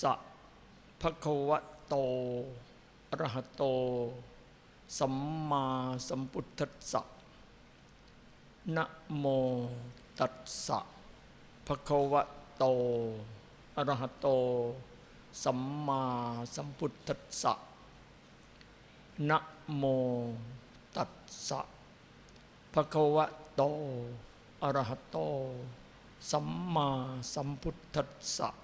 สะภะคะวะโตอรหะโต สัมมาสัมพุทธัสสะนะโมตัสสะภะคะวะโตอรหะโต สัมมาสัมพุทธัสสะนะโมตัสสะภะคะวะโตอรหะโต สัมมาสัมพุทธัสสะ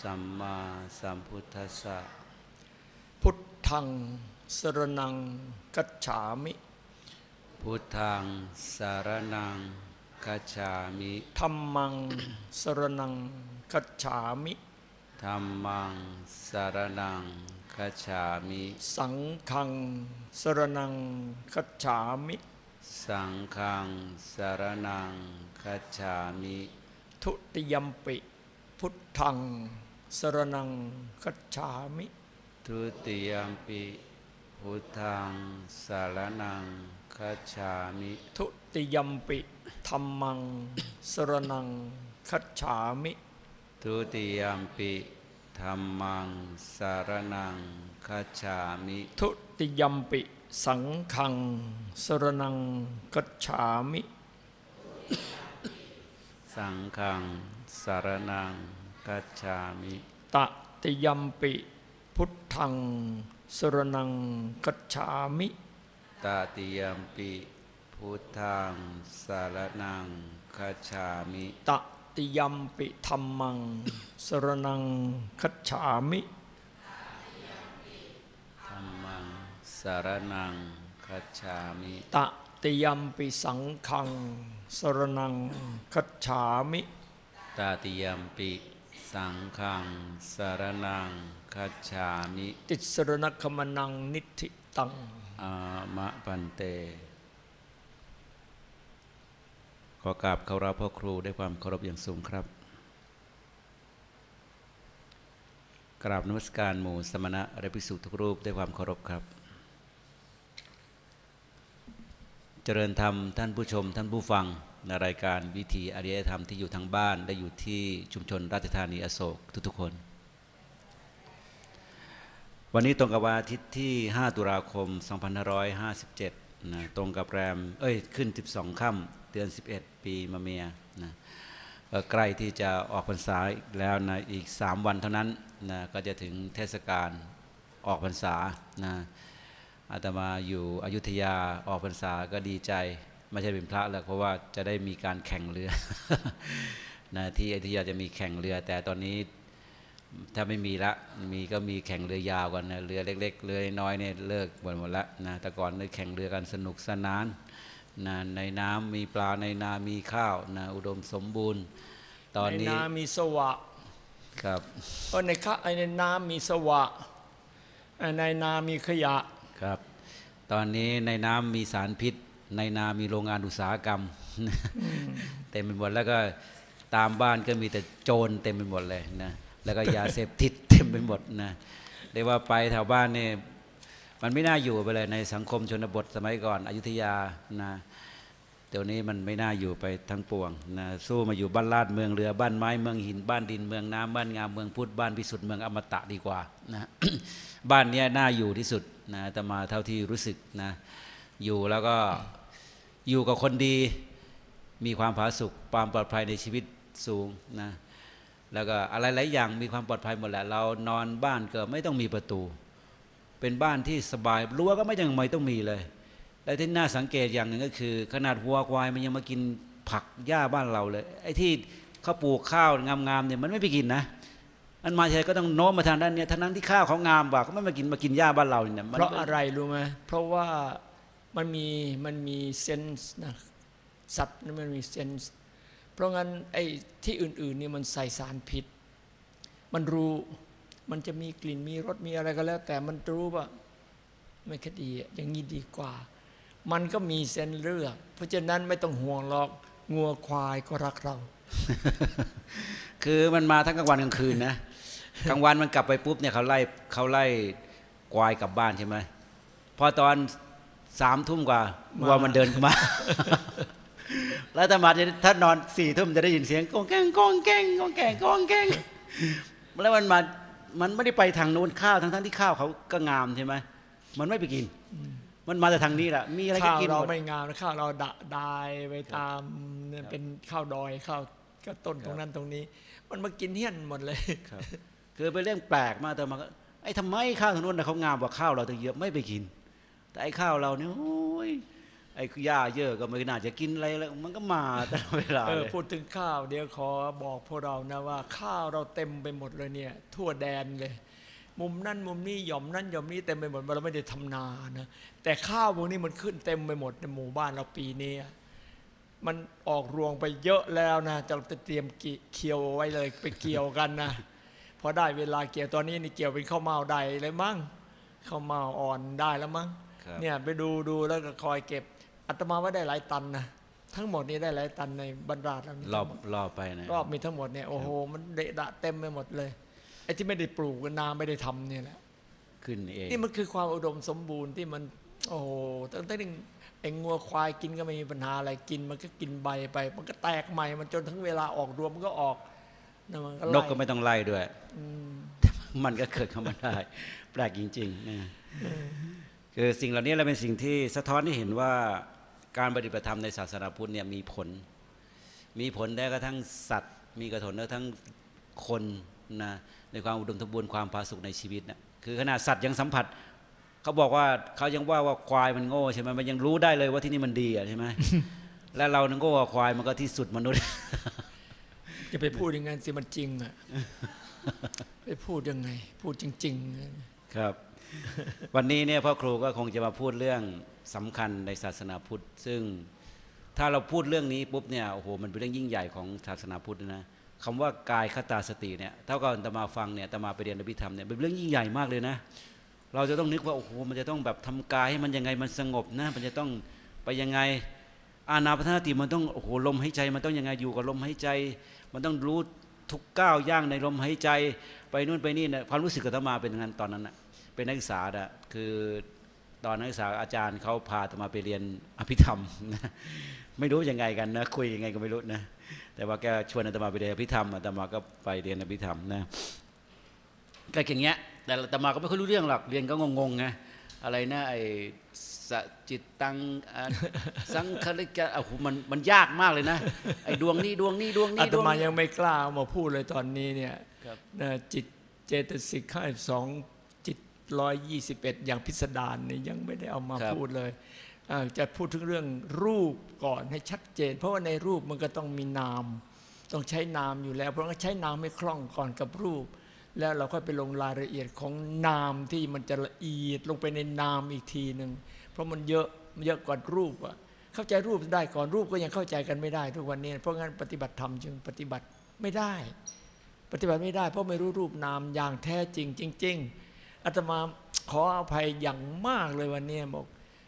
สัมมาสัมพุทธัสสะพุทธังสรนังกัจฉามิ พุทธังสารนังคัจฉามิธัมมังสรนังกัจฉามิธัมมังสารนังคัจฉามิ สังฆังสรนังกัจฉามิ สังฆังสารนังคัจฉามิ ทุติยมปิ พุทธัง สรนังกัจฉามิ ทุติยมปิพุทธังสารนังคัจฉามิทุติยมปิธัมมัง สรนังกัจฉามิ ทุติยมปิธัมมังสารนังคัจฉามิทุติยมปิสังฆัง สรนังกัจฉามิ สังฆังสารนัง คัจฉามิตติยมปิพุทธังสรนังกัจฉามิตาติยมปิพุทธังสารนังคัจฉามิตติยมปิธรรมังสรนังกัจฉามิธัมมังสารนังคัจฉามิตติยมปิสังฆังสรนังกัจฉามิตาติยมปิ สังฆังสารนังคัจฉามิติสรณคมนังนิธิตัง อามะปันเต ขอกราบเคารพพ่อครูด้วยความเคารพอย่างสูงครับ กราบนมัสการหมู่สมณะและภิกษุทุกรูปด้วยความเคารพครับ เจริญธรรมท่านผู้ชมท่านผู้ฟัง ในรายการวิถีอริยธรรมที่อยู่ทางบ้านและอยู่ที่ชุมชนราชธานีอโศกทุกๆคน วันนี้ตรงกับวันอาทิตย์ที่ 5 ตุลาคม 2557นะตรงกับแรมเอ้ยขึ้น 12ค่ำเดือน 11 ปีมะเมียนะใกล้ที่จะออกพรรษาอีกแล้วนะอีก 3 วันเท่านั้นนะก็จะถึงเทศกาลออกพรรษานะอาตมาอยู่อยุธยาออกพรรษาก็ดีใจ ไม่ใช่เป็นพระแล้วเพราะว่าจะได้มีการแข่งเรือนะที่อยุธยาจะมีแข่งเรือ แต่ตอนนี้ถ้าไม่มีละมีก็มีแข่งเรือยาวกันนะเรือเล็ก ๆ เรือน้อยเนี่ยเลิกหมดหมดละนะแต่ก่อนเนี่ยแข่งเรือกันสนุกสนานนะในน้ำมีปลาในนามีข้าวนะอุดมสมบูรณ์ ตอนในนี้นามีสวะครับเออในข้าไอ้ในน้ำมีสวะไอ้ในนามีขยะครับ ตอนนี้ในน้ำมีสารพิษ ในนามีโรงงานอุตสาหกรรมเต็มไปหมดแล้วก็ตามบ้านก็มีแต่โจรเต็มไปหมดเลยนะแล้วก็ยาเสพติดเต็มไปหมดนะเรียกว่าไปแถวบ้านเนี่ยมันไม่น่าอยู่ไปเลยในสังคมชนบทสมัยก่อน อยุธยานะเดี๋ยวนี้มันไม่น่าอยู่ไปทั้งปวงนะสู้มาอยู่บ้านลาดเมืองเรือบ้านไม้เมืองหินบ้านดินเมืองน้ำบ้านงามเมืองพุทธบ้านพิสุทธิ์เมืองอมตะดีกว่านะบ้านเนี้ยน่าอยู่ที่สุดนะแต่มาเท่าที่รู้สึกนะอยู่แล้วก็ อยู่กับคนดีมีความผาสุกความปลอดภัยในชีวิตสูงนะแล้วก็อะไรหลายอย่างมีความปลอดภัยหมดแหละ เรานอนบ้านก็ไม่ต้องมีประตู เป็นบ้านที่สบายรั้วก็ไม่จำไม่ต้องมีเลย และที่น่าสังเกตอย่างหนึ่งก็คือ ขนาดวัวควายมันยังมากินผักหญ้าบ้านเราเลย ไอ้ที่เขาปลูกข้าวงามๆเนี่ยมันไม่ไปกินนะมันมาทีไรก็ต้องโน้มมาทางด้านเนี้ยทั้งนั้นที่ข้าวเขางามกว่าเขาไม่มากินมากินหญ้าบ้านเราเนี่ยเพราะอะไรรู้ไหมเพราะว่า มันมีมันมีเซนส์นะสัตว์นี่มันมีเซนส์เพราะงั้นไอ้ที่อื่นๆนี่มันใส่สารพิษ มันรู้มันจะมีกลิ่นมีรสมีอะไรก็แล้ว แต่มันรู้ว่าไม่คดีอะอย่างนี้ดีกว่า มันก็มีเซนส์เลือก เพราะฉะนั้นไม่ต้องห่วงหรอกงัวควายก็รักเรา คือมันมาทั้งกลางวันกลางคืนนะกลางวันมันกลับไปปุ๊บเนี่ยเขาไล่เขาไล่ควายกลับบ้านใช่ไหมพอตอน สามทุ่มกว่าวัวมันเดินเข้ามา แล้วถ้ามาจะถ้านอนสี่ทุ่มจะได้ยินเสียงกองแกงกองแกงกองแกงกองแกงแล้วมันมามันไม่ได้ไปทางนู้นข้าวทั้งทั้งที่ข้าวเขาก็งามใช่ไหมมันไม่ไปกิน มันมาแต่ทางนี้แหละมีอะไรก็ข้าวกินหเรามดไม่งามนะข้าวเราดะดายไปตามเนี่ยเป็นข้าวดอยข้าวก็ต้นตรงนั้นตรงนี้ มันมากินเฮี้ยนหมดเลยครับคือเป็นเรื่องแปลกมากแต่มาก็ไอ้ทำไมข้าวทางนู้นน่ะเขางามกว่าข้าวเราตั้งเยอะไม่ไปกิน แต่ไอ้ข้าวเราเนี่ยโอ้ยไอ้หญ้าเยอะก็ไม่น่าจะกินอะไรแล้วมันก็มาตลอดเวลาเออเลยพูดถึงข้าว เดี๋ยวขอบอกพวกเรานะว่า ข้าวเราเต็มไปหมดเลยเนี่ย ทั่วแดนเลย มุมนั่นมุมนี้หย่อมนั่นหย่อมนี้เต็มไปหมดเราไม่ได้ทำนานะแต่ข้าวพวกนี้มันขึ้นเต็มไปหมดในหมู่บ้านเราปีนี้อะมันออกรวงไปเยอะแล้วนะจะเตรียมกิเคียวไว้เลยไปเกี่ยวกันนะพอได้เวลาเกี่ยวตอนนี้นี่เกี่ยวเป็นข้าวเมาได้เลยมั้งข้าวเมาอ่อนได้แล้วมั้งครับ เนี่ยไปดูดูแล้วก็คอยเก็บอาตมาว่าได้หลายตันนะทั้งหมดนี้ได้หลายตันในบรรดาเรานี้รอบรอบไปนะรอบมีทั้งหมดเนี่ยโอ้โหมันเดะดะเต็มไปหมดเลยไอ้ที่ไม่ได้ปลูกนาไม่ได้ทำเนี่ยแหละขึ้นเองนี่มันคือความอุดมสมบูรณ์ที่มัน โอ้โหตั้งแต่นึงไอ้งัวควายกินก็ไม่มีปัญหาอะไรกิน มันก็กินใบไป มันก็แตกใหม่มันจนถึงเวลาออกรวมมันก็ออกนะมันก็นไล่กก็ไม่ต้องไล่ด้วยอืมมันก็เกิดขึ้นมาได้ แปลกจริงๆนะ คือสิ่งเหล่านี้เราเป็นสิ่งที่สะท้อนให้เห็นว่าการปฏิบัติธรรมในศาสนาพุทธเนี่ยมีผล มีผลได้กระทั่งสัตว์ มีกระทนได้กระทั่งคนนะในความอุดมสมบูรณ์ความผาสุกในชีวิตนะคือขนาดสัตว์ยังสัมผัสเขาบอกว่าเขายังว่าว่าควายมันโง่ใช่ไหมมันยังรู้ได้เลยว่าที่นี่มันดีอะใช่ไหมและเรานึกว่าควายมันก็ที่สุดมนุษย์จะไปพูดอย่างนั้นสิมันจริงอะไปพูดยังไง พูดจริง ๆ ครับ วันนี้เนี่ยพ่อครูก็คงจะมาพูดเรื่องสำคัญในศาสนาพุทธ ซึ่งถ้าเราพูดเรื่องนี้ปุ๊บเนี่ยโอ้โหมันเป็นเรื่องยิ่งใหญ่ของศาสนาพุทธนะคำว่ากายคตาสติเนี่ยเท่ากับตมาฟังเนี่ยตมาไปเรียนอภิธรรมเนี่ยเป็นเรื่องยิ่งใหญ่มากเลยนะ เราจะต้องนึกว่าโอ้โหมันจะต้องแบบทำกายให้มันยังไงมันสงบนะมันจะต้องไปยังไงอานาปานสติมันต้องโอ้โหลมหายใจมันต้องยังไงอยู่กับลมหายใจ มันต้องรู้ทุกก้าวย่างในลมหายใจ ไปนู่นไปนี่เนี่ยความรู้สึกกับอาตมาเป็นย่างนั้นตอนนั้นนะ เป็นนักศึกษาอะคือตอนนักศึกษาอาจารย์เขาพาอาตมาไปเรียนอภิธรรมนะไม่รู้ยังไงกันนะคุยยังไงก็ไม่รู้นะแต่ว่าแกชวนอาตมาไปเรียนอภิธรรมอาตมาก็ไปเรียนอภิธรรมนะก็อย่างเงี้ย แต่อาตมาก็ไม่ค่อยรู้เรื่องหรอกเรียนก็งงๆไงอะไรนะไอ้สจิตตังอะสังคลิกะโอ้โหมันมันยากมากเลยนะไอ้ดวงนี้ดวงนี้ดวงอานี้ตดวงมานี้ยังไม่กล้าเอามาพูดเลยตอนนี้เนี่ยครับนะจิตเจตสิกห้าสอง จิตร้อยยี่สิบเอ็ดอย่างพิสดารเนี่ยยังไม่ได้เอามาพูดเลยอ่าจะพูดถึงเรื่องรูปก่อนให้ชัดเจน เพราะว่าในรูปมันก็ต้องมีนาม ต้องใช้นามอยู่แล้ว เพราะงั้นใช้นามไม่คล่องก่อนกับรูป แล้วเราค่อยไปลงรายละเอียดของนามที่มันจะละเอียดลงไปในนามอีกทีหนึ่งเพราะมันเยอะเยอะกว่ารูปอะเข้าใจรูปได้ก่อนรูปก็ยังเข้าใจกันไม่ได้ ทุกวันนี้เพราะงั้นปฏิบัติธรรมจึงปฏิบัติไม่ได้ ปฏิบัติไม่ได้ เพราะไม่รู้รูปนามอย่างแท้จริงจริง ๆ อาตมาขออภัยอย่างมากเลยวันนี้บอก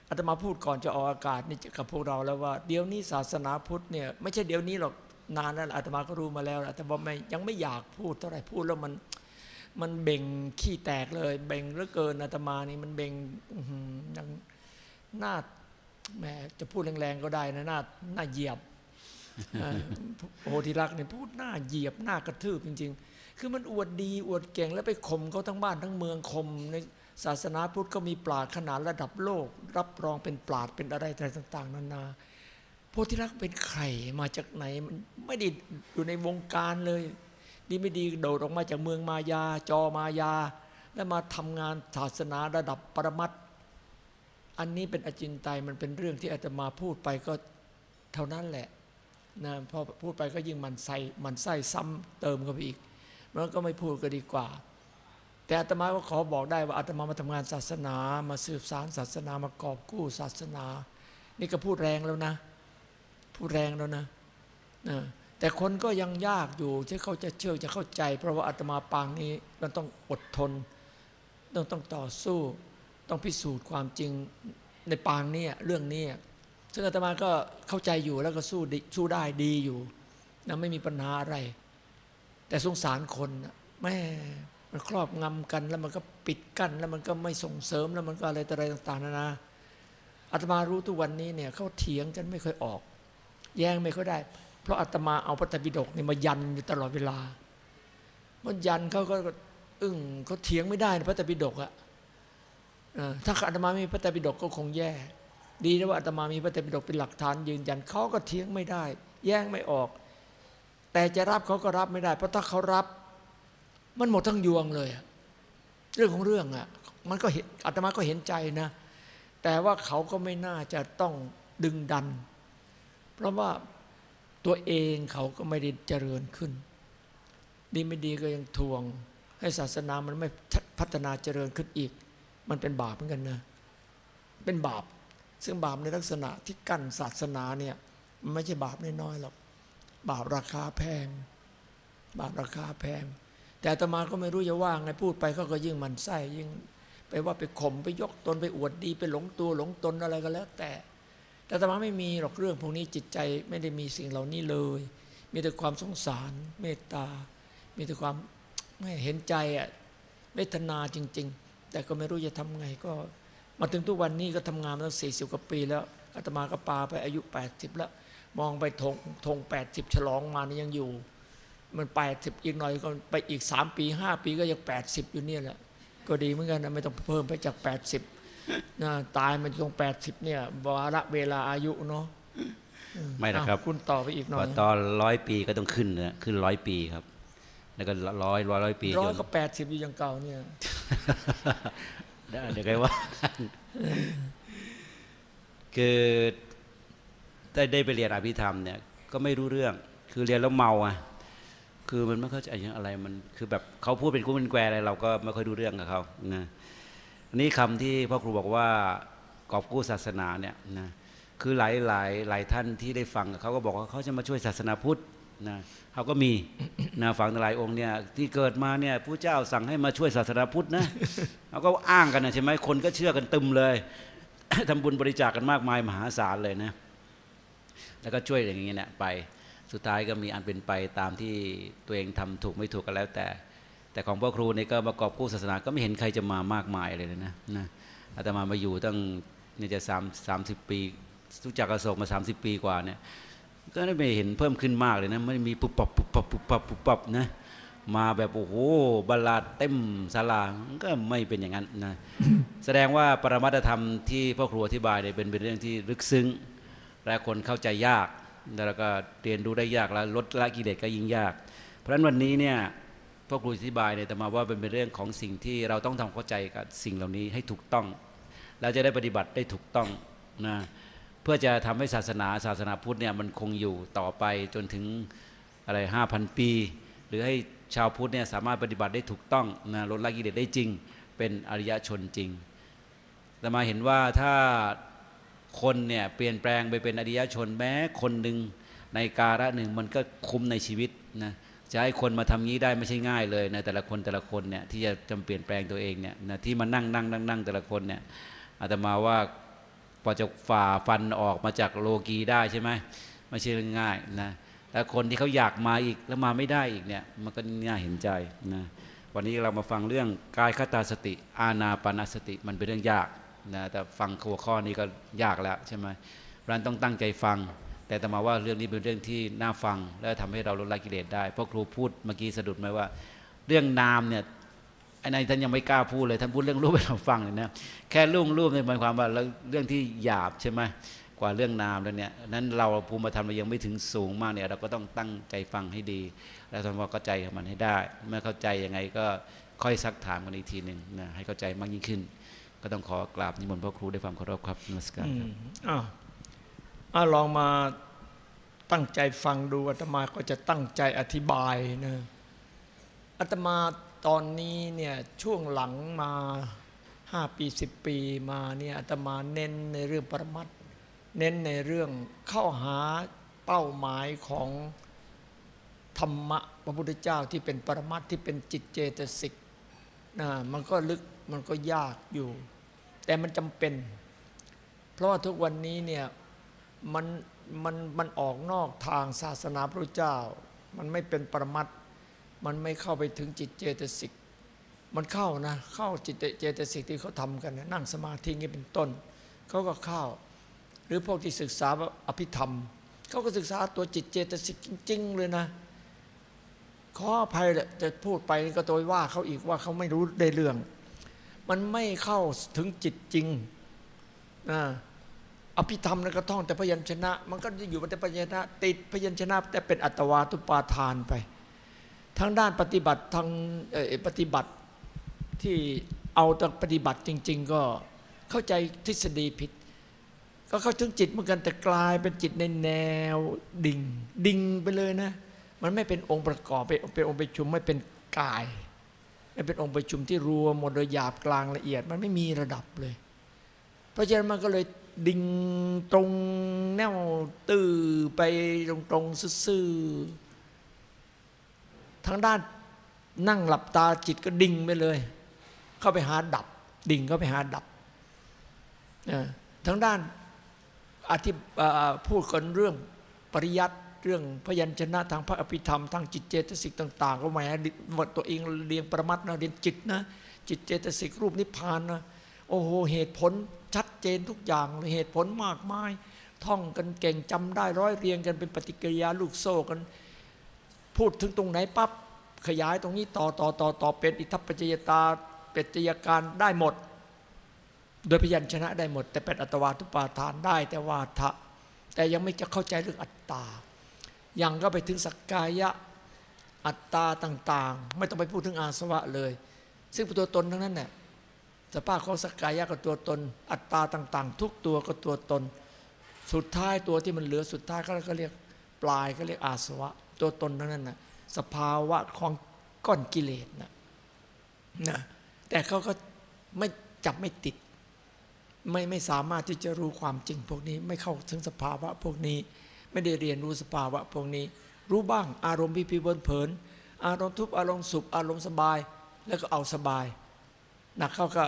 อาตมาพูดก่อนจะออกอากาศนี่กับพวกเราแล้วว่าเดี๋ยวนี้ศาสนาพุทธเนี่ยไม่ใช่เดี๋ยวนี้หรอกนานแล้วอาตมาก็รู้มาแล้วแต่ว่าไม่ยังไม่อยากพูดเท่าไหร่พูดแล้วมันมันเบ่งขี้แตกเลย เบ่งเหลือเกินอาตมานี่มันเบ่งยังหน้าแหมจะพูดแรงๆก็ได้นะหน้าหน้าเหยียบเอ่อโพธิรักเนี่ยพูดหน้าเหยียบหน้ากระทืบจริง ๆ คือมันอวดดีอวดเก่งแล้วไปข่มเขาทั้งบ้านทั้งเมืองข่มในศาสนาพุทธก็มีปราดขนาดระดับโลก รับรองเป็นปราดเป็นอะไรต่างๆ นานาโพธิรักเป็นใครมาจากไหนมันไม่ได้อยู่ในวงการเลย ดีไม่ดีโดดออกมาจากเมืองมายา จอมายา แล้วมาทำงานศาสนาระดับปรมัตถ์อันนี้เป็นอจินไตยมันเป็นเรื่องที่อาตมาพูดไปก็เท่านั้นแหละนะพอพูดไปก็ยิ่งมันใส่มันไส้ซ้ำเติมเข้าไปอีก มันก็ไม่พูดก็ดีกว่า แต่อาตมาก็ขอบอกได้ว่าอาตมามาทำงานศาสนา มาสืบสารศาสนามากอบกู้ศาสนา นี่ก็พูดแรงแล้วนะ พูดแรงแล้วนะนะแต่คนก็ยังยากอยู่ที่เขาจะเชื่อจะเข้าใจ เพราะว่าอาตมาปางนี้มันต้องอดทน ต้องต้องต่อสู้ ต้องพิสูจน์ความจริงในปางนี้เรื่องนี้ซึ่งอาตมาก็เข้าใจอยู่แล้วก็สู้สู้ได้ดีอยู่นะไม่มีปัญหาอะไร แต่สงสารคนนะแม่มันครอบงำกัน แล้วมันก็ปิดกั้น แล้วมันก็ไม่ส่งเสริมแล้วมันก็อะไรต่ออะไรต่าง ๆนานาอาตมารู้ทุกวันนี้เนี่ยเขาเถียงกันไม่เคยออก แย้งไม่ค่อยได้ เพราะอาตมาเอาพระตรปิฎกนี่มายันอยู่ตลอดเวลามันยันเขาก็อึ้งเขาเถียงไม่ได้นะพระตรปิฎกอะถ้าอาตมาไม่มีพระตรปิฎกก็คงแย่ ดีนะว่าอาตมามีพระตรปิฎกเป็นหลักฐานยืนยันเขาก็เถียงไม่ได้ แย้งไม่ออก แต่จะรับเขาก็รับไม่ได้ เพราะถ้าเขารับ มันหมดทั้งยวงเลย เรื่องของเรื่องอะมันก็เห็นอาตมาก็เห็นใจนะ แต่ว่าเขาก็ไม่น่าจะต้องดึงดัน เพราะว่าตัวเองเขาก็ไม่ได้เจริญขึ้น ดีไม่ดีก็ยังทวง ให้ศาสนามันไม่พัฒนาเจริญขึ้นอีก มันเป็นบาปเหมือนกันนะ เป็นบาป ซึ่งบาปในลักษณะที่กั้นศาสนาเนี่ยมันไม่ใช่บาปน้อยๆหรอก บาปราคาแพง บาปราคาแพง แต่อาตมาก็ไม่รู้จะว่าไงพูดไปเขาก็ยิ่งมันไส้ยิ่ง ไปว่าไปข่มไปยกตนไปอวดดีไปหลงตัวหลงตนอะไรก็แล้ว แต่ แต่อาตมาไม่มีหรอกเรื่องพวกนี้จิตใจไม่ได้มีสิ่งเหล่านี้เลย มีแต่ความสงสารเมตตา มีแต่ความไม่เห็นใจอะเวทนาจริง ๆ แต่ก็ไม่รู้จะทำไงก็ มาถึงทุกวันนี้ก็ทำงานมาตั้งสี่สิบกว่าปีแล้วอาตมาก็ปาไปอายุ 80 แล้ว มองไปธงธง80ฉลองมานี่ยังอยู่ มัน80อีกหน่อยก็ไปอีก3ปี5ปีก็ยัง80อยู่เนี่ยแหละ ก็ดีเหมือนกันนะไม่ต้องเพิ่มไปจาก80นะตายมันตรง80เนี่ยวาระเวลาอายุเนาะไม่นะครับอะคุณต่อไปอีกหน่อยตอนร้อยปีก็ต้องขึ้นนะขึ้นร้อยปีครับ แล้วก็ร้อยร้อยร้อยปีร้อยจนก็80อยู่อย่างเก่าเนี่ยได้เดี๋ยวไงว่าคือ ได้ได้ไปเรียนอภิธรรมเนี่ยก็ไม่รู้เรื่อง คือเรียนแล้วเมาอะคือมันไม่เข้าใจอะไรมันคือแบบเขาพูดเป็นคู่เป็นแควอะไรเราก็ไม่ค่อยดูเรื่องกับเขานะอันนี้คำที่พ่อครูบอกว่ากอบกู้ศาสนาเนี่ยนะคือหลายหลายหลายท่านที่ได้ฟังเขาก็บอกว่าเขาจะมาช่วยศาสนาพุทธนะเขาก็มีนะฟังหลายองค์เนี่ยที่เกิดมาเนี่ยผู้เจ้าสั่งให้มาช่วยศาสนาพุทธนะเขาก็อ้างกันนะใช่ไหมคนก็เชื่อกันตึมเลยทำบุญบริจาคกันมากมายมหาศาลเลยนะ แล้วก็ช่วยอย่างนี้เนี่ยไป สุดท้ายก็มีอันเป็นไปตามที่ตัวเองทำถูกไม่ถูกก็แล้วแต่ แต่ของพ่อครูนี่ก็ประกอบกู้ศาสนาก็ไม่เห็นใครจะมามากมายเลยนะนะอาตมามาอยู่ตั้งเนี่ยจะสามสามสิบปีรู้จักกระโศกมาสามสิบปีกว่าเนี่ยก็ไม่เห็นเพิ่มขึ้นมากเลยนะไม่มีปุบปับปุบปับปุบปับปุบปับนะมาแบบโอ้โหบรรลาดเต็มศาลาก็ไม่เป็นอย่างนั้นนะแสดงว่าปรมัตธรรมที่พ่อครูอธิบายเนี่ยเป็นเป็นเรื่องที่ลึกซึ้ง และคนเข้าใจยากแล้วก็เรียนรู้ได้ยากแล้วลดละกิเลสก็ยิ่งยาก เพราะฉะนั้นวันนี้เนี่ยพ่อครูอธิบายเนี่ยแต่มาว่าเป็นเรื่องของสิ่งที่เราต้องทำเข้าใจกับสิ่งเหล่านี้ให้ถูกต้อง เราจะได้ปฏิบัติได้ถูกต้องนะเพื่อจะทำให้ศาสนาศาสนาพุทธเนี่ยมันคงอยู่ต่อไปจนถึงอะไรห้าพันปี หรือให้ชาวพุทธเนี่ยสามารถปฏิบัติได้ถูกต้องนะลดละกิเลสได้จริง เป็นอริยชนจริงแต่มาเห็นว่าถ้า คนเนี่ยเปลี่ยนแปลงไปเป็นอริยชนแม้คนหนึ่งในการะหนึ่งมันก็คุ้มในชีวิตนะจะให้คนมาทำงี้ได้ไม่ใช่ง่ายเลยนะแต่ละคนแต่ละคนเนี่ยที่จะจำเปลี่ยนแปลงตัวเองเนี่ยนะที่มานั่งนั่งนั่งนั่งแต่ละคนเนี่ยอาตมาว่าพอจะฝ่าฟันออกมาจากโลกีได้ใช่ไหมไม่ใช่เรื่องง่ายนะแล้วคนที่เขาอยากมาอีกแล้วมาไม่ได้อีกเนี่ยมันก็น่าเห็นใจนะวันนี้เรามาฟังเรื่องกายคตาสติ อาณาปานสติมันเป็นเรื่องยาก นะแต่ฟังหัวข้อนี้ก็ยากแล้วใช่ไหมเพราะฉะนั้นต้องตั้งใจฟัง แต่แต่มาว่าเรื่องนี้เป็นเรื่องที่น่าฟัง และทำให้เราลดละกิเลสได้เพราะครูพูดเมื่อกี้สะดุดไหมว่า เรื่องนามเนี่ยไอ้นายท่านยังไม่กล้าพูดเลยท่านพูดเรื่องรูปให้เราฟังเลยนะแค่รูปรูปเนี่ยหมายความว่าเรื่องที่หยาบใช่ไหมกว่าเรื่องนามแล้วเนี่ยนั้นเราภูมิธรรมเรายังไม่ถึงสูงมากเนี่ยเราก็ต้องตั้งใจฟังให้ดี แล้วทำความเข้าใจกับมันให้ได้ เมื่อเข้าใจยังไงก็ค่อยซักถามกันอีกทีหนึ่งนะให้เข้าใจมากยิ่งขึ้น ก็ต้องขอกราบนิมนต์พระครูได้วยความเคารพครับนมัสการอืครับมอ้าวอ้าวลองมาตั้งใจฟังดูอาตมาก็จะตั้งใจอธิบายนะอาตมาตอนนี้เนี่ยช่วงหลังมาห้าปีสิบปีมาเนี่ยอาตมาเน้นในเรื่องปรมัตถ์เน้นในเรื่องเข้าหาเป้าหมายของธรรมะพระพุทธเจ้าที่เป็นปรมัตถ์ที่เป็นจิตเจตสิกนะมันก็ลึกมันก็ยากอยู่ แต่มันจำเป็น เพราะว่าทุกวันนี้เนี่ยมันมันมันออกนอกทางศาสนาพระเจ้า มันไม่เป็นปรมัตมันไม่เข้าไปถึงจิตเจตสิก มันเข้านะเข้าจิตเจตสิกที่เขาทำกันนะนั่งสมาธินี่เป็นต้นเขาก็เข้า หรือพวกที่ศึกษาอภิธรรมเขาก็ศึกษาตัวจิตเจตสิกจริง ๆ เลยนะขออภัยแหละจะพูดไปก็โดยว่าเขาอีกว่าเขาไม่รู้ได้เรื่อง มันไม่เข้าถึงจิตจริงนะอภิธรรมนะก็ท่องแต่พยัญชนะ มันก็อยู่แต่พยัญชนะ ติดพยัญชนะแต่เป็นอัตวาทุปาทานไป ทางด้านปฏิบัติทางปฏิบัติที่เอาแต่ปฏิบัติจริง ๆ ก็เข้าใจทฤษฎีผิด ก็เข้าถึงจิตเหมือนกันแต่กลายเป็นจิตในแนวดิ่ง ดิ่งไปเลยนะ มันไม่เป็นองค์ประกอบเป็นองค์ประชุมไม่เป็นกาย เป็นองค์ประชุมที่รวมหมดโดยหยาบกลางละเอียด มันไม่มีระดับเลย เพราะฉะนั้นมันก็เลยดิ่งตรงแนวตื้อไปตรงๆซื่อๆทางด้านนั่งหลับตาจิตก็ดิ่งไปเลย เข้าไปหาดับ ดิ่งเข้าไปหาดับทางด้านอธิบพูดกันเรื่องปริยัติ เรื่องพยัญชนะทางพระอภิธรรมทางจิตเจตสิกต่าง ๆ ก็แหมายว่าตัวเองเรียงประมัดนะเรียนจิตนะ จิตเจตสิกรูปนิพพานนะโอ้โหเหตุผลชัดเจนทุกอย่างเหตุผลมากมาย ท่องกันเก่งจำได้ร้อยเรียงกันเป็นปฏิกิริยาลูกโซ่กัน พูดถึงตรงไหนปั๊บขยายตรงนี้ต่อต่อต่อต่อเป็นอิทัปปัจจยตาเป็จจยการได้หมด โดยพยัญชนะได้หมด แต่เป็นอัตวาทุปาทานได้แต่วาทะ แต่ยังไม่จะเข้าใจเรื่องอัตตา ยังก็ไปถึงสักกายะอัตตาต่าง ๆ ไม่ต้องไปพูดถึงอาสวะเลย ซึ่งเป็นตัวตนทั้งนั้นแหละสภาพของสักกายะก็ตัวตน อัตตาต่าง ๆ ทุกตัวก็ตัวตน สุดท้ายตัวที่มันเหลือสุดท้ายก็เรียกปลายก็เรียกอาสวะ ตัวตนทั้งนั้นนะสภาวะของก้อนกิเลสนะนะแต่เขาก็ไม่จับไม่ติด ไม่ไม่สามารถที่จะรู้ความจริงพวกนี้ไม่เข้าถึงสภาวะพวกนี้ ไม่ได้เรียนรู้สภาวะพวกนี้ รู้บ้างอารมณ์พิพิบนเผิน อารมณ์ทุกอารมณ์สุขอารมณ์สบาย แล้วก็เอาสบาย หนักเข้าก็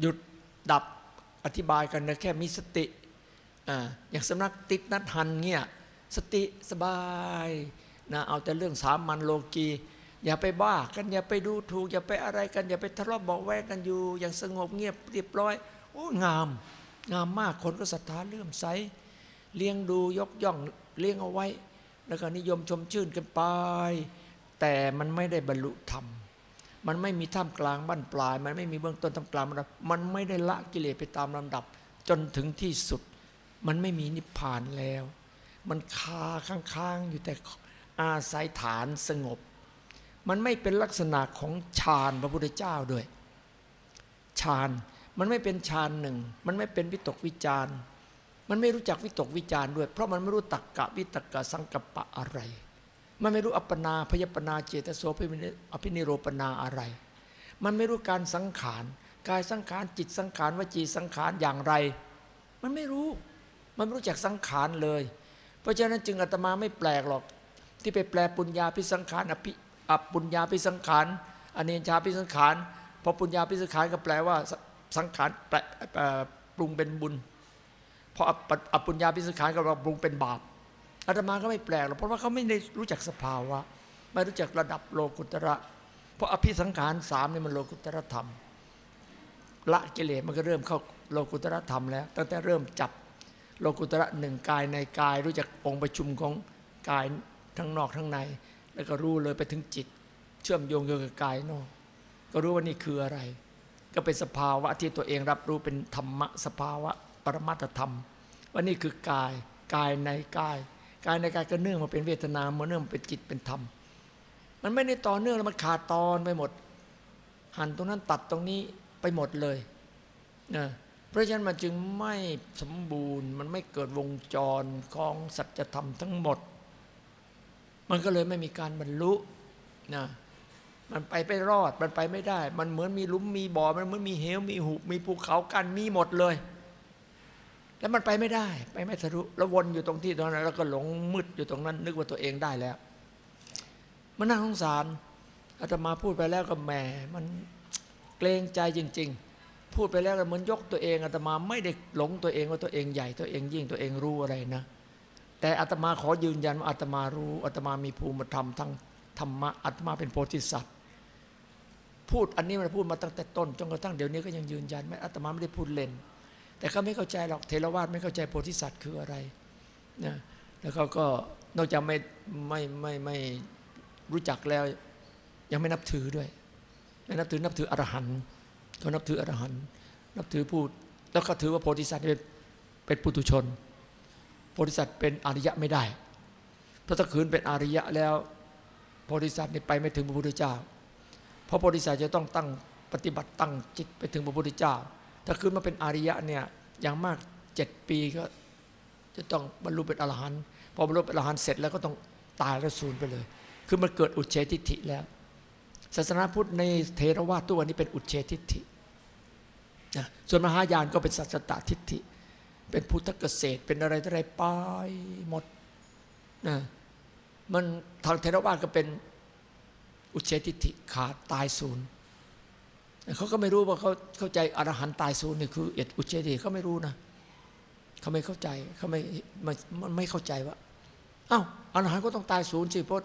หยุดดับอธิบายกันนะแค่มีสติอ่าอย่างสำนักติดนัดหันเงี้ยสติสบายนะเอาแต่เรื่องสามัญโลกีอย่าไปบ้ากันอย่าไปดูถูก อย่าไปอะไรกัน อย่าไปทะเลาะเบาแวงกันอยู่ อย่างสงบเงียบเรียบร้อย โอ้งาม งามมากคนก็ศรัทธาเลื่อมใส เลี้ยงดูยกย่องเลี้ยงเอาไว้ แล้วก็นิยมชมชื่นกันไป แต่มันไม่ได้บรรลุธรรม มันไม่มีท่ามกลางบั้นปลาย มันไม่มีเบื้องต้นท่ามกลางมันมันไม่ได้ละกิเลสไปตามลำดับ จนถึงที่สุด มันไม่มีนิพพานแล้ว มันคาค้างๆอยู่แต่อาศัยฐานสงบ มันไม่เป็นลักษณะของฌานพระพุทธเจ้าด้วยฌานมันไม่เป็นฌานหนึ่ง มันไม่เป็นวิตกวิจารณ์ มันไม่รู้จักวิตกวิจารด้วย เพราะมันไม่รู้ตักกะวิตกกะสังกปะอะไร มันไม่รู้อัปปนาพยปนาเจตโสอภินิโรปนาอะไร มันไม่รู้การสังขารกายสังขารจิตสังขารวจีสังขารอย่างไร มันไม่รู้ มันไม่รู้จักสังขารเลย เพราะฉะนั้นจึงอาตมาไม่แปลกหรอก ที่ไปแปลปุญญาพิสังขารอภิอปุญญาพิสังขารอเนชาพิสังขารพอปุญญาพิสังขารก็แปลว่าสังขารแปลปรุงเป็นบุญ พออปุญญาพิสังขารก็ปรุงเป็นบาปอาตมาก็ไม่แปลกหรอกเพราะว่าเขาไม่ได้รู้จักสภาวะ ไม่รู้จักระดับโลกุตระ เพราะอภิสังขารสามนี่มันโลกุตระธรรม ละกิเลสมันก็เริ่มเข้าโลกุตระธรรมแล้ว ตั้งแต่เริ่มจับโลกุตระหนึ่งกายในกาย รู้จักองค์ประชุมของกายทั้งนอกทั้งใน แล้วก็รู้เลยไปถึงจิต เชื่อมโยงโยงกับกายนอก ก็รู้ว่านี่คืออะไร ก็เป็นสภาวะที่ตัวเองรับรู้เป็นธรรมะสภาวะ รมัตธรรม ว่านี่คือกายกายในกาย กายในกายก็เนื่องมาเป็นเวทนามาเนื่องมาเป็นจิตเป็นธรรม มันไม่ได้ต่อเนื่องแล้วมันขาดตอนไปหมด หันตรงนั้นตัดตรงนี้ไปหมดเลยนะเพราะฉะนั้นมันจึงไม่สมบูรณ์ มันไม่เกิดวงจรของสัจธรรมทั้งหมด มันก็เลยไม่มีการบรรลุนะมันไปไม่รอด มันไปไม่ได้ มันเหมือนมีลุมมีบ่อ มันเหมือนมีเหว มีหุบ มีภูเขากัน มีหมดเลย แล้วมันไปไม่ได้ ไปไม่ทะลุแล้ววนอยู่ตรงที่ตรงนั้น แล้วก็หลงมืดอยู่ตรงนั้น นึกว่าตัวเองได้แล้ว มันน่าสงสารอาตมาพูดไปแล้วก็แหมมันเกรงใจจริง ๆ พูดไปแล้วก็เหมือนยกตัวเองอาตมาไม่ได้หลงตัวเองว่าตัวเองใหญ่ตัวเองยิ่งตัวเองรู้อะไรนะ แต่อาตมาขอยืนยันว่าอาตมารู้อาตมามีภูมิธรรมทั้งธรรมะอาตมาเป็นโพธิสัตว์พูดอันนี้มันพูดมาตั้งแต่ต้นจนกระทั่งเดี๋ยวนี้ก็ยังยืนยันไม่อาตมาไม่ได้พูดเล่น แต่เขาไม่เข้าใจหรอกเทรวาสไม่เข้าใจโพธิสัตว์คืออะไรนะแล้วเขาก็นอกจากไม่ไม่ไม่ไม่รู้จักแล้ว ยังไม่นับถือด้วยไม่นับถือนับถืออรหันต์เขานับถืออรหันต์นับถือผู้แล้วก็ถือว่าโพธิสัตว์เป็นเป็นปุถุชน โพธิสัตว์เป็นอริยะไม่ได้เพราะถ้าขืนเป็นอริยะแล้วโพธิสัตว์นี่ไปไม่ถึงพระพุทธเจ้า เพราะโพธิสัตว์จะต้องตั้งปฏิบัติตั้งจิตไปถึงพระพุทธเจ้า ถ้าขึ้นมาเป็นอริยะเนี่ยอย่างมากเจ็ดปีก็ จะต้องบรรลุเป็นอรหันต์พอบรรลุเป็นอรหันต์เสร็จแล้วก็ต้องตายแล้วสูญไปเลย คือมันเกิดอุเฉทิฏฐิแล้ว ศาสนาพุทธในเทรวาตัวนี้เป็นอุเฉทิฏฐินะส่วนมหายานก็เป็นสัจจตทิฏฐิ เป็นพุทธเกษตรเป็นอะไรอะไรไปหมดนะมันทางเทรวาก็เป็นอุเฉทิฏฐิขาดตายศูนย์ เขาก็ไม่รู้ว่าเขาเข้าใจอรหันต์ตายศูนย์นี่คือเอ็ดอุเฉทิฏฐิเขาไม่รู้นะเขาไม่เข้าใจเขาไม่มันไม่เข้าใจว่าอ้าวอรหันต์ก็ต้องตายศูนย์สิเพราะ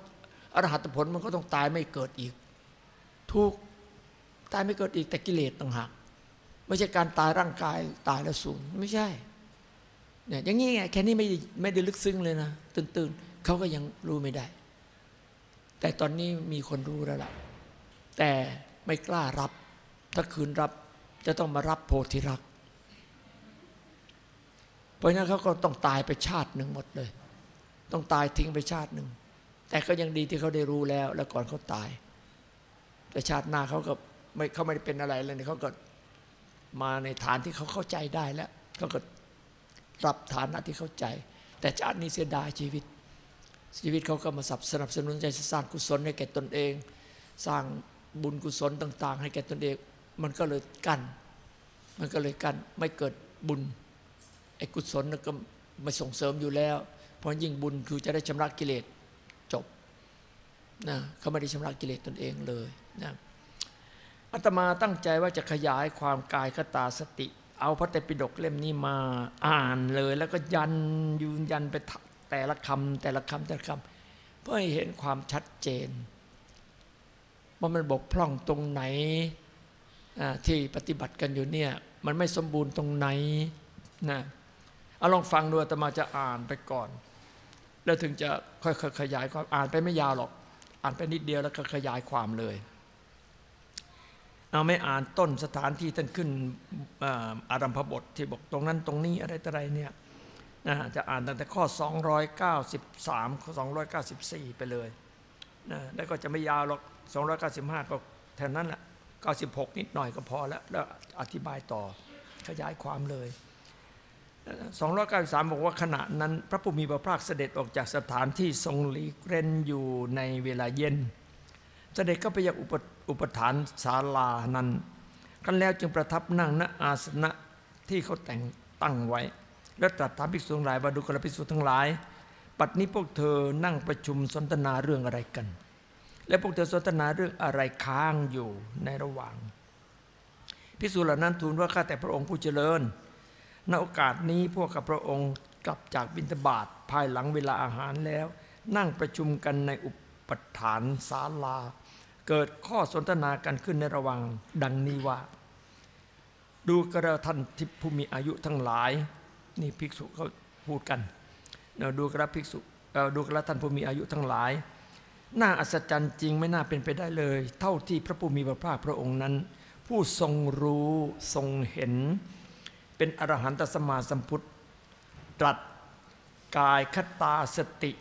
อรหัตผลมันก็ต้องตายไม่เกิดอีก ทุกตายไม่เกิดอีกแต่กิเลสต่างหากไม่ใช่การตายร่างกายตายแล้วศูนย์ไม่ใช่เนี่ยอย่างนี้ไงแค่นี้ไม่ได้ไม่ได้ลึกซึ้งเลยนะตื่นๆเขาก็ยังรู้ไม่ได้ แต่ตอนนี้มีคนรู้แล้วล่ะ แต่ไม่กล้ารับ ถ้าคืนรับจะต้องมารับโพธิรัก เพราะฉะนั้นเขาก็ต้องตายไปชาติหนึ่งหมดเลย ต้องตายทิ้งไปชาติหนึ่ง แต่ก็ยังดีที่เขาได้รู้แล้ว แล้วก่อนเขาตาย แต่ชาติหน้าเขาก็ไม่เขาไม่ได้เป็นอะไรเลยเขาก็มาในฐานที่เขาเข้าใจได้แล้วเขาก็รับฐานะที่เข้าใจ แต่ชาตินี้เสียดายชีวิต ชีวิตเขาก็มาสนับสนุนใจสร้างกุศลให้แก่ตนเอง สร้างบุญกุศลต่าง ๆ ให้แก่ตนเอง มันก็เลยกั้น มันก็เลยกั้นไม่เกิดบุญไอ้กุศลก็ไม่ส่งเสริมอยู่แล้ว เพราะยิ่งบุญคือจะได้ชำระกิเลสจบนะเขาไม่ได้ชำระกิเลสตนเองเลยนะอาตมาตั้งใจว่าจะขยายความกายคตาสติ เอาพระไตรปิฎกเล่มนี้มาอ่านเลย แล้วก็ยันยืนยันไปแต่ละคำแต่ละคำแต่ละคำเพื่อให้เห็นความชัดเจนว่ามันบกพร่องตรงไหน ที่ปฏิบัติกันอยู่เนี่ยมันไม่สมบูรณ์ตรงไหนนะเอาลองฟังดูอาตมาจะอ่านไปก่อน แล้วถึงจะค่อยขยายความอ่านไปไม่ยาวหรอก อ่านไปนิดเดียวแล้วก็ขยายความเลย เอาไม่อ่านต้นสถานที่ท่านขึ้นอารัมพบทที่บอกตรงนั้นตรงนี้อะไรต่ออะไรเนี่ยนะจะอ่านตั้งแต่ข้อ 293ข้อ294 ไปเลยนะแล้วก็จะไม่ยาวหรอก 295 ก็แทนนั้นแหละ 96 นิดหน่อยก็พอแล้วแล้วอธิบายต่อขยายความเลย 293 บอกว่าขณะนั้นพระผู้มีพระภาคเสด็จออกจากสถานที่ทรงหลีกเรนอยู่ในเวลาเย็น เสด็จก็ไปยังอุปอุปฐานศาลานั้นกันแล้วจึงประทับนั่งณอาสนะที่เขาแต่งตั้งไว้ แล้วตรัสถามภิกษุทั้งหลายว่าดูกระภิกษุทั้งหลายปัจนี้พวกเธอนั่งประชุมสนทนาเรื่องอะไรกัน และพวกเธอสนทนาเรื่องอะไรค้างอยู่ในระหว่างภิกษุเหล่านั้นทูลว่าข้าแต่พระองค์ผู้เจริญณโอกาสนี้พวกกับพระองค์กลับจากบิณฑบาตภายหลังเวลาอาหารแล้ว นั่งประชุมกันในอุปฐานศาลา เกิดข้อสนทนากันขึ้นในระหว่างดังนี้ว่า ดูกระท่านทิพผู้มีอายุทั้งหลาย นี่ภิกษุเขาพูดกันเราดูกระภิกษุดูกระท่านผู้มีอายุทั้งหลาย น่าอัศจรรย์จริงไม่น่าเป็นไปได้เลย เท่าที่พระผู้มีพระภาคพระองค์นั้น ผู้ทรงรู้ทรงเห็น เป็นอรหันตสมาสัมพุทธตรัสกายคตาสติ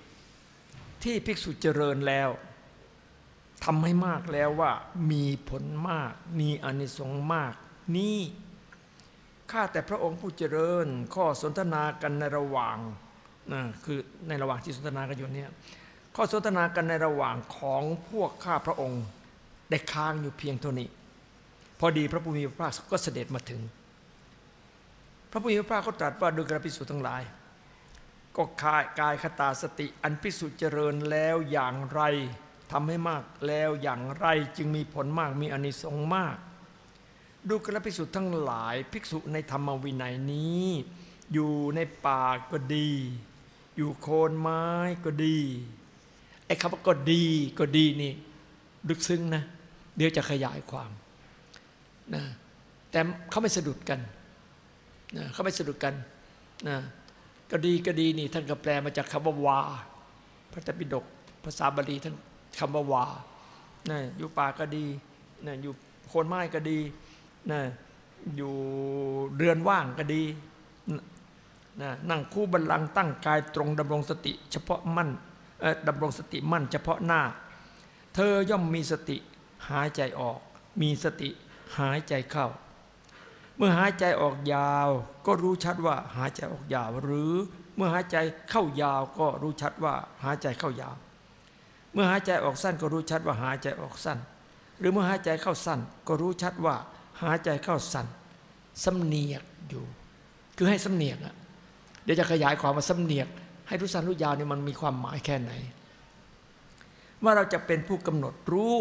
ที่ภิกษุเจริญแล้วทำให้มากแล้วว่ามีผลมาก มีอนิสงส์มาก นี่ข้าแต่พระองค์ผู้เจริญข้อสนทนากันในระหว่างนะคือในระหว่างที่สนทนากันอยู่เนี่ย ข้อสนทนากันในระหว่างของพวกข้าพระองค์ได้ค้างอยู่เพียงเท่านี้ พอดีพระผู้มีพระภาคก็เสด็จมาถึง พระผู้มีพระภาคก็ตรัสว่าดูกระพิสุทั้งหลาย ก็กายกายคตาสติอันพิสุเจริญแล้วอย่างไรทำให้มากแล้วอย่างไรจึงมีผลมากมีอนิสงส์มาก ดูกระพิสุทั้งหลายภิกษุในธรรมวินัยนี้ อยู่ในป่าก็ดี อยู่โคนไม้ก็ดี อ้คำว่าก็ดีก็ดีนี่ลึกซึ้งนะ เดี๋ยวจะขยายความนะแต่เขาไม่สะดุดกันนะเขาไม่สะดุดกันนะก็ดีก็ดีนี่ท่านก็แปลมาจากคำว่าวา พระตปิฎกภาษาบาลีท่านคำว่าวานะอยู่ป่าก็ดีนะอยู่โคนไม้ก็ดีนะอยู่เรือนว่างก็ดีนะนั่งคู่บัลลังก์ตั้งกายตรงดำรงสติ เฉพาะมั่น ดำรงสติมั่นเฉพาะหน้า เธอย่อมมีสติหายใจออก มีสติหายใจเข้า เมื่อหายใจออกยาว ก็รู้ชัดว่าหายใจออกยาว หรือเมื่อหายใจเข้ายาวก็รู้ชัดว่าหายใจเข้ายาว เมื่อหายใจออกสั้นก็รู้ชัดว่าหายใจออกสั้น หรือเมื่อหายใจเข้าสั้น ก็รู้ชัดว่าหายใจเข้าสั้นสำเนียกอยู่ คือให้สำเนียกอะเดี๋ยวจะขยายความว่าสำเนียก ให้รู้สั้นรู้ยาวเนี่ยมันมีความหมายแค่ไหน ว่าเราจะเป็นผู้กำหนดรู้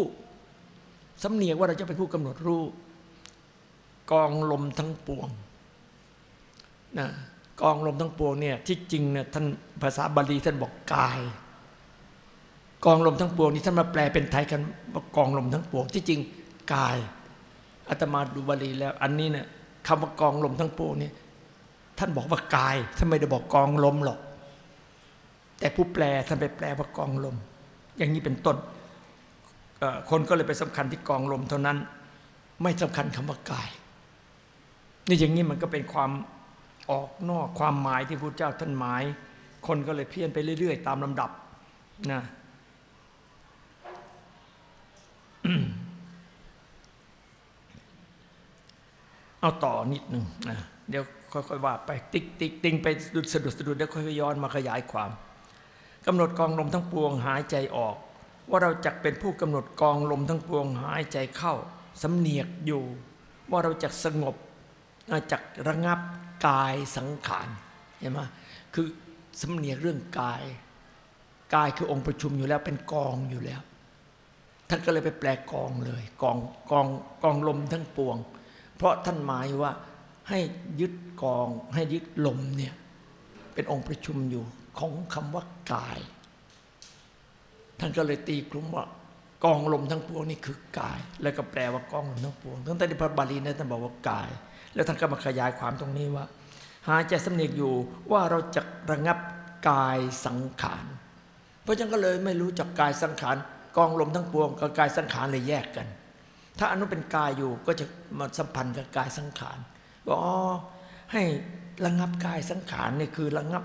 สำเนียกว่าเราจะเป็นผู้กำหนดรู้ กองลมทั้งปวงนะกองลมทั้งปวงเนี่ยที่จริงเนี่ยท่านภาษาบาลีท่านบอกกาย กองลมทั้งปวงนี่ท่านมาแปลเป็นไทยกันว่ากองลมทั้งปวง ที่จริงกายอาตมาดูบาลีแล้ว อันนี้เนี่ยคำว่ากองลมทั้งปวงเนี่ยท่านบอกว่ากายท่านไม่ได้บอกกองลมหรอก แต่ผู้แปลท่านไปแปลว่ากองลม อย่างนี้เป็นต้นคนก็เลยไปสำคัญที่กองลมเท่านั้น ไม่สำคัญคำว่ากายนี่อย่างนี้มันก็เป็นความออกนอกความหมายที่พระเจ้าท่านหมาย คนก็เลยเพี้ยนไปเรื่อย ๆ ตามลำดับนะเอาต่อนิดหนึ่งนะเดี๋ยวค่อยๆว่าไป ติ๊กติ๊กติ๊งไปสะดุดสะดุดแล้วค่อยๆย้อนมาขยายความ กำหนดกองลมทั้งปวงหายใจออก ว่าเราจักเป็นผู้กำหนดกองลมทั้งปวงหายใจเข้าสำเนียกอยู่ ว่าเราจักสงบจักระงับกายสังขารเห็นไหมคือสำเนียกเรื่องกาย กายคือองค์ประชุมอยู่แล้วเป็นกองอยู่แล้วท่านก็เลยไปแปลกองเลยกองกองกองลมทั้งปวง เพราะท่านหมายว่าให้ยึดกองให้ยึดลมเนี่ยเป็นองค์ประชุมอยู่ ของคำว่ากาย ท่านก็เลยตีกลุ่มว่ากองลมทั้งปวงนี่คือกาย แล้วก็แปลว่ากองลมทั้งปวงทั้งแต่ในพระบาลีนั้นท่านบอกว่ากาย แล้วท่านก็มาขยายความตรงนี้ว่า หายใจสำเนียกอยู่ว่าเราจะระงับกายสังขาร เพราะฉะนั้นก็เลยไม่รู้จักกายสังขารกองลมทั้งปวงกับกายสังขารเลยแยกกัน ถ้าอนุเป็นกายอยู่ก็จะมาสัมพันธ์กับกายสังขารบอกอ๋อให้ระงับกายสังขารนี่คือระงับ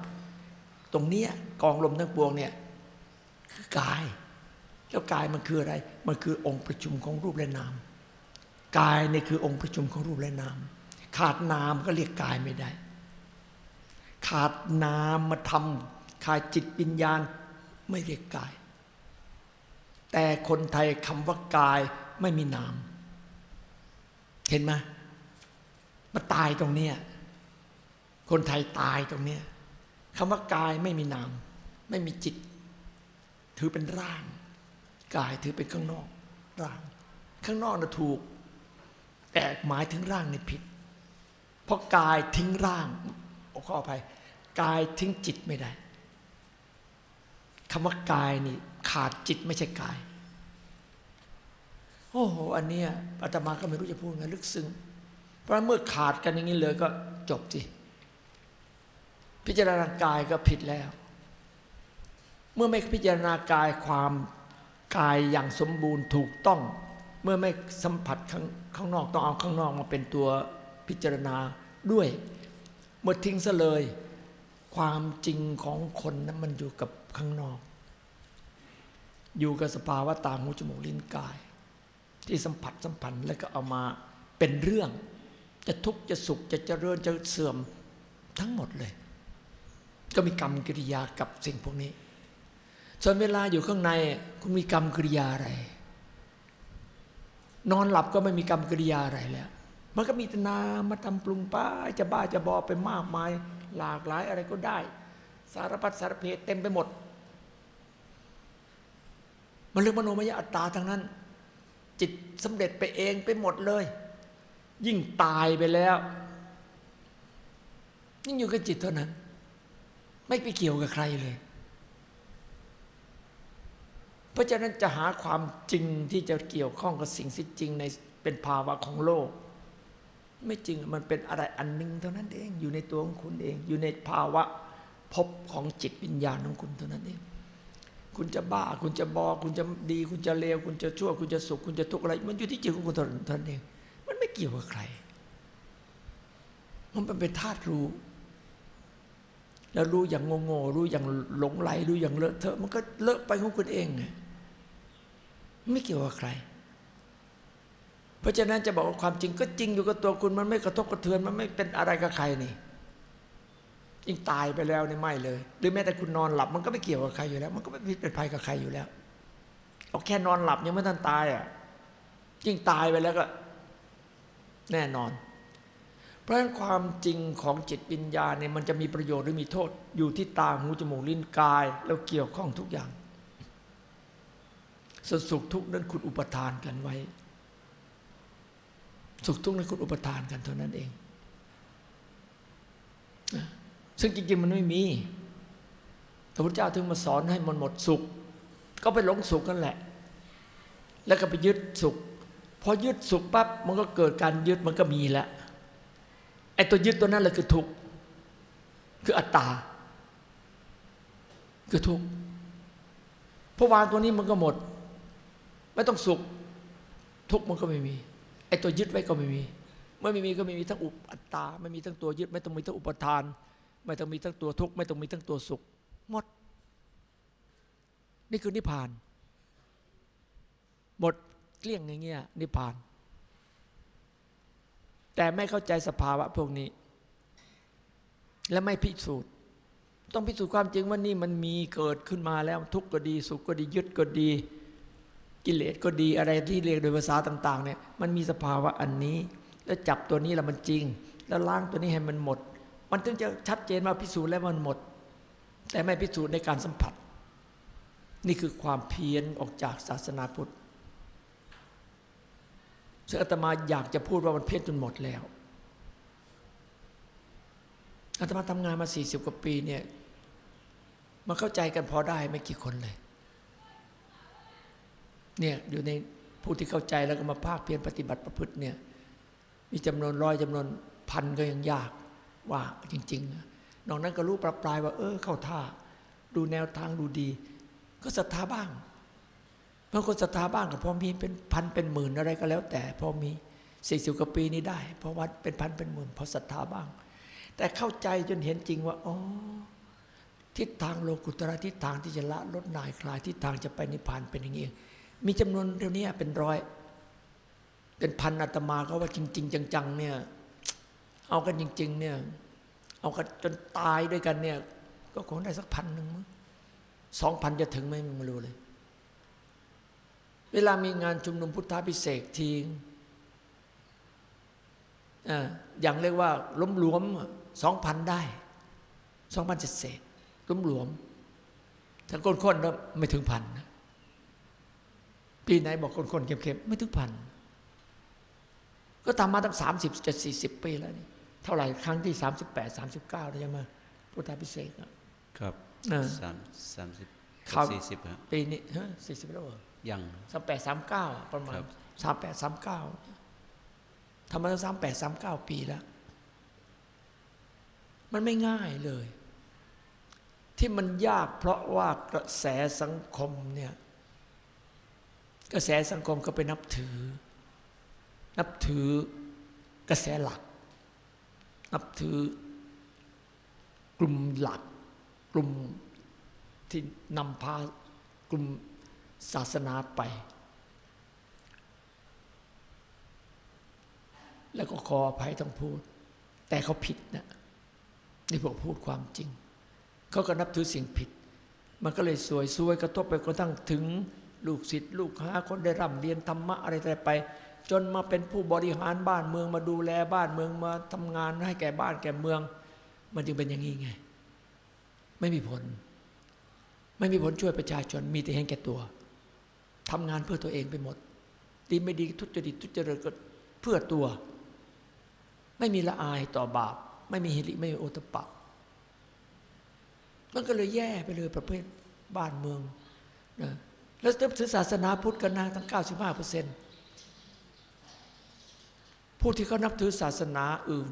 รงเนี้ยกองลมทั้งปวงเนี่ยคือกาย แล้วกายมันคืออะไร มันคือองค์ประชุมของรูปและนาม กายนี่คือองค์ประชุมของรูปและนาม ขาดนามก็เรียกกายไม่ได้ ขาดนามมาทำขาดจิตวิญญาณไม่เรียกกาย แต่คนไทยคำว่ากายไม่มีนาม เห็นไหมมาตายตรงเนี้ยคนไทยตายตรงเนี้ย คำว่ากายไม่มีนาม ไม่มีจิต ถือเป็นร่าง กายถือเป็นข้างนอก ร่าง ข้างนอกนะถูก แต่หมายถึงร่างในผิด เพราะกายทิ้งร่างขออภัยกายทิ้งจิตไม่ได้คำว่ากายนี่ขาดจิตไม่ใช่กาย โอ้โห อันเนี้ยอาตมาก็ไม่รู้จะพูดไงลึกซึ้ง เพราะเมื่อขาดกันอย่างนี้เลยก็จบสิ พิจารณากายก็ผิดแล้ว เมื่อไม่พิจารณากายความกายอย่างสมบูรณ์ถูกต้อง เมื่อไม่สัมผัสข้างข้างนอกต้องเอาข้างนอกมาเป็นตัวพิจารณาด้วย เมื่อทิ้งซะเลย ความจริงของคนนั้นมันอยู่กับข้างนอก อยู่กับสภาวะตาหูจมูกลิ้นกาย ที่สัมผัสสัมพันธ์แล้วก็เอามาเป็นเรื่อง จะทุกข์จะสุขจะเจริญจะเสื่อมทั้งหมดเลย ก็มีกรรมกิริยากับสิ่งพวกนี้ส่วนเวลาอยู่ข้างในคุณมีกรรมกิริยาอะไร นอนหลับก็ไม่มีกรรมกิริยาอะไรแล้ว มันก็มีตนามาทำปรุงป้าจะบ้าจะบอไปมากมาย หลากหลายอะไรก็ได้ สารพัดสารเพเต็มไปหมด มันเรื่องมโนมยอัตตาทั้งนั้น จิตสำเร็จไปเองไปหมดเลย ยิ่งตายไปแล้ว ยิ่งอยู่กับจิตเท่านั้น ไม่ไปเกี่ยวกับใครเลย เพราะฉะนั้นจะหาความจริงที่จะเกี่ยวข้องกับสิ่งที่จริงในเป็นภาวะของโลก ไม่จริงมันเป็นอะไรอันหนึงเท่านั้นเองอยู่ในตัวของคุณเอง อยู่ในภาวะพบของจิตวิญญาณของคุณเท่านั้นเอง คุณจะบ้าคุณจะบอ คุณจะดี คุณจะเลวคุณจะชั่ว คุณจะสุข คุณจะทุกข์อะไร มันอยู่ที่จิตของคุณเท่านั้นเอง มันไม่เกี่ยวกับใคร มันเป็นธาตุรู้ แล้วรู้อย่างโง่ๆรู้อย่างหลงไหลรู้อย่างเลอะเทอะ มันก็เลอะไปของคุณเองไงไม่เกี่ยวกับใคร เพราะฉะนั้นจะบอกว่าความจริงก็จริงอยู่กับตัวคุณมันไม่กระทบกระเทือนมันไม่เป็นอะไรกับใครนี่ยิ่งตายไปแล้วนี่ไม่เลย หรือแม้แต่คุณนอนหลับ มันก็ไม่เกี่ยวกับใครอยู่แล้ว มันก็ไม่เป็นภัยกับใครอยู่แล้วเอาแค่นอนหลับยังไม่ทันตายอะยิ่งตายไปแล้วก็ แน่นอน เพราะฉะนั้นความจริงของจิตวิญญาณเนี่ยมันจะมีประโยชน์หรือมีโทษอยู่ที่ตาหูจมูกลิ้นกาย แล้วเกี่ยวข้องทุกอย่างส่วนสุขทุกข์นั้นคุณอุปทานกันไว้ สุขทุกข์นั้นคุณอุปทานกันเท่านั้นเอง ซึ่งจริงๆมันไม่มีพระพุทธเจ้าถึงมาสอนให้มันหมดสุข ก็ไปหลงสุขนั่นแหละ แล้วก็ไปยึดสุขพอยึดสุขปั๊บมันก็เกิดการยึดมันก็มีแล้ว ไอ้ตัวยึดตัวนั้นแหละคือทุกข์คืออัตตา คือทุกข์พอวางตัวนี้มันก็หมด ไม่ต้องสุข ทุกข์มันก็ไม่มีไอ้ตัวยึดไว้ก็ไม่มี เมื่อไม่มีก็ไม่มีทั้งอุปอัตตา ไม่มีทั้งตัวยึด ไม่ต้องมีทั้งอุปทาน ไม่ต้องมีทั้งตัวทุกข์ไม่ต้องมีทั้งตัวสุข หมด นี่คือนิพพาน หมดเกลี้ยงอย่างเงี้ยนิพพาน แต่ไม่เข้าใจสภาวะพวกนี้ และไม่พิสูจน์ ต้องพิสูจน์ความจริงว่านี่มันมีเกิดขึ้นมาแล้วทุกข์ก็ดี สุขก็ดียึดก็ดี กิเลสก็ดีอะไรที่เรียกโดยภาษาต่าง ๆ เนี่ยมันมีสภาวะอันนี้ แล้วจับตัวนี้แล้วมันจริง แล้วล้างตัวนี้ให้มันหมด มันถึงจะชัดเจนว่าพิสูจน์แล้วมันหมด แต่ไม่พิสูจน์ในการสัมผัส นี่คือความเพี้ยนออกจากศาสนาพุทธ ซึ่งอาตมาอยากจะพูดว่ามันเพี้ยนจนหมดแล้วอาตมาทำงานมาสี่สิบกว่าปีเนี่ยมาเข้าใจกันพอได้ไม่กี่คนเลย เนี่ยอยู่ในผู้ที่เข้าใจแล้วก็มาภาคเพียรปฏิบัติประพฤติเนี่ยมีจำนวนร้อยจำนวนพันก็ยังยากว่าจริงๆนอกนั้นก็รู้ปรับปลายว่า เออเข้าท่า ดูแนวทางดูดี ก็ศรัทธาบ้าง บางคนศรัทธาบ้างก็พอมีเป็นพันเป็นหมื่นอะไรก็แล้ว แต่พอมีสี่สิบกว่าปีนี้ได้ เพราะวัดเป็นพันเป็นหมื่นพอศรัทธาบ้าง แต่เข้าใจจนเห็นจริงว่าอ๋อทิศทางโลกุตระทิศทางที่จะละลดนายคลายทิศทางจะไปนิพพานเป็นอย่างนี้มีจำนวนเดี๋ยวนี้เป็นร้อย เป็นพันอาตมาก็ว่าจริง ๆ จังๆเนี่ยเอากันจริง ๆ เนี่ย เอากันจนตายด้วยกันเนี่ย ก็คงได้สักพันหนึ่งมั้งสองพันจะถึงไหมไม่รู้เลย เวลามีงานชุมนุมพุทธาพิเศษทีอ่าอย่างเรียกว่าล้มหลวมสองพันได้สองพันเศษล้มหลวมถ้าคนๆแล้วไม่ถึงพันนะปีไหนบอกคนๆเข้มๆไม่ถึงพันก็ทำมาตั้งสามสิบจะสี่สิบปีแล้วนี่เท่าไหร่ครั้งที่สามสิบแปดสามสิบเก้าใช่ไหมพุทธาพิเศษอะครับเออสามสามสิบครับสี่สิบครับปีนี้ฮะสี่สิบแล้วเหรอ ยังสามแปดสามเก้าประมาณครับสามแปดสามเก้าทำมาตั้งสามแปดสามเก้าปีแล้ว มันไม่ง่ายเลย ที่มันยากเพราะว่ากระแสสังคมเนี่ย กระแสสังคมก็ไปนับถือ นับถือกระแสหลัก นับถือกลุ่มหลัก กลุ่มที่นำพากลุ่ม ศาสนาไป แล้วก็ขออภัยต้องพูด แต่เขาผิดนะนี่ผมพูดความจริง เขาก็นับถือสิ่งผิด มันก็เลยสวยซวยกระทบไปกระทั่งถึงลูกศิษย์ลูกหาคนได้ร่ำเรียนธรรมะอะไรแต่ไป จนมาเป็นผู้บริหารบ้านเมืองมาดูแลบ้านเมืองมาทำงานให้แก่บ้านแก่เมือง มันจึงเป็นอย่างนี้ไง ไม่มีผล ไม่มีผลช่วยประชาชนมีแต่เห็นแก่ตัว ทำงานเพื่อตัวเองไปหมด ดีไม่ดีทุจริตทุจริตก็เพื่อตัว ไม่มีละอายต่อบาป ไม่มีฮิริไม่มีโอตปะมันก็เลยแย่ไปเลยประเภทบ้านเมืองนะแล้วถือศาสนาพุทธกันนะทั้ง 95เปอร์เซ็นต์ผู้ที่เขานับถือศาสนาอื่น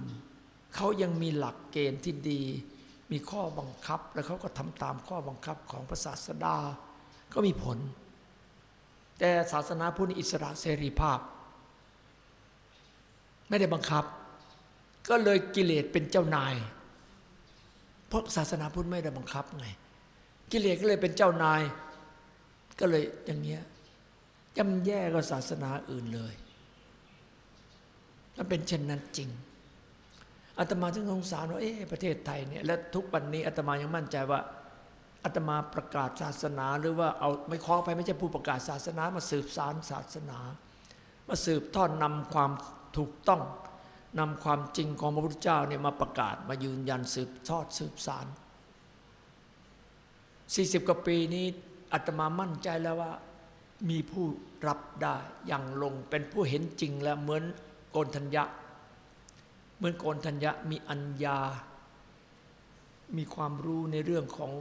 เขายังมีหลักเกณฑ์ที่ดี มีข้อบังคับ แล้วเขาก็ทำตามข้อบังคับของพระศาสดา ก็มีผล แต่ศาสนาพุทธอิสระเสรีภาพ ไม่ได้บังคับ ก็เลยกิเลสเป็นเจ้านาย เพราะศาสนาพุทธไม่ได้บังคับไง กิเลสก็เลยเป็นเจ้านาย ก็เลยอย่างเงี้ยย่ำแย่กว่าศาสนาอื่นเลยมันเป็นเช่นนั้นจริงอาตมาถึงสงสารว่าเอ๊ะประเทศไทยเนี่ยและทุกวันนี้อาตมายังมั่นใจว่า อาตมาประกาศศาสนา หรือว่าเอาไม่คล้องไปไม่ใช่ผู้ประกาศศาสนา มาสืบสารศาสนา มาสืบทอดนำความถูกต้องนำความจริงของพระพุทธเจ้าเนี่ยมาประกาศมายืนยันสืบทอดสืบสาร40กว่าปีนี้อาตมามั่นใจแล้วว่ามีผู้รับได้อย่างลงเป็นผู้เห็นจริงแล้วเหมือนโกนธัญญะ เหมือนโกนธัญญะมีอัญญา มีความรู้ในเรื่องของ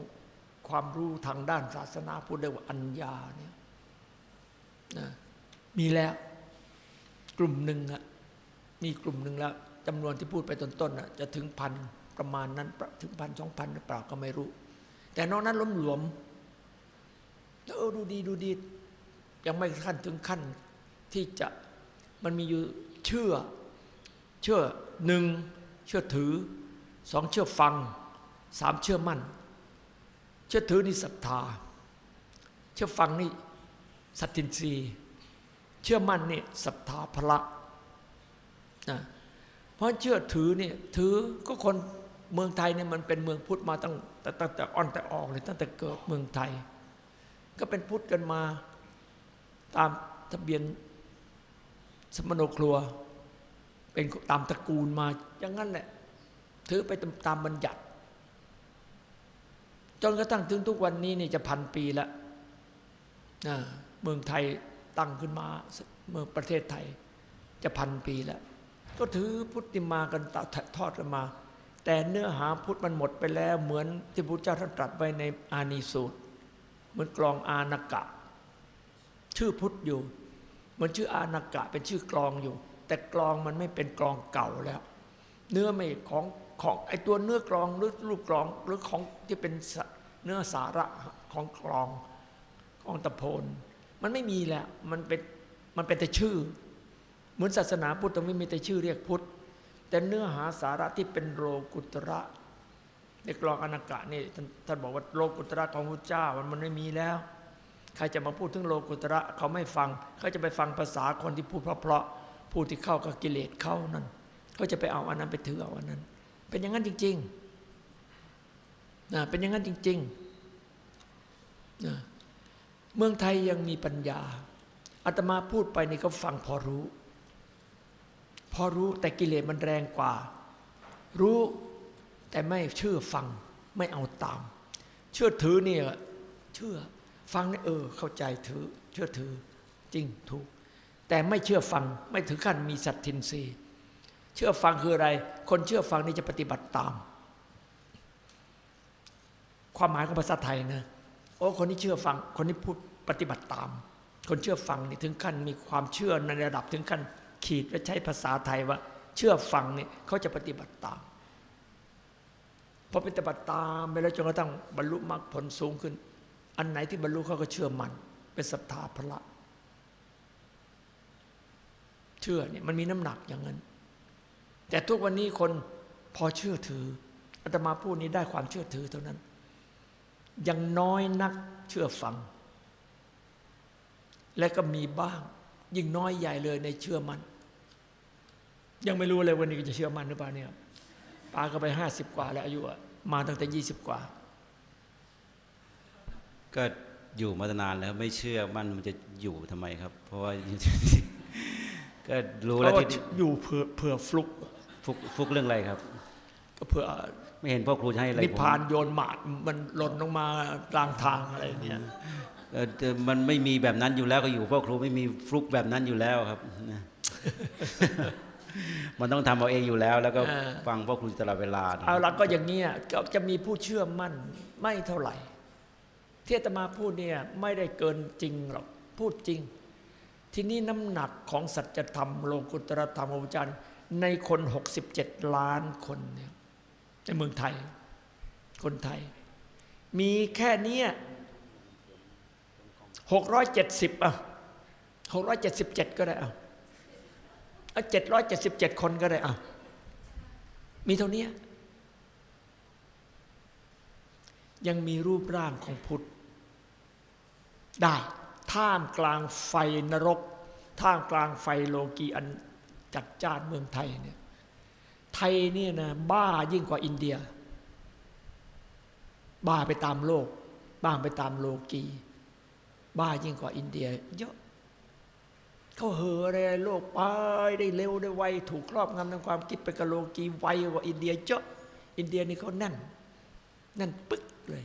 ความรู้ทางด้านศาสนาพูดได้ว่าอัญญาเนี่ยนะมีแล้วกลุ่มหนึ่งอะมีกลุ่มหนึ่งแล้วจำนวนที่พูดไปต้นๆน่ะจะถึงพันประมาณนั้นถึงพันสองพันหรือเปล่าก็ไม่รู้ แต่นอกนั้นล้มหลวมเออดูดีดูดี ยังไม่ขั้นถึงขั้นที่จะมันมีอยู่เชื่อ เชื่อหนึ่งเชื่อถือสองเชื่อฟังสามเชื่อมั่น เชื่อถือนี่ศรัทธา เชื่อฟังนี่สัตินรีเชื่อมั่นนี่ศรัทธาพละนะเพราะเชื่อถือเนี่ยถือก็คนเมืองไทยเนี่ยมันเป็นเมืองพุทธมาตั้งแต่ตั้งแต่อ่อนแต่ออกเลยตั้งแต่เกิดเมืองไทย ก็เป็นพุทธกันมาตามทะเบียนสมโนครัว เป็นตามตระกูลมาอย่างนั้นแหละถือไปตามตามบัญญัติ จนกระทั่งถึงทุกวันนี้นี่จะพันปีละเมืองไทยตั้งขึ้นมาเมืองประเทศไทย จะพันปีแล้ว ก็ถือพุทธิมากันทอดกันมา แต่เนื้อหาพุทธมันหมดไปแล้ว เหมือนที่พุทธเจ้าท่านตรัสไว้ในอานีสูตร เหมือนกลองอานากะ ชื่อพุทธอยู่ เหมือนชื่ออานากะเป็นชื่อกลองอยู่ แต่กลองมันไม่เป็นกลองเก่าแล้ว เนื้อไม่ของของไอตัวเนื้อกลองหรือรูปกลองหรือของที่เป็น เนื้อสาระของกลองของตะโพนมันไม่มีแหล้วมันเป็นมันเป็นแต่ชื่อ เหมือนศาสนาพุทธไม่มีแต่ชื่อเรียกพุทธ แต่เนื้อหาสาระที่เป็นโลกุตระในกลองอนาคานี่ท่านบอกว่าโลกุตระของพระเจ้ามันมันไม่มีแล้ว ใครจะมาพูดถึงโลกุตระเขาไม่ฟังเขาจะไปฟังภาษาคนที่พูดเพราะๆพูดที่เข้ากับกิเลสเขานั่นเขาจะไปเอาอันนั้นไปถือเอาอันนั้น เป็นอย่างนั้นจริง ๆ นะเป็นอย่างนั้นจริงๆนะเมืองไทยยังมีปัญญาอาตมาพูดไปนี่ก็ฟังพอรู้ พอรู้แต่กิเลสมันแรงกว่า รู้แต่ไม่เชื่อฟังไม่เอาตาม เชื่อถือเนี่ยเชื่อฟังเนี่ยเออ เข้าใจถือ เชื่อถือจริงถูก แต่ไม่เชื่อฟังไม่ถึงขั้นมีสัตทินรีเชื่อฟังคืออะไร คนเชื่อฟังนี่จะปฏิบัติตาม ความหมายของภาษาไทยนะโอ้คนที่เชื่อฟังคนที่พูดปฏิบัติตาม คนเชื่อฟังนี่ถึงขั้นมีความเชื่อในระดับถึงขั้นขีดและใช้ภาษาไทยว่า เชื่อฟังนี่เขาจะปฏิบัติตามพอปฏิบัติตามไปแล้วจนกระทั่งบรรลุมรรคผลสูงขึ้น อันไหนที่บรรลุเขาก็เชื่อมัน เป็นศรัทธาพละเชื่อเนี่ยมันมีน้ำหนักอย่างนั้น แต่ทุกวันนี้คนพอเชื่อถืออาตมาพูดนี้ได้ความเชื่อถือเท่านั้น ยังน้อยนักเชื่อฟัง และก็มีบ้าง ยิ่งน้อยใหญ่เลยในเชื่อมันยังไม่รู้เลยวันนี้จะเชื่อมันหรือเปล่าเนี่ยปาก็ไปห้าสิบกว่าแล้วอายุอะมาตั้งแต่ยี่สิบกว่า ก็อยู่มาตั้งนานแล้วไม่เชื่อมันมันจะอยู่ทำไมครับ เพราะว่าก็รู้เพแล้วราะว่าที่อยู่เผื่อเผื่อฟลุกฟุกฟุกเรื่องอะไรครับ ก็เผื่อ ไม่เห็นพ่อครูจะให้อะไรนิพผมพานโยนหมาดมันหล่นลงมากลางทางอะไรเนี่ยเออแต่มันไม่มีแบบนั้นอยู่แล้วก็อยู่พ่อครูไม่มีฟลุกแบบนั้นอยู่แล้วครับนะมันต้องทำเอาเองอยู่แล้ว แล้วก็ฟังพ่อครูตลอดเวลาเอาละก็อย่างเงี้ยก็จะมีผู้เชื่อมั่นไม่เท่าไหร่ที่อาตมาพูดเนี่ยไม่ได้เกินจริงหรอกพูดจริง ทีนี้น้ำหนักของสัจธรรมโลกุตรธรรมของอาจารย์ในคน 67 ล้านคนเนี่ย ในเมืองไทย คนไทย มีแค่นี้หกร้อยเจ็ดสิบอะหกร้อยเจ็ดสิบเจ็ดก็ได้อะเจ็ดร้อยเจ็ดสิบเจ็ดคนก็ได้อะมีเท่านี้ยังมีรูปร่างของพุทธ ได้ท่ามกลางไฟนรก ท่ามกลางไฟโลกีอันจัดจ้านเมืองไทยเนี่ย ไทยเนี่ยนะบ้ายิ่งกว่าอินเดีย บ้าไปตามโลก บ้าไปตามโลกี บ้ายิ่งกว่าอินเดีย เยอะเขาเหออะไรโลกไปได้เร็วได้ไว ถูกครอบงำทางความคิดไปกับโลกีไวกว่าอินเดียเยอะอินเดียนี่เขาแน่นแน่นปึ๊กเลย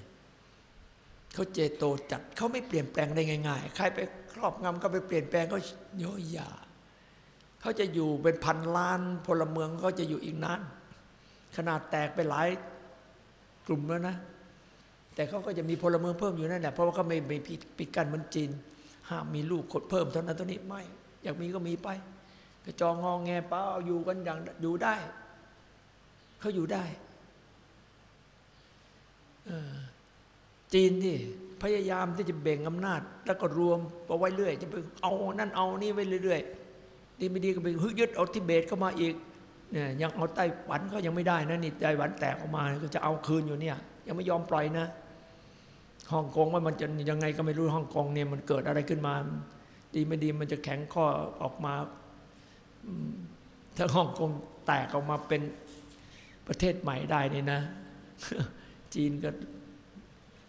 เขาเจโตจัดเขาไม่เปลี่ยนแปลงได้ง่ายๆใครไปครอบงำก็ไปเปลี่ยนแปลงก็โยยา เขาจะอยู่เป็นพันล้านพลเมืองเขาจะอยู่อีกนาน ขนาดแตกไปหลายกลุ่มแล้วนะ แต่เขาก็จะมีพลเมืองเพิ่มอยู่นั่นแหละเพราะว่าเขาไม่ไม่ปิดกั้นเหมือนจีน ห้ามมีลูกคนเพิ่มเท่านั้นเท่านี้ไม่อยากมีก็มีไปกระจองงองแงเป้าอยู่กันอย่างอยู่ได้เขาอยู่ได้จีนนี่พยายามที่จะเบ่งอำนาจ แล้วก็รวมเอาไว้เรื่อย จะไปเอานั่นเอานี่ไว้เรื่อยๆ ดีไม่ดีก็ไปยึดเอาทิเบตเข้ามาอีกเนี่ยยังเอาไต้หวันก็ยังไม่ได้นะนี่ไต้หวันแตกออกมาก็จะเอาคืนอยู่เนี่ย ยังไม่ยอมปล่อยนะฮ่องกงว่ามันจะยังไงก็ไม่รู้ฮ่องกงเนี่ยมันเกิดอะไรขึ้นมา ดีไม่ดีมันจะแข็งข้อออกมาอืมถ้าฮ่องกงแตกออกมาเป็นประเทศใหม่ได้นี่นะ จีนก็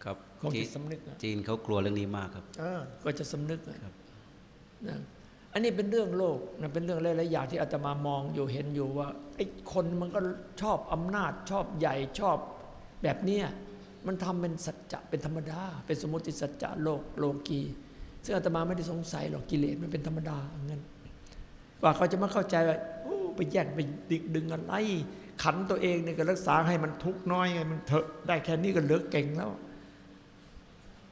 ครับคงจีจะสำนึกนะจีนเขากลัวเรื่องนี้มากครับเออก็จะสำนึกนะนะ อันนี้เป็นเรื่องโลกนะเป็นเรื่องหลายๆอย่างที่อาตมามองอยู่เห็นอยู่ว่าไอ้คนมันก็ชอบอำนาจชอบใหญ่ชอบแบบเนี้ยมันทำเป็นสัจจะเป็นธรรมดา เป็นสมมติสัจจะโลกโลกีซึ่งอาตมาไม่ได้สงสัยหรอกกิเลสมันเป็นธรรมดาเงั้นกว่าเขาจะมาเข้าใจว่าโอ้ไปแย่งไปดึงดึงอะไร ขันตัวเองเนี่ยก็รักษาให้มันทุกน้อยไงมันเถอะได้แค่นี้ก็เลือเก่งแล้ว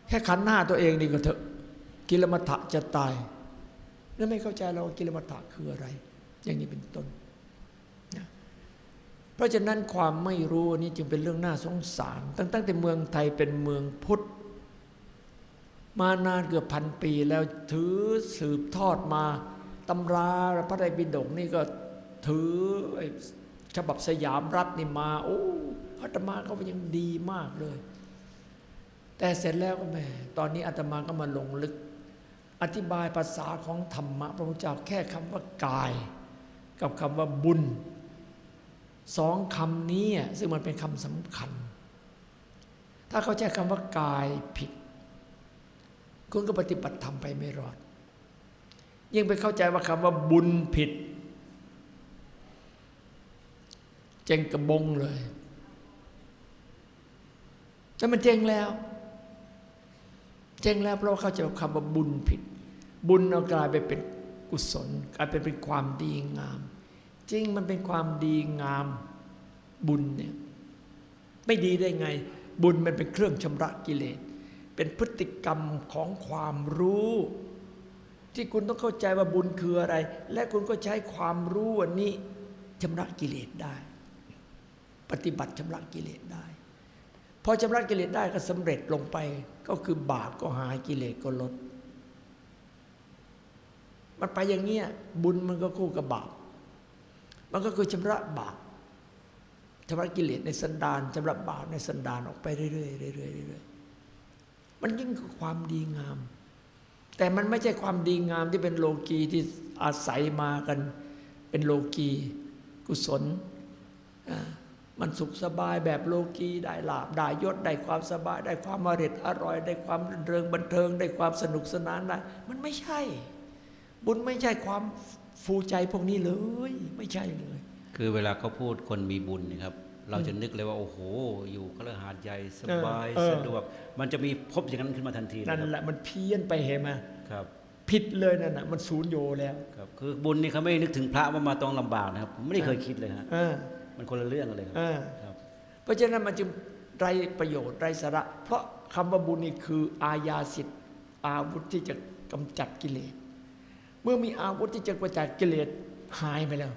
แค่ขันหน้าตัวเองนี่ก็เถอะ กิลมัฏฐะจะตาย แล้วไม่เข้าใจเรากิลมัฏฐะคืออะไร อย่างนี้เป็นต้นนะเพราะฉะนั้นความไม่รู้นี่จึงเป็นเรื่องน่าสงสาร ตั้งแต่เมืองไทยเป็นเมืองพุทธมานานเกือบพันปีแล้วถือสืบทอดมาตำราพระไตรปิฎกนี่ก็ถือฉบับสยามรัฐนี่มา โอ้อาตมาก็ยังดีมากเลย แต่เสร็จแล้วก็แม่ตอนนี้อาตมาก็มาลงลึก อธิบายภาษาของธรรมะ พระพุทธเจ้าแค่คำว่ากาย กับคำว่าบุญสองคำนี้ซึ่งมันเป็นคำสำคัญ ถ้าเขาใช้คำว่ากายผิด คุณก็ปฏิบัติธรรมไปไม่รอด ยิ่งไปเข้าใจว่าคำว่าบุญผิด เจงกระบงเลยแล้วมันเจงแล้ว เจงแล้วเพราะว่าเข้าใจว่าคำว่าบุญผิด บุญเรากลายไปเป็นกุศลกลายไปเป็นความดีงาม จริงมันเป็นความดีงามบุญเนี่ยไม่ดีได้ไง บุญมันเป็นเครื่องชำระกิเลส เป็นพฤติกรรมของความรู้ ที่คุณต้องเข้าใจว่าบุญคืออะไร และคุณก็ใช้ความรู้อันนี้ชำระกิเลสได้ ปฏิบัติชำระกิเลสได้พอชำระกิเลสได้ก็สำเร็จลงไป ก็คือบาปก็หายกิเลสก็ลด มันไปอย่างเงี้ยบุญมันก็คู่กับบาปมันก็คือชำระบาปชำระกิเลสในสันดานชำระบาปในสันดานออกไปเรื่อยๆเรื่อยๆเรื่อยๆมันยิ่งคือความดีงาม แต่มันไม่ใช่ความดีงามที่เป็นโลกีที่อาศัยมากันเป็นโลกีกุศลมันสุขสบายแบบโลกีได้ลาบได้ยศได้ความสบาย ได้ความอร่อยอร่อย ได้ความเริงบันเทิง ได้ความสนุกสนานได้ มันไม่ใช่ บุญไม่ใช่ความฟูใจพวกนี้เลย ไม่ใช่เลย คือเวลาเขาพูดคนมีบุญเนะครับ เราจะนึกเลยว่าโอ้โห อยู่คฤหาสน์ใหญ่สบายเออสะดวกมันจะมีพบอย่างนั้นขึ้นมาทันทีเลยนั่นครับแหละมันเพี้ยนไปเห็นไหมครับผิดเลยนั่นน่ะมันศูนย์โยแล้วครับคือบุญนี่เขาไม่นึกถึงพระว่ามาต้องลำบากนะครับผมไม่ได้เคยคิดเลยฮะเออมันคนละเรื่องกันเลยครับเออครับเพราะฉะนั้นมันจึงไรประโยชน์ไรสาระ เพราะคำว่าบุญนี่คืออาญาสิทธิ์อาวุธที่จะกำจัดกิเลสเมื่อมีอาวุธที่จะกำจัดกิเลสหายไปแล้ว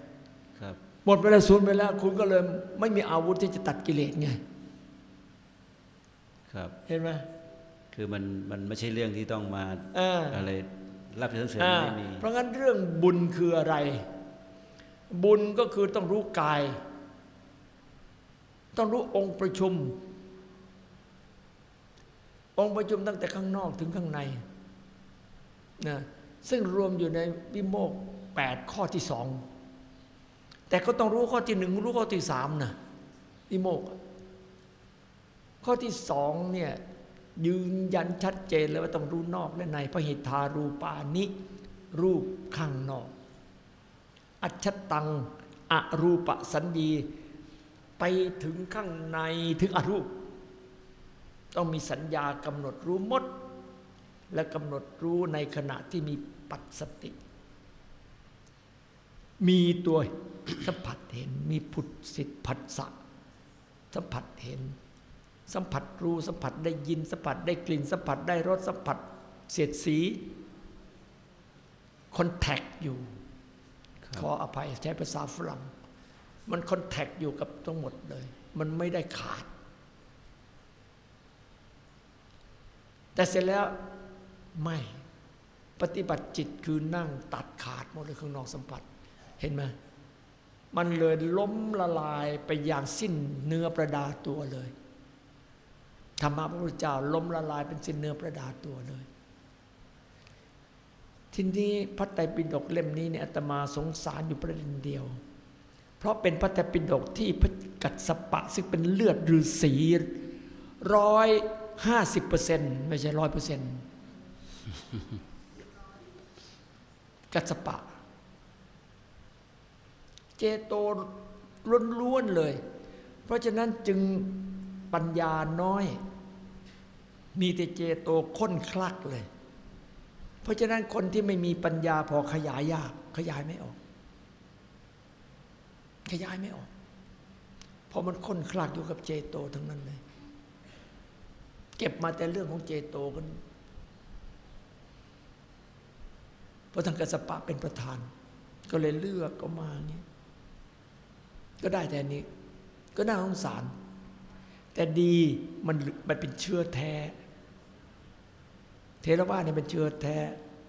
ครับหมดไปแล้วสูญไปแล้ว คุณก็เลยไม่มีอาวุธที่จะตัดกิเลสไงครับ เห็นไหมคือมันมันไม่ใช่เรื่องที่ต้องมาเอออะไรรับเสริญเสริญอ่าไม่มีเพราะงั้นเรื่องบุญคืออะไร บุญก็คือต้องรู้กาย ต้องรู้องค์ประชุม องค์ประชุมตั้งแต่ข้างนอกถึงข้างในนะ ซึ่งรวมอยู่ในวิโมกแปดข้อที่สองแต่ก็ต้องรู้ข้อที่หนึ่งรู้ข้อที่สามนะวิโมก ข้อที่สองเนี่ยยืนยันชัดเจนเลยว่าต้องรู้นอกและในพระหิทธารูปานิ รูปข้างนอก อัจฉตังอรูปสัญญีไปถึงข้างในถึงอรูป ต้องมีสัญญากำหนดรู้หมด และกำหนดรู้ในขณะที่มีปัจสติ มีตัวสัมผัสเห็นมีผุดสิทธิผัสสะสัมผัสเห็น สัมผัสรู้สัมผัสได้ยินสัมผัสได้กลิ่นสัมผัสได้รสสัมผัสเสียดสีคอนแทคอยู่ครับขออภัยใช้ภาษาฝรั่ง มันคอนแทคอยู่กับทั้งหมดเลย มันไม่ได้ขาด แต่เสร็จแล้ว ไม่ปฏิบัติจิตคือนั่งตัดขาดหมดเลยข้างนอกสัมผัส เห็นไหมมันเลยล้มละลายไปอย่างสิ้นเนื้อประดาตัวเลยธรรมะพระพุทธเจ้าล้มละลายเป็นสิ้นเนื้อประดาตัวเลย ทีนี้พระไตรปิฎกเล่มนี้เนี่ยอาตมาสงสารอยู่ประเด็นเดียว เพราะเป็นพระไตรปิฎกที่พระกัสสปะ ซึ่งเป็นเลือดฤาษีร้อยห้าสิบเปอร์เซ็นต์ไม่ใช่ร้อยเปอร์เซ็นต์ กัสปะ เจโตล้วนๆเลย เพราะฉะนั้นจึงปัญญาน้อย มีแต่เจโตค้นคลักเลย เพราะฉะนั้นคนที่ไม่มีปัญญาพอขยายยาก ขยายไม่ออก ขยายไม่ออกเพราะมันค้นคลักอยู่กับเจโตทั้งนั้นเลย เก็บมาแต่เรื่องของเจโตกัน เพราะทางกสสปะเป็นประธาน ก็เลยเลือกก็มาอย่างนี้ก็ได้แต่นี้ ก็น่าสงสาร แต่ดีมันมันเป็นเชื้อแท้ เทรวาเนี่ยเป็นเชื้อแท้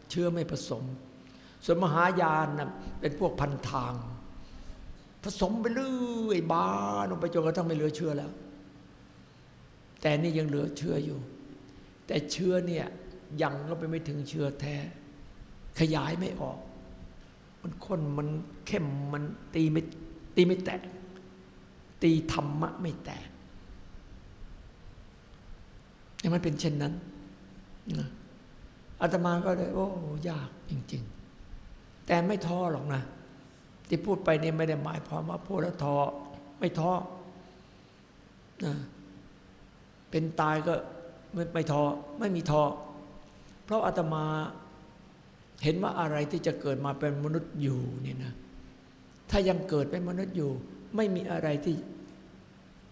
เชื้อไม่ผสม ส่วนมหายานนะเป็นพวกพันทาง ผสมไปเรื่อยบานลงไปจนกระทั่งไม่เหลือเชื้อแล้ว แต่นี่ยังเหลือเชื้ออยู่ แต่เชื้อเนี่ยยังก็ไปไม่ถึงเชื้อแท้ ขยายไม่ออก มันข้นมันเข้มมันตีไม่ตีไม่แตก ตีธรรมะไม่แตกยังมันเป็นเช่นนั้นนะอาตมาก็เลยโอ้ยากจริง ๆ แต่ไม่ท้อหรอกนะ ที่พูดไปเนี่ยไม่ได้หมายความว่าพูดแล้วท้อไม่ท้อนะเป็นตายก็ไม่ไม่ท้อไม่มีท้อเพราะอาตมา เห็นว่าอะไรที่จะเกิดมาเป็นมนุษย์อยู่เนี่ยนะ ถ้ายังเกิดเป็นมนุษย์อยู่ ไม่มีอะไรที่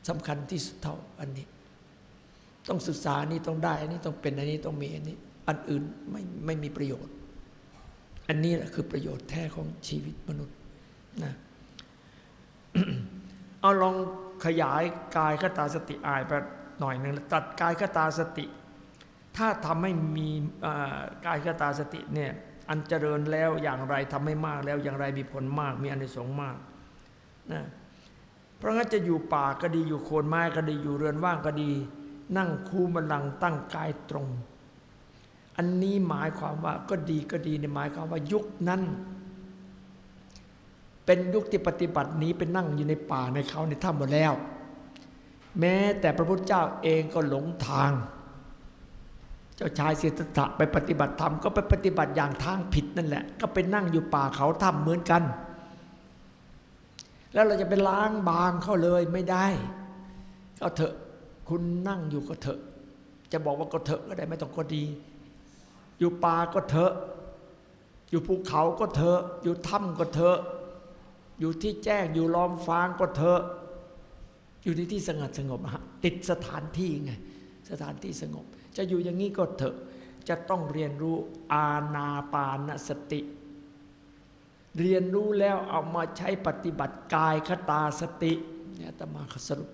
สำคัญที่สุดเท่าอันนี้ ต้องศึกษานี้ต้องได้ อันนี้ต้องเป็นอันนี้ต้องมีอันนี้ อันอื่นไม่ไม่มีประโยชน์ อันนี้แหละคือประโยชน์แท้ของชีวิตมนุษย์นะเอาลองขยายกายคตาสติอายไปหน่อยหนึ่งตัดกายคตาสติ ถ้าทำให้มีกายคตาสติเนี่ย อันเจริญแล้วอย่างไรทำให้มากแล้วอย่างไรมีผลมากมีอานิสงส์มากนะเพราะงั้นจะอยู่ป่าก็ดีอยู่โคนไม้ก็ดีอยู่เรือนว่างก็ดี นั่งคูบัลลังตั้งกายตรง อันนี้หมายความว่าก็ดีก็ดีในหมายความว่ายุคนั้นเป็นยุคที่ปฏิบัตินี้เป็นนั่งอยู่ในป่าในเขาในถ้ำหมดแล้ว แม้แต่พระพุทธเจ้าเองก็หลงทาง จ้าชายสิทธัตถะไปปฏิบัติธรรมก็ไปปฏิบัติอย่างทางผิดนั่นแหละ ก็ไปนั่งอยู่ป่าเขาถ้ำเหมือนกัน แล้วเราจะไปล้างบางเขาเลยไม่ได้ก็เถอะคุณนั่งอยู่ก็เถอะ จะบอกว่าก็เถอะก็ได้ไม่ต้องก็ดี อยู่ป่าก็เถอะ อยู่ภูเขาก็เถอะ อยู่ถ้ำก็เถอะ อยู่ที่แจ้งอยู่ล้อมฟางก็เถอะ อยู่ที่ที่สงบสงบฮะติดสถานที่ไงสถานที่สงบ จะอยู่อย่างนี้ก็เถอะ จะต้องเรียนรู้อาณาปานสติ เรียนรู้แล้วเอามาใช้ปฏิบัติกายคตาสติเนี่ยตมาสรุป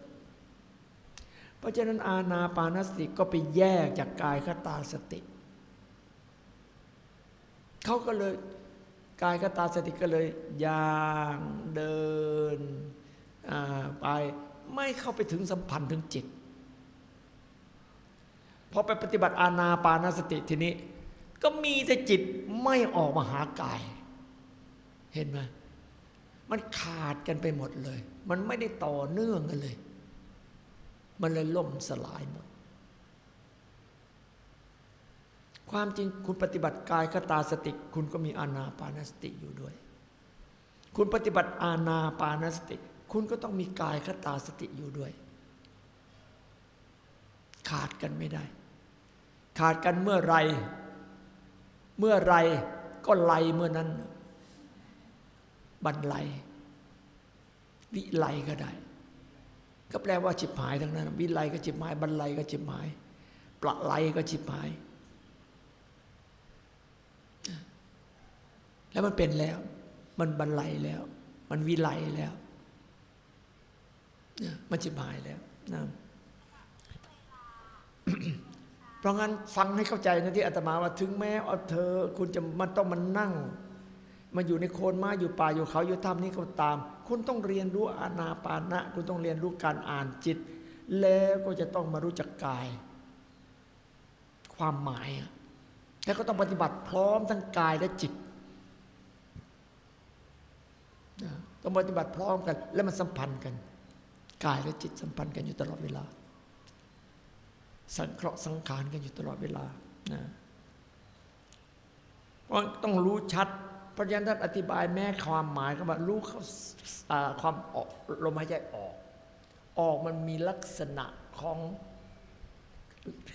เพราะฉะนั้นอาณาปานสติก็ไปแยกจากกายคตาสติเขาก็เลยกายคตาสติก็เลยย่างเดินไปไม่เข้าไปถึงสัมพันธ์ถึงจิต อไปปฏิบัติอาณาปานสติทีนี้ ก็มีแต่จิตไม่ออกมาหากาย เห็นไหมมันขาดกันไปหมดเลย มันไม่ได้ต่อเนื่องกันเลย มันเลยล่มสลายหมด ความจริงคุณปฏิบัติกายคตาสติ คุณก็มีอาณาปานสติอยู่ด้วย คุณปฏิบัติอาณาปานสติ คุณก็ต้องมีกายคตาสติอยู่ด้วย ขาดกันไม่ได้ ขาดกันเมื่อไร เมื่อไรก็ไลเมื่อนั้นบรรลัยวิไลก็ได้ ก็แปลว่าจิบหายทั้งนั้น วิไลก็จิบหายบรรลัยก็จิบหายปละไลก็จิบหาย แล้วมันเป็นแล้ว มันบรรลัยแล้ว มันวิไลแล้วมันจิบหายแล้วนะ เพราะงั้นฟังให้เข้าใจนะที่อาตมาว่าถึงแม้เอาเธอ คุณจะมันต้องมานั่ง มาอยู่ในโคนไม้อยู่ป่าอยู่เขาอยู่ถ้ำนี้ก็ตาม คุณต้องเรียนรู้อานาปานะ คุณต้องเรียนรู้การอ่านจิต แล้วก็จะต้องมารู้จักกาย ความหมาย แล้วก็ต้องปฏิบัติพร้อมทั้งกายและจิตต้องปฏิบัติพร้อมกัน และมันสัมพันธ์กัน กายและจิตสัมพันธ์กันอยู่ตลอดเวลา สังเคราะห์สังขารกันอยู่ตลอดเวลานะเพราะต้องรู้ชัดพราะฉะนั้นท่านอธิบายแม้ความหมายก็ว่ารู้เขาความออกลมหายใจออก ออกมันมีลักษณะของ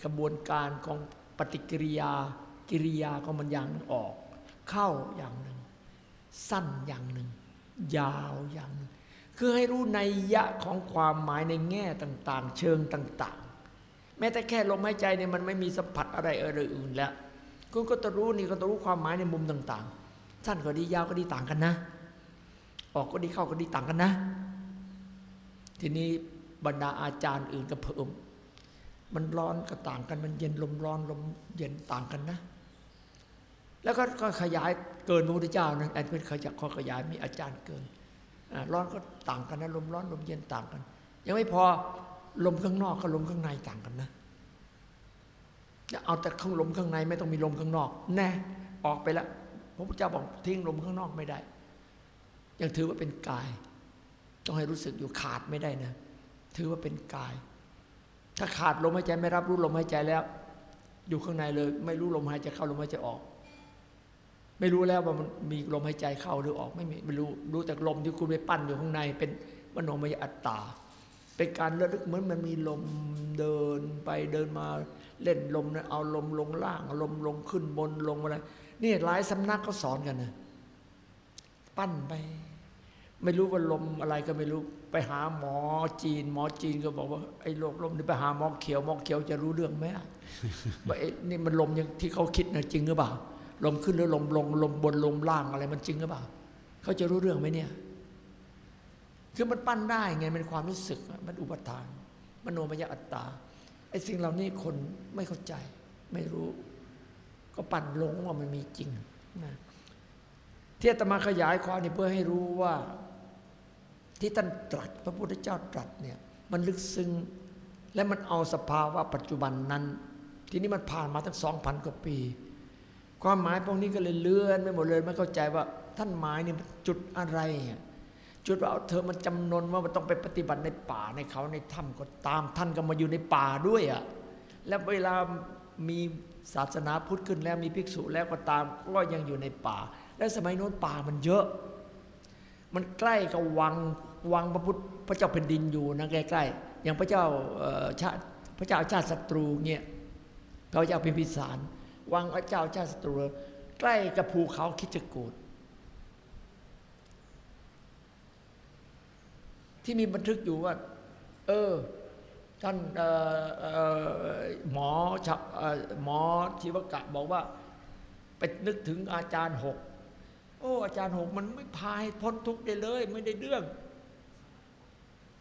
กระบวนการของปฏิกิริยากิริยาของมันอย่างออก เข้าอย่างหนึ่ง สั้นอย่างหนึ่ง ยาวอย่างหนึ่งคือให้รู้ในยะของความหมายในแง่ต่าง ๆ เชิงต่างๆ ม้แต่แค่ลมหายใจเนี่ยมันไม่มีสัมผัสอะไรเอออื่นแล้วคุณก็ต้องรู้นี่ก็ต้องรู้ความหมายในมุมต่างๆ สั้นก็ดียาวก็ดีต่างกันนะ ออกก็ดีเข้าก็ดีต่างกันนะ ทีนี้บรรดาอาจารย์อื่นก็เพิ่ม มันร้อนก็ต่างกัน มันเย็นลมร้อนลมเย็นต่างกันนะ แล้วก็ก็ขยายเกินพระพุทธเจ้านะแอนเป็นขยายข้อขยายมีอาจารย์เกินร้อนก็ต่างกันนะลมร้อนลมเย็นต่างกัน ยังไม่พอ ลมข้างนอกกับลมข้างในต่างกันนะจะเอาแต่ข้างลมข้างในไม่ต้องมีลมข้างนอก แน่ออกไปแล้วพระพุทธเจ้าบอกทิ้งลมข้างนอกไม่ได้ ยังถือว่าเป็นกาย ต้องให้รู้สึกอยู่ขาดไม่ได้นะ ถือว่าเป็นกาย ถ้าขาดลมหายใจไม่รับรู้ลมหายใจแล้ว อยู่ข้างในเลย ไม่รู้ลมหายใจเข้าลมหายใจออก ไม่รู้แล้วว่ามันมีลมหายใจเข้าหรือออกไม่มีไม่รู้รู้แต่ลมที่คุณไปปั้นอยู่ข้างในเป็นมโนมยอัตตา เป็นการระลึกเหมือนมันมีลมเดินไปเดินมาเล่นลมนะเอาลมลงล่างลมลงขึ้นบนลงอะไรนี่หลายสำนักก็สอนกันนะปั้นไป ไม่รู้ว่าลมอะไรก็ไม่รู้ไปหาหมอจีน หมอจีนก็บอกว่าไอ้โรคลมนี่ไปหาหมอเขียวหมอเขียวจะรู้เรื่องไหมว่าไอ้นี่มันลมย่างที่เขาคิดนะจริงหรือเปล่าลมขึ้นหรือลมลงลมบนลมล่างอะไรมันจริงหรือเปล่าเขาจะรู้เรื่องไหมเนี่ย คือมันปั้นได้ไงมันความรู้สึก มันอุปทาน มโนมยอัตตาไอ้สิ่งเหล่านี้คนไม่เข้าใจ ไม่รู้ ก็ปั่นหลงว่ามันมีจริงนะที่อาตมาขยายความนี่เพื่อให้รู้ว่า ที่ท่านตรัส พระพุทธเจ้าตรัสเนี่ย มันลึกซึ้งและมันเอาสภาวะปัจจุบันนั้น ทีนี้มันผ่านมาตั้งสองพันกว่าปี ความหมายพวกนี้ก็เลยเลื่อนไปหมดเลยไม่เข้าใจว่าท่านหมายเนี่ยจุดอะไร จุดว่าเธอมันจำนนว่ามันต้องไปปฏิบัติในป่าในเขาในถ้ำก็ตามท่านก็มาอยู่ในป่าด้วยอะแล้วเวลามีศาสนาพุทธขึ้นแล้วมีภิกษุแล้วก็ตามก็ยังอยู่ในป่า และสมัยโน้นป่ามันเยอะ มันใกล้กับวังวังพระพุทธพระเจ้าแผ่นดินอยู่นะใกล้ๆอย่างพระเจ้าชาติพระเจ้าชาติศัตรูเนี่ยพระเจ้าพิมพิสาร วังพระเจ้าชาติศัตรู ใกล้กับภูเขาคิจกูฏ ที่มีบันทึกอยู่ว่า เออ ท่านออหมอชะเอ่อหมอชีวกะบอกว่า ไปนึกถึงอาจารย์หกโอ้อาจารย์หกมันไม่พายพ้นทุกข์ได้เลย ไม่ได้เรื่อง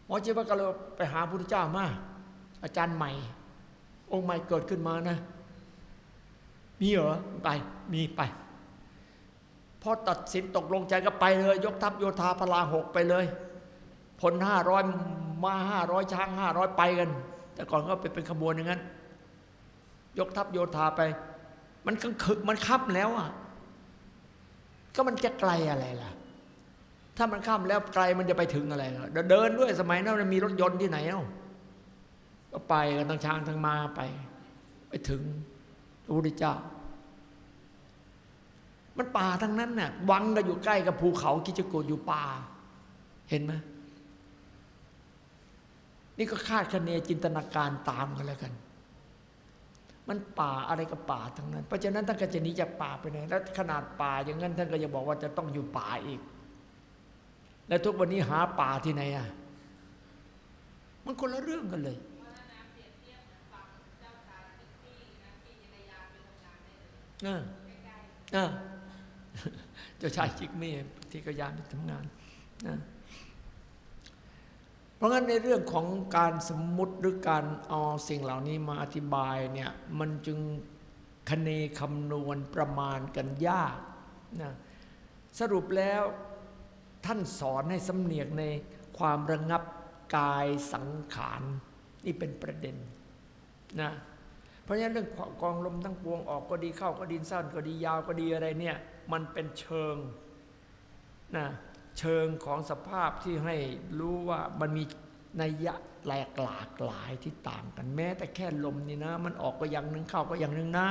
หมอชีวกะเลยไปหาพระพุทธเจ้ามา อาจารย์ใหม่ องค์ใหม่เกิดขึ้นมานะ มีเหรอไป มีไปพอตัดสินตกลงใจก็ไปเลย ยกทัพโยธาพลาหกไปเลย พลห้าร้อยมาห้าร้อยช้างห้าร้อยไปกัน แต่ก่อนก็ไปเป็นขบวนอย่างนั้น ยกทัพโยธาไป มันก็คือมันคับแล้วอะ ก็มันจะไกลอะไรล่ะ ถ้ามันข้ามแล้วไกลมันจะไปถึงอะไรล่ะเดินด้วยสมัยนั้นมันมีรถยนต์ที่ไหนเอ้าก็ไปกันทั้งช้างทั้งมาไป ไปถึงพระพุทธเจ้า มันป่าทั้งนั้นน่ะวังก็อยู่ใกล้กับภูเขากิจกูอยู่ป่า เห็นไหม นี่ก็คาดคะเนจินตนาการตามกันแล้วกัน มันป่าอะไรก็ป่าทั้งนั้น เพราะฉะนั้นท่านก็จะหนีจากป่าไปไหนแล้วขนาดป่าอย่างนั้นท่านก็จะบอกว่าจะต้องอยู่ป่าอีก แล้วทุกวันนี้หาป่าที่ไหนอะมันคนละเรื่องกันเลยเออเออเจ้าชายจิกเม่ที่กระยานไปทำงานนะเพ ราะงั้นในเรื่องของการสมมุติหรือการเอาสิ่งเหล่านี้มาอธิบายเนี่ยมันจึงคเนคำนวณประมาณกันยากนะสรุปแล้วท่านสอนให้สำเนียกในความระงับกายสังขารนี่เป็นประเด็นนะเพราะฉะนั้นเรื่องกองลมทั้งปวงออกก็ดีเข้าก็ดีสั้นก็ดียาวก็ดีอะไรเนี่ยมันเป็นเชิงนะ เชิงของสภาพที่ให้รู้ว่ามันมีนัยยะแหลกหลากหลายที่ต่างกันแม้ แต่แค่ลมนี่นะ มันออกก็อย่างหนึ่งเข้าก็อย่างหนึ่งนะ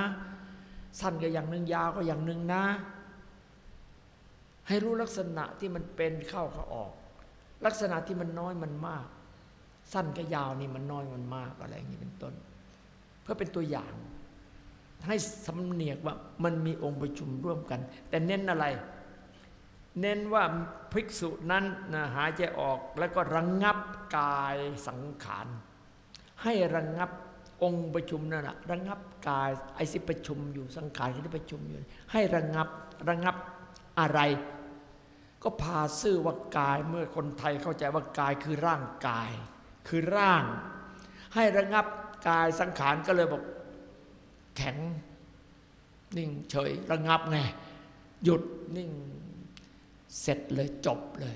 สั้นก็อย่างหนึ่งยาวก็อย่างหนึ่งนะ ให้รู้ลักษณะที่มันเป็นเข้าก็ออก ลักษณะที่มันน้อยมันมาก สั้นกับยาวนี่มันน้อยมันมากอะไรอย่างนี้เป็นต้น เพื่อเป็นตัวอย่าง ให้สำเนียกว่ามันมีองค์ประชุมร่วมกัน แต่เน้นอะไร เน้นว่าภิกษุนั้นนะหายใจออกแล้วก็ระงงับกายสังขารให้ระงงับองค์ประชุมนั่นแหะระงงับกายไอสิประชุมอยู่สังขารที่ประชุมอยู่ ให้ระงงับระงงับอะไร ก็พาซื่อว่ากายเมื่อคนไทยเข้าใจว่ากายคือร่างกาย คือร่าง ให้ระงงับกายสังขารก็เลยบอกแข็ง นิ่งเฉยระงงับไงหยุดนิ่ง เสร็จเลยจบเลย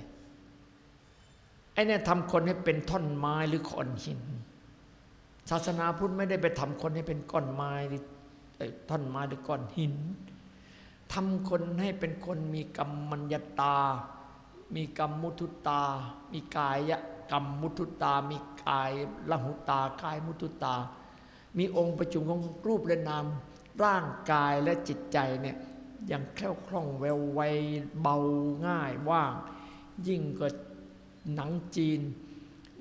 ไอ้เนี่ยทำคนให้เป็นท่อนไม้หรือก้อนหิน ศาสนาพุทธไม่ได้ไปทำคนให้เป็นก้อนไม้หรือท่อนไม้หรือก้อนหินทำคนให้เป็นคนมีกรรมัญญาตา มีกรรมมุทุตา มีกายกรรมมุทุตา มีกายละหุตากายมุทุตา มีองค์ประชุมของรูปและนามร่างกายและจิตใจเนี่ย อย่างแคล่วคล่องแววไวเบาง่ายว่าง ยิ่งกว่าหนังจีน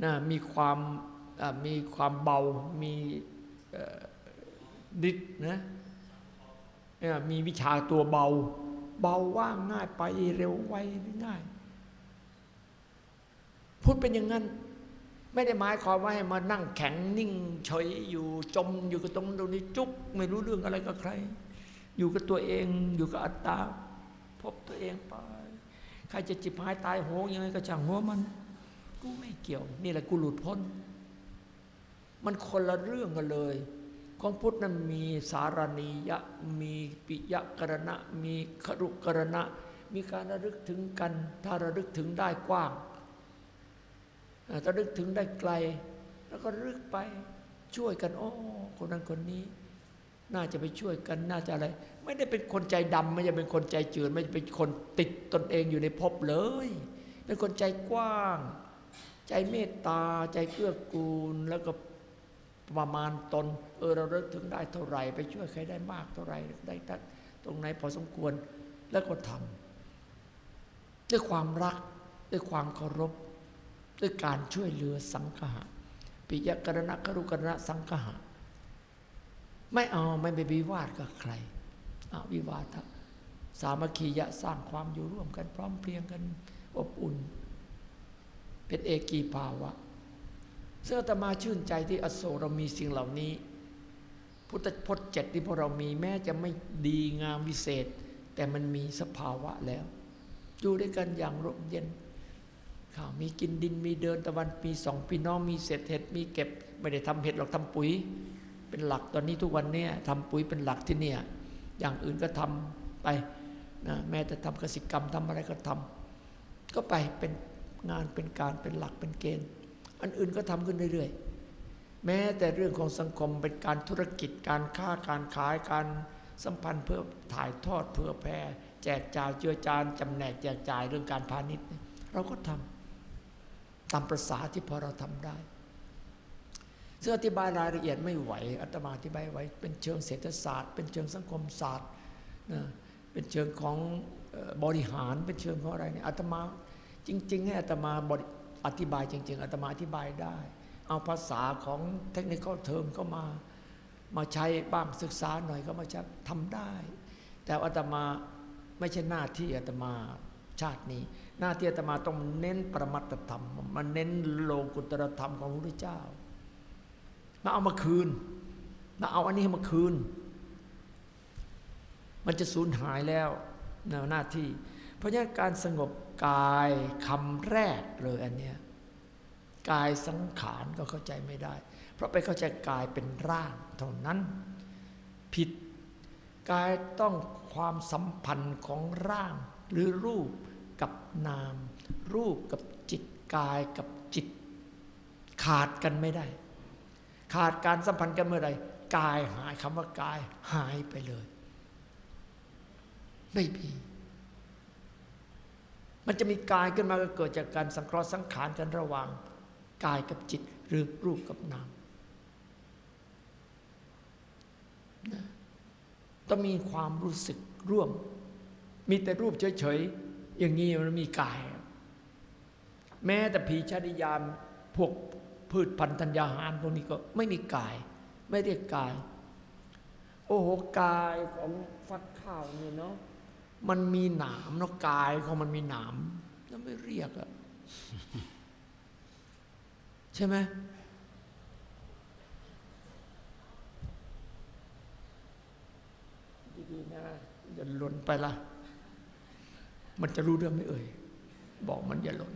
นะมีความมีความเบา มีดิดนะมีวิชาตัวเบา เบาว่างง่ายไปเร็วไวง่าย พูดเป็นอย่างนั้น ไม่ได้หมายความว่าให้มานั่งแข็งนิ่งเฉยอยู่จมอยู่กับตรงตรงนี้จุก ไม่รู้เรื่องอะไรกับใคร อยู่กับตัวเองอยู่กับอัตตา พบตัวเองไป ใครจะจิบหายตายโหงยังไงก็ช่างหัวมัน กูไม่เกี่ยว นี่แหละกูหลุดพ้น มันคนละเรื่องกันเลย ของพุทธนั้นมีสารณียะ มีปิยกรณะ มีครุกรณะ มีการระลึกถึงกัน ถ้าระลึกถึงได้กว้างอ่าถ้านึกถึงได้ไกล แล้วก็รึกไปช่วยกัน โอ้ คนนั้นคนนี้ น่าจะไปช่วยกันน่าจะอะไร ไม่ได้เป็นคนใจดำไม่ใช่เป็นคนใจจืดไม่เป็นคนติดตนเองอยู่ในภพเลย เป็นคนใจกว้าง ใจเมตตา ใจเกื้อกูลแล้วก็ประมาณตน เออเราเลิกถึงได้เท่าไหร่ ไปช่วยใครได้มากเท่าไหร่ได้ตัตรงไหนพอสมควรแล้วก็ทำด้วยความรักด้วยความเคารพ ด้วยการช่วยเหลือสังฆะปิยกรณะกรุกรณะสังฆะ ไม่เอาไม่ไปวิวาทกับใครอาวิวาทะสามัคคียะสร้างความอยู่ร่วมกันพร้อมเพรียงกันอบอุ่น เป็นเอกีภาวะซึ่งอาตมาชื่นใจที่อโศกเรามีสิ่งเหล่านี้ พุทธพจน์เจ็ดที่พวกเรามีแม้จะไม่ดีงามวิเศษ แต่มันมีสภาวะแล้วอยู่ด้วยกันอย่างร่มเย็นข้าวมีกินดินมีเดินตะวันปีสองปีน้องมีเศษเห็ดมีเก็บ ไม่ได้ทำเห็ดหรอกทำปุ๋ย เป็นหลักตอนนี้ทุกวันเนี่ยทำปุ๋ยเป็นหลักที่เนี่ยอย่างอื่นก็ทำไปนะแม้แต่ทำกสิกรรมทำอะไรก็ทำก็ไปเป็นงานเป็นการเป็นหลักเป็นเกณฑ์ อันอื่นก็ทำขึ้นเรื่อยๆ แม้แต่เรื่องของสังคมเป็นการธุรกิจการค้าการขายการสัมพันธ์เพื่อถ่ายทอดเพื่อแพร่แจกจ่ายเจือจานจำแนกแจกจ่ายเรื่องการพาณิชย์เนี่ยเราก็ทำตามประษาที่พอเราทำได้ ซึ่งอธิบายรายละเอียดไม่ไหวอาตมาอธิบายไว้ เป็นเชิงเศรษฐศาสตร์ เป็นเชิงสังคมศาสตร์นะเป็นเชิงของบริหารเป็นเชิงของอะไรเนี่ยอาตมาจริง ๆ ให้อาตมาบริอธิบายจริง ๆอาตมาอธิบายได้ เอาภาษาของเทคนิคเทอมเข้ามามาใช้บ้างศึกษาหน่อยก็มาใช้ทำได้ แต่อาตมาไม่ใช่หน้าที่อาตมาชาตินี้ หน้าที่อาตมาต้องเน้นประมัตธรรม มันเน้นโลกุตตรธรรมของพระพุทธเจ้า มาเอามาคืน มาเอาอันนี้มาคืน มันจะสูญหายแล้วหน้าที่ เพราะฉะนั้นการสงบกายคำแรกเลยอันเนี้ยกายสังขารก็เข้าใจไม่ได้ เพราะไปเข้าใจกายเป็นร่างเท่านั้น ผิดกายต้องความสัมพันธ์ของร่าง หรือรูปกับนาม รูปกับจิตกายกับจิต ขาดกันไม่ได้ ขาดการสัมพันธ์กันเมื่อไรกายหายคำว่ากายหายไปเลย ไม่มีมันจะมีกายขึ้นมาก็เกิดจากการสังเคราะห์สังขารกันระหว่างกายกับจิตหรือรูปกับนามต้องมีความรู้สึกร่วม มีแต่รูปเฉยๆอย่างนี้มันมีกาย แม้แต่ผีชาติยามพวก พืชพันธุ์ธัญญาหารพวกนี้ก็ไม่มีกาย ไม่เรียกกาย โอ้โหกายของฟักข้าวนี่เนาะมันมีหนามเนาะกายของมันมีหนามแล้วไม่เรียกอะใช่ไหมดีๆนะอย่าหล่นไปละมันจะรู้เรื่องไหม่เอ่ย บอกมันอย่าหล่น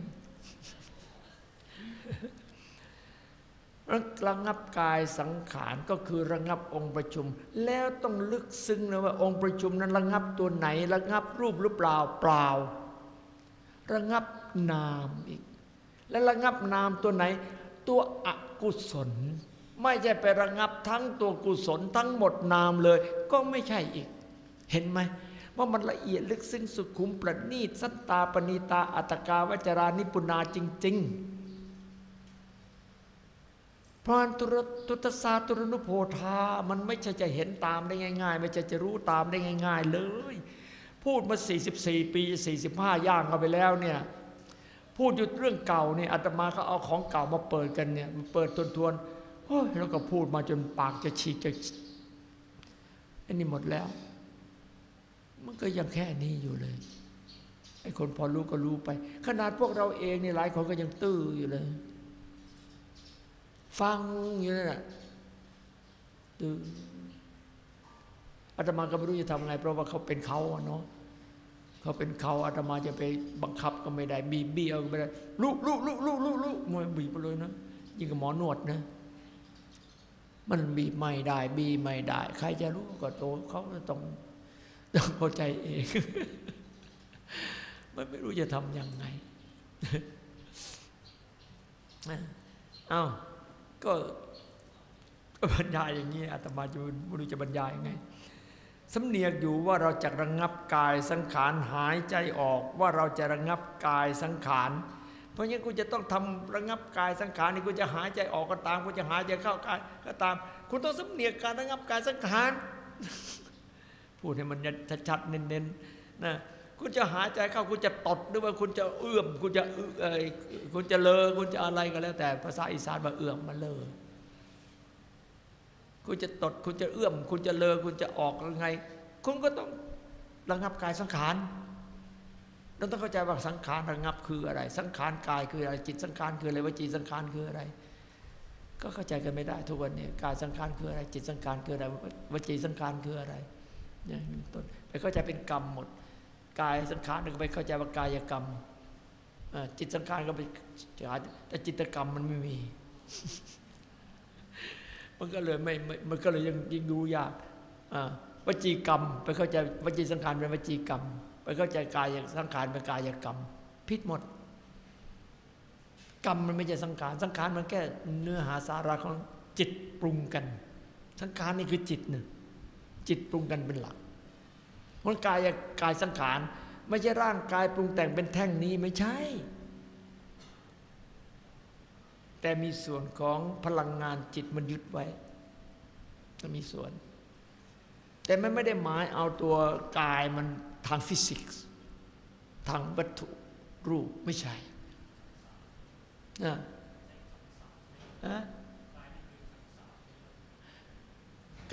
ระงับกายสังขารก็คือระงับองค์ประชุม แล้วต้องลึกซึ้งนะว่าองค์ประชุมนั้นระงับตัวไหน ระงับรูปหรือเปล่าเปล่า ระงับนามอีก และระงับนามตัวไหน ตัวอกุศล ไม่ใช่ไประงับทั้งตัวกุศลทั้งหมดนามเลย ก็ไม่ใช่อีก เห็นไหมว่ามันละเอียดลึกซึ้งสุขุมประณีตสัตตาปณิตาอัตกาวจรานิปุนาจริง ๆ พราะตุตุตสาตุรนุโพธา มันไม่ใช่จะเห็นตามได้ง่าย ๆ ไม่ใช่จะรู้ตามได้ง่าย ๆ เลย พูดมา 44 ปี 45 ย่างเข้าไปแล้วเนี่ย พูดอยู่เรื่องเก่าเนี่ยอาตมาก็เอาของเก่ามาเปิดกันเนี่ยเปิดทวนๆโอ้ยแล้วก็พูดมาจนปากจะฉีกจะอันนี้หมดแล้ว มันก็ยังแค่นี้อยู่เลยไอ้คนพอรู้ก็รู้ไป ขนาดพวกเราเองเนี่ยหลายคนก็ยังตื้ออยู่เลย ฟังอยู่นั่นแหละตื้ออาตมาก็ไม่รู้จะทำไง เพราะว่าเขาเป็นเขาเนาะเขาเป็นเขาอาตมาจะไปบังคับก็ไม่ได้ บีบเบี้ยวก็ไม่ได้ลุกลุกลุกลุกลุกลุกมันบีบไปเลยนะยิ่งกับหมอนวดนะ มันบีบไม่ได้ บีบไม่ได้ ใครจะรู้ก็ตัวเขาต้องต้องเข้าใจเอง มันไม่รู้จะทำยังไงเอ้า ก็บรรยายอย่างนี้อาตมาจะไม่รู้จะบรรยายยังไงสำเนียกอยู่ว่าเราจะระงับกายสังขารหายใจออก ว่าเราจะระงับกายสังขาร เพราะงั้นกูจะต้องทำระงับกายสังขารนี่กูจะหายใจออกก็ตามกูจะหายใจเข้ากายก็ตาม คุณต้องสำเนียกการระงับกายสังขารพูดให้มันชัดๆเน้นๆนะ คุณจะหายใจเข้าคุณจะตดหรือว่าคุณจะเอื้อมคุณจะอื้ออยคุณจะเลอคุณจะอะไรก็แล้ว แต่ภาษาอีสานมาเอื้อมมาเลอคุณจะตดคุณจะเอื้อม คุณจะเลอคุณจะออกยังไง คุณก็ต้องระงับกายสังขารเราต้องเข้าใจว่าสังขารระงับคืออะไร สังขารกายคืออะไรจิตสังขารคืออะไรวจีสังขารคืออะไร ก็เข้าใจกันไม่ได้ทุกวันนี้กายสังขารคืออะไร จิตสังขารคืออะไรวจีสังขารคืออะไรอย่างนี้เป็นต้นไปเข้าใจเป็นกรรมหมด กายสังขารก็ไปเข้าใจว่ากายกรรมอ่อจิตสังขารก็ไปหาแต่จิตกรรมมันไม่มี มันก็เลยไม่มันก็เลยยังยังดูยากอ่าวจีกรรม ไปเข้าใจวจีสังขารเป็นวจีกรรม ไปเข้าใจกายสังขารเป็นกายกรรมผิดหมด กรรมมันไม่ใช่สังขารสังขารมันแค่เนื้อหาสาระของจิตปรุงกัน สังขารนี่คือจิตหนึ่งจิตปรุงกันเป็นหลัก เพราะกายกายสังขาร ไม่ใช่ร่างกายปรุงแต่งเป็นแท่งนี้ไม่ใช่ แต่มีส่วนของพลังงานจิตมันยึดไว้ก็มีส่วน แต่มันไม่ได้หมายเอาตัวกายมันทางฟิสิกส์ทางวัตถุรูปไม่ใช่นะฮะ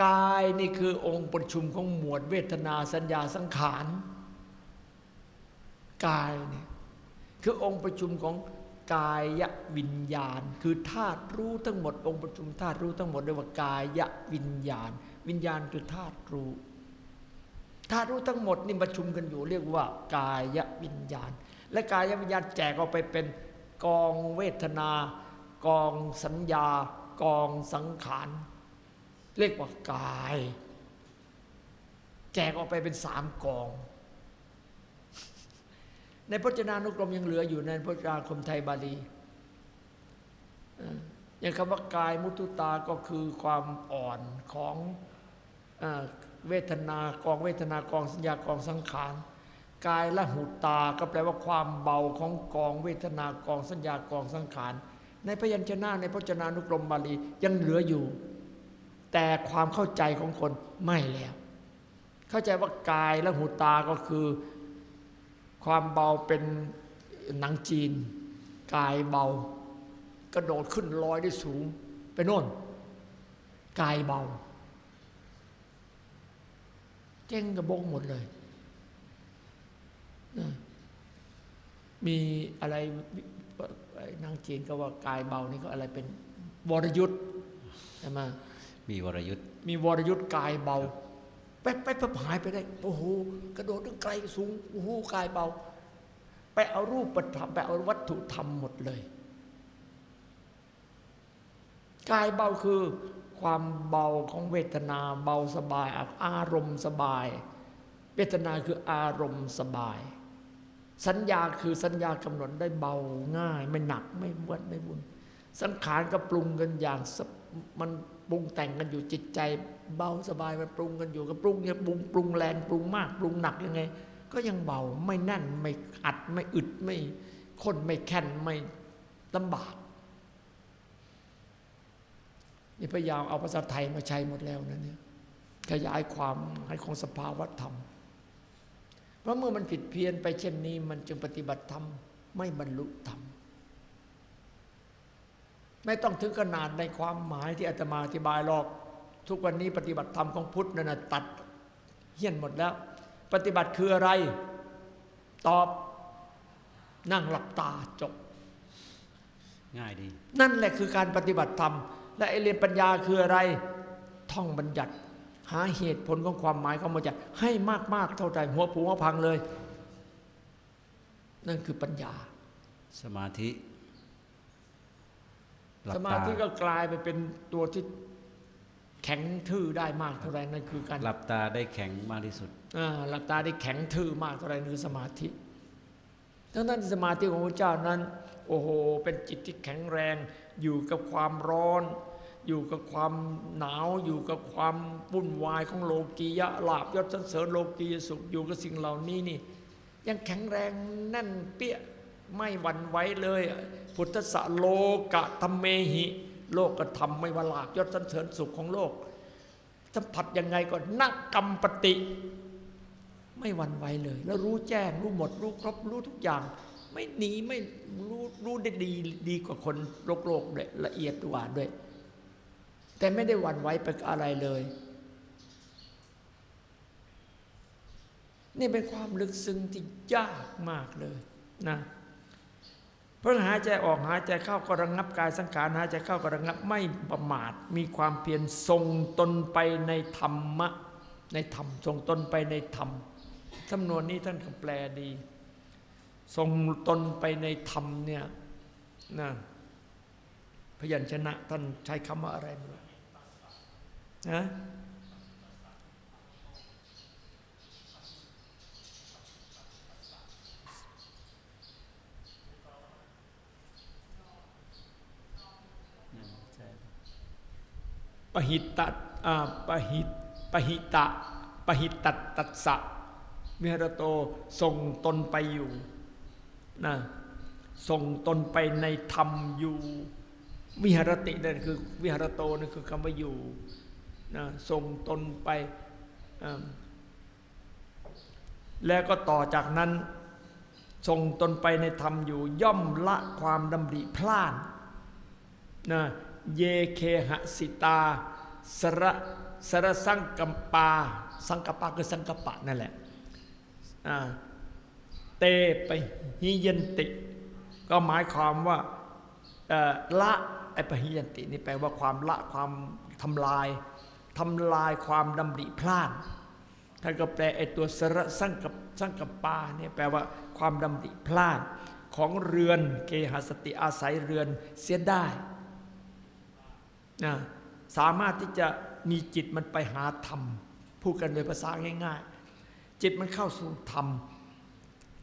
กายนี่คือองค์ประชุมของหมวดเวทนาสัญญาสังขารกายเนี่ยคือองค์ประชุมของกายวิญญาณ คือธาตุรู้ทั้งหมด องค์ประชุมธาตุรู้ทั้งหมดเรียกว่ากายวิญญาณ วิญญาณคือธาตุรู้ธาตุรู้ทั้งหมดนี่ประชุมกันอยู่ เรียกว่ากายวิญญาณ และกายวิญญาณแจกออกไปเป็นกองเวทนา กองสัญญา กองสังขาร เรียกว่ากาย แจกออกไปเป็นสามกอง ในพจนานุกรมยังเหลืออยู่ในพจนานุกรมไทยบาลีอย่างคำว่ากายมุตุตาก็คือความอ่อนของเอเวทนากองเวทนากองสัญญากองสังขารกายละหุตาก็แปลว่าความเบาของกองเวทนากองสัญญากองสังขารในพยัญชนะในพจนานุกรมบาลียังเหลืออยู่ แต่ความเข้าใจของคนไม่แล้ว เข้าใจว่ากายและหูตาก็คือ ความเบาเป็นหนังจีน กายเบากระโดดขึ้นลอยได้สูง ไปโน่น กายเบา เจ๊งกระบงหมดเลยมีอะไรนางจีนก็ว่ากายเบานี่ก็อะไรเป็นวรยุทธ์ใช่ไหม มีวรยุทธ์ มีวรยุทธ์กายเบาแป๊บแป๊บแป๊บหายไปได้โอ้โหกระโดดตั้งไกลสูงโอ้โหกายเบา ไปเอารูปธรรมไปเอาวัตถุธรรมหมดเลย กายเบาคือความเบาของเวทนาเบาสบาย อารมณ์สบาย เวทนาคืออารมณ์สบาย สัญญาคือสัญญากำหนดได้เบาง่าย ไม่หนักไม่เวดไม่บุญสังขารก็ปรุงกันอย่างสบมัน ปรุงแต่งกันอยู่จิตใจ เบาสบายมันปรุงกันอยู่ก็ปรุงเนี่ยปรุงปรุงแรงปรุงมากปรุงหนักยังไง ก็ยังเบาไม่แน่นไม่อัดไม่อึดไม่ข้นไม่แข็งไม่ลำบากนี่พยายามเอาภาษาไทยมาใช้หมดแล้วนะเนี่ยขยายความให้ของสภาวธรรม เพราะเมื่อมันผิดเพี้ยนไปเช่นนี้ มันจึงปฏิบัติธรรมไม่บรรลุธรรม ไม่ต้องถึงขนาดในความหมายที่อาตมาอธิบายหรอก ทุกวันนี้ปฏิบัติธรรมของพุทธนั่นนะตัดเหี้ยนหมดแล้ว ปฏิบัติคืออะไร ตอบนั่งหลับตาจบ ง่ายดี นั่นแหละคือการปฏิบัติธรรม และไอเรียนปัญญาคืออะไร ท่องบัญญัติ หาเหตุผลของความหมายของบัญญัติให้มากๆเท่าใจหัวผูหัวพังเลย นั่นคือปัญญา สมาธิ หลับสมาตาธิก็กลายไปเป็นตัวที่แข็งทื่อได้มากเท่าไหรนั่นคือการหลับตาได้แข็งมากที่สุดอ่าหลับตาได้แข็งทื่อมากเท่าไหรนั่นคือสมาธิทั้งนั้นที่สมาธิของพระเจ้านั้น โอ้โห เป็นจิตที่แข็งแรง อยู่กับความร้อน อยู่กับความหนาว อยู่กับความวุ่นวายของโลกียะลาบยศสรรเสริญโลกียสุขอยู่กับสิ่งเหล่านี้นี่ ยังแข็งแรงแน่นเปี้ย ไม่หวั่นไหวเลย พุทธะโลกะธรรมเมหิ โลกกระทำไม่ว่าลาบยศสรรเสริญสุขของโลก สัมผัสยังไงก็นักกรรมปฏิ ไม่หวั่นไหวเลย แล้วรู้แจ้ง รู้หมด รู้ครบ รู้ทุกอย่าง ไม่หนีไม่รู้รู้ได้ดีดีกว่าคนโลกโลกด้วยละเอียดกว่าด้วย แต่ไม่ได้หวั่นไหวไปอะไรเลย นี่เป็นความลึกซึ้งที่ยากมากเลยนะ ราะหายใจออกหายใจเข้าก็ระงับกายสังขารหายใจเข้าก็ระงับไม่ประมาทมีความเพียรทรงตนไปในธรรมะ ในธรรมทรงตนไปในธรรมสำนวนนี้ท่านก็แปลดี ทรงตนไปในธรรมเนี่ยนะพยัญชนะท่านใช้คำว่าอะไรไม่รู้นะ ปหิตตอ่าปหิตปหิตะปหิตัตตัสสะวิหรโตทรงตนไปอยู่นะทรงตนไปในธรรมอยู่ วิหรตินั่นคือวิหรโตนั่นคือคำว่าอยู่นะทรงตนไป แล้วก็ต่อจากนั้นทรงตนไปในธรรมอยู่ ย่อมละความดำริพลาดนะ เยเคหสิตาสระสระสังกัมปา สังกปาคือสังกปะนั่นแหละอ่าเตไปหิยันติ ก็หมายความว่าเอ่อละไอปหิยันตินี่แปลว่าความละความทำลายทำลายความดำริพลาดท่านก็แปลไอตัวสระสังกปสังกปาเนี่ยแปลว่าความดำริพลาดของเรือนเกหสติอาศัยเรือนเสียได้ นะสามารถที่จะมีจิตมันไปหาธรรม พูดกันโดยภาษาง่าย ๆ จิตมันเข้าสู่ธรรม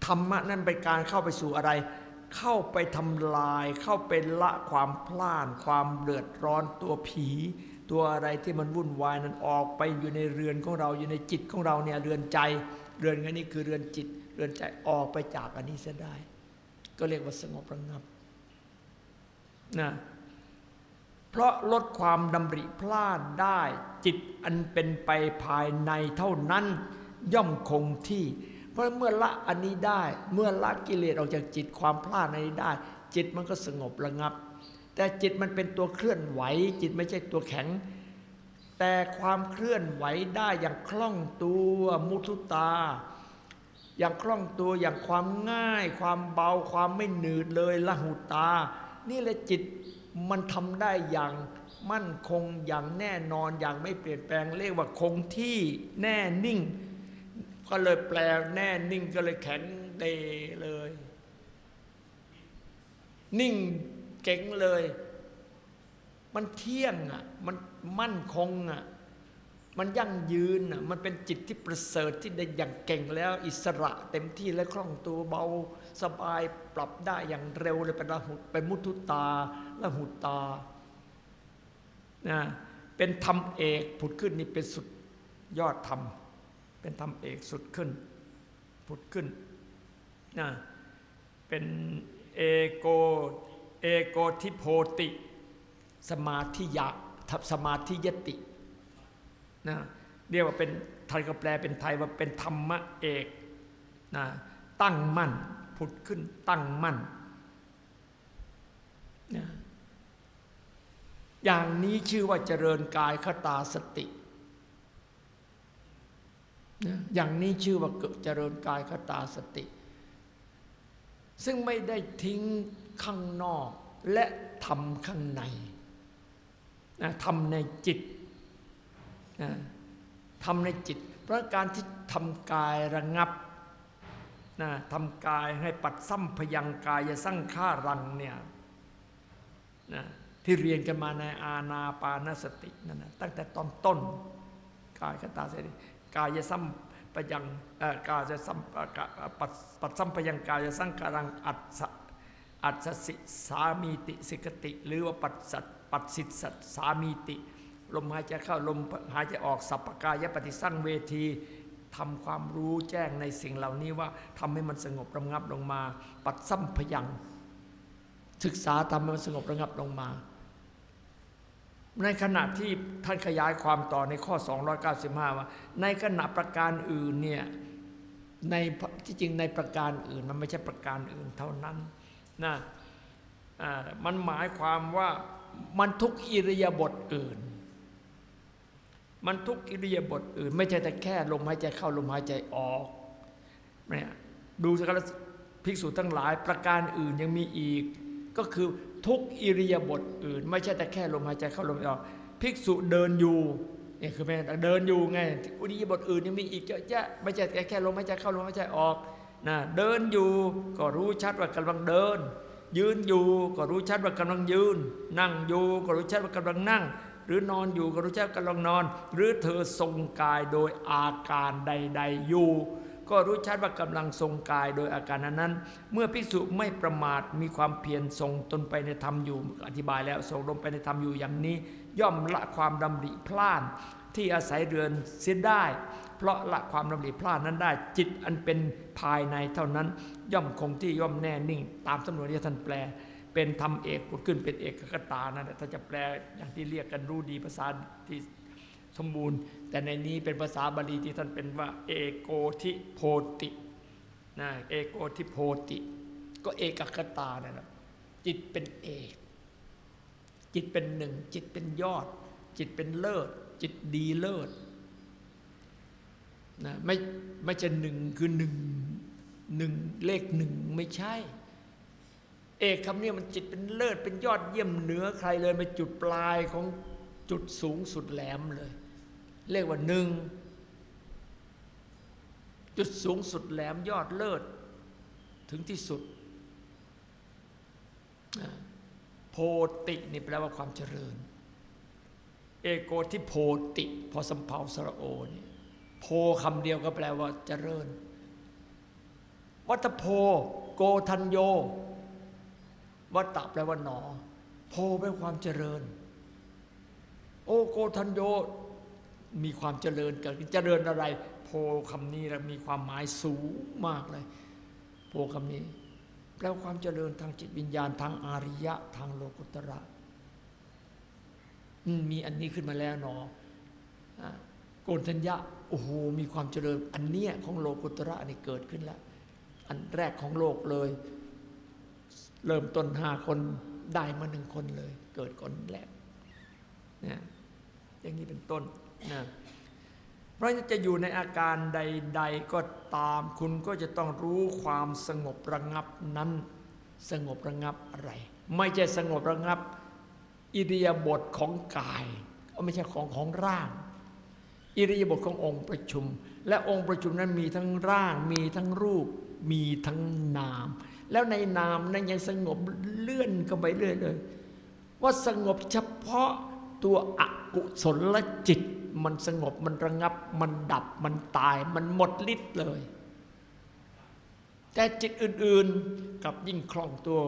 ธรรมะนั่นเป็นการเข้าไปสู่อะไร เข้าไปทำลาย เข้าไปละความพลาน ความเดือดร้อนตัวผี ตัวอะไรที่มันวุ่นวายนั้นออกไปอยู่ในเรือนของเราอยู่ในจิตของเราเนี่ยเรือนใจ เรือนนี้คือเรือนจิต เรือนใจออกไปจากอันนี้เสียได้ ก็เรียกว่าสงบระงับนะ เพราะลดความดำริพลาดได้จิตอันเป็นไปภายในเท่านั้นย่อมคงที่ เพราะเมื่อละอันนี้ได้ เมื่อละกิเลสออกจากจิตความพลาดในนี้ได้ จิตมันก็สงบระงับ แต่จิตมันเป็นตัวเคลื่อนไหว จิตไม่ใช่ตัวแข็ง แต่ความเคลื่อนไหวได้อย่างคล่องตัวมุทุตา อย่างคล่องตัวอย่างความง่าย ความเบาความไม่หนืดเลยละหุตา นี่แหละจิต มันทำได้อย่างมั่นคงอย่างแน่นอนอย่างไม่เปลี่ยนแปลงเรียกว่าคงที่แน่นิ่ง ก็เลยแปลแน่นิ่งก็เลยแข็งเดเลย นิ่งเก่งเลย มันเที่ยงอะมันมั่นคงอะมันยั่งยืนอะมันเป็นจิตที่ประเสริฐที่ได้อย่างเก่งแล้ว อิสระเต็มที่และคล่องตัวเบา สบายปรับได้อย่างเร็วเลยเป็นละหุเป็นมุทุตาละหุตานะเป็นธรรมเอกผุดขึ้นนี่เป็นสุดยอดธรรม เป็นธรรมเอกสุดขึ้น ผุดขึ้นนะเป็นเอโกเอโกทิโพติ สมาธิยะทับสมาธิยตินะเรียกว่าเป็นไทยก็แปลเป็นไทยว่าเป็นธรรมะเอกนะตั้งมั่น ผุดขึ้นตั้งมั่นนะอย่างนี้ชื่อว่าเจริญกายคตาสตินะอย่างนี้ชื่อว่าเจริญกายคตาสติ ซึ่งไม่ได้ทิ้งข้างนอกและทำข้างในนะทำในจิตนะทำในจิต เพราะการที่ทำกายระงับ นะทำกายให้ปัดซ้ำพยังกายสร้างฆ่ารังเนี่ยนะที่เรียนกันมาในอาณาปานสตินั่นนะตั้งแต่ตอนต้น กายกตาสติกายซ้ำพยังกายจะซ้ำปัดปัดซ้ำพยังกายสร้างฆารังอัดอัศสิสามีติสิกติ หรือว่าปัสสัตปัสสิทสัตสามีติ ลมหายใจเข้าลมหายใจออกสัพพกายปฏิสั่งเวที ทำความรู้แจ้งในสิ่งเหล่านี้ว่าทำให้มันสงบระงับลงมา ปัดซ้ำพยัง ศึกษาทำให้มันสงบระงับลงมา ในขณะที่ท่านขยายความต่อในข้อ 295 ว่า ในขณะประการอื่นเนี่ยในที่จริงในประการอื่นมันไม่ใช่ประการอื่นเท่านั้นนะมันหมายความว่ามันทุกอิริยาบถอื่น มันทุกอิริยาบถอื่น ไม่ใช่แต่แค่ลมหายใจเข้าลมหายใจออกเนี่ยดูสักการภิกษุทั้งหลายประการอื่นยังมีอีก ก็คือทุกอิริยาบถอื่น ไม่ใช่แต่แค่ลมหายใจเข้าลมหายใจออกภิกษุเดินอยู่นี่คือแม่เดินอยู่ไงอิริยาบถอื่นยังมีอีกเยอะแยะไม่ใช่แต่แค่ลมหายใจเข้าลมหายใจออกนะเดินอยู่ก็รู้ชัดว่ากำลังเดิน ยืนอยู่ก็รู้ชัดว่ากำลังยืน นั่งอยู่ก็รู้ชัดว่ากำลังนั่ง หรือนอนอยู่ก็รู้ชัดว่ากำลังนอน หรือเธอทรงกายโดยอาการใด ๆ อยู่ ก็รู้ชัดว่ากำลังทรงกายโดยอาการนั้น เมื่อภิกษุไม่ประมาทมีความเพียรทรงตนไปในธรรมอยู่อธิบายแล้วทรงลงไปในธรรมอยู่อย่างนี้ ย่อมละความดำริพลานที่อาศัยเรือนเสียได้ เพราะละความดำริพลาดนั้นได้ จิตอันเป็นภายในเท่านั้น ย่อมคงที่ย่อมแน่นิ่ง ตามสำนวนที่ท่านแปล เป็นธรรมเอกผุดขึ้นเป็นเอกคตานั่นแหละถ้าจะแปลอย่างที่เรียกกันรู้ดีภาษาที่สมบูรณ์ แต่ในนี้เป็นภาษาบาลีที่ท่านเป็นว่า เอโกทิโพตินะเอโกทิโพติ ก็เอกคตานั่นแหละจิตเป็นเอก จิตเป็นหนึ่ง จิตเป็นยอด จิตเป็นเลิศ จิตดีเลิศนะไม่ไม่ใช่หนึ่งคือหนึ่งหนึ่งเลขหนึ่งไม่ใช่ เอกคำนี้มันจิตเป็นเลิศเป็นยอดเยี่ยมเหนือใครเลยเป็นจุดปลายของจุดสูงสุดแหลมเลย เรียกว่าหนึ่งจุดสูงสุดแหลมยอดเลิศถึงที่สุด โพตินี่แปลว่าความเจริญ เอโกที่โพติ พอสำเพาสระโอนี่โพคำเดียวก็แปลว่าเจริญ วัตโพ โกทันโย วัตตะแปลว่าหนอ โพแปลว่าความเจริญ โอโกทันโยมีความเจริญเกิดเจริญอะไร โพคำนี้มีความหมายสูงมากเลย โพคำนี้แปลวความเจริญทางจิตวิญญาณทางอาริยะทางโลกุตระมีอันนี้ขึ้นมาแล้วหนอโกนทัญญะโอ้โหมีความเจริญอันเนี้ยของโลกุตระนี่เกิดขึ้นแล้ว อันแรกของโลกเลย เริ่มต้นห้าคนได้มาหนึ่งคนเลย เกิดคนแรกนะอย่างนี้เป็นต้นนะเพราะจะอยู่ในอาการใด ๆ ก็ตาม คุณก็จะต้องรู้ความสงบระงับนั้น สงบระงับอะไร ไม่ใช่สงบระงับ อิริยาบถของกายก็ไม่ใช่ของของร่าง อิริยาบถขององค์ประชุม และองค์ประชุมนั้นมีทั้งร่าง มีทั้งรูป มีทั้งนาม แล้วในนามนั้นยังสงบเลื่อนกันไปเรื่อยเลย ว่าสงบเฉพาะตัวอกุศลจิต มันสงบมันระงับ มันดับมันตายมันหมดฤทธิ์เลย แต่จิตอื่นๆกับยิ่งคล่องตัว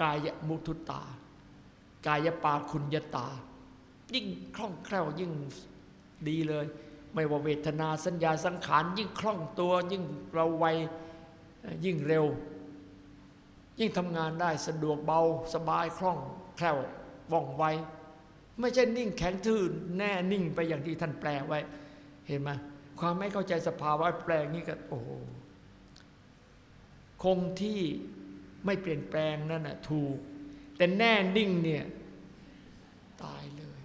กายมุทุตา กายปาคุณยตา ยิ่งคล่องแคล่วยิ่งดีเลย ไม่ว่าเวทนาสัญญาสังขารยิ่งคล่องตัวยิ่งเราไว ยิ่งเร็ว ยิ่งทำงานได้สะดวกเบาสบายคล่องแคล่วว่องไว ไม่ใช่นิ่งแข็งทื่นแน่นิ่งไปอย่างที่ท่านแปลไว้ เห็นไหมความไม่เข้าใจสภาวะแปลงนี้ก็โอ้โหคงที่ไม่เปลี่ยนแปลงนั่นน่ะถูก แต่แน่นิ่งเนี่ยตายเลย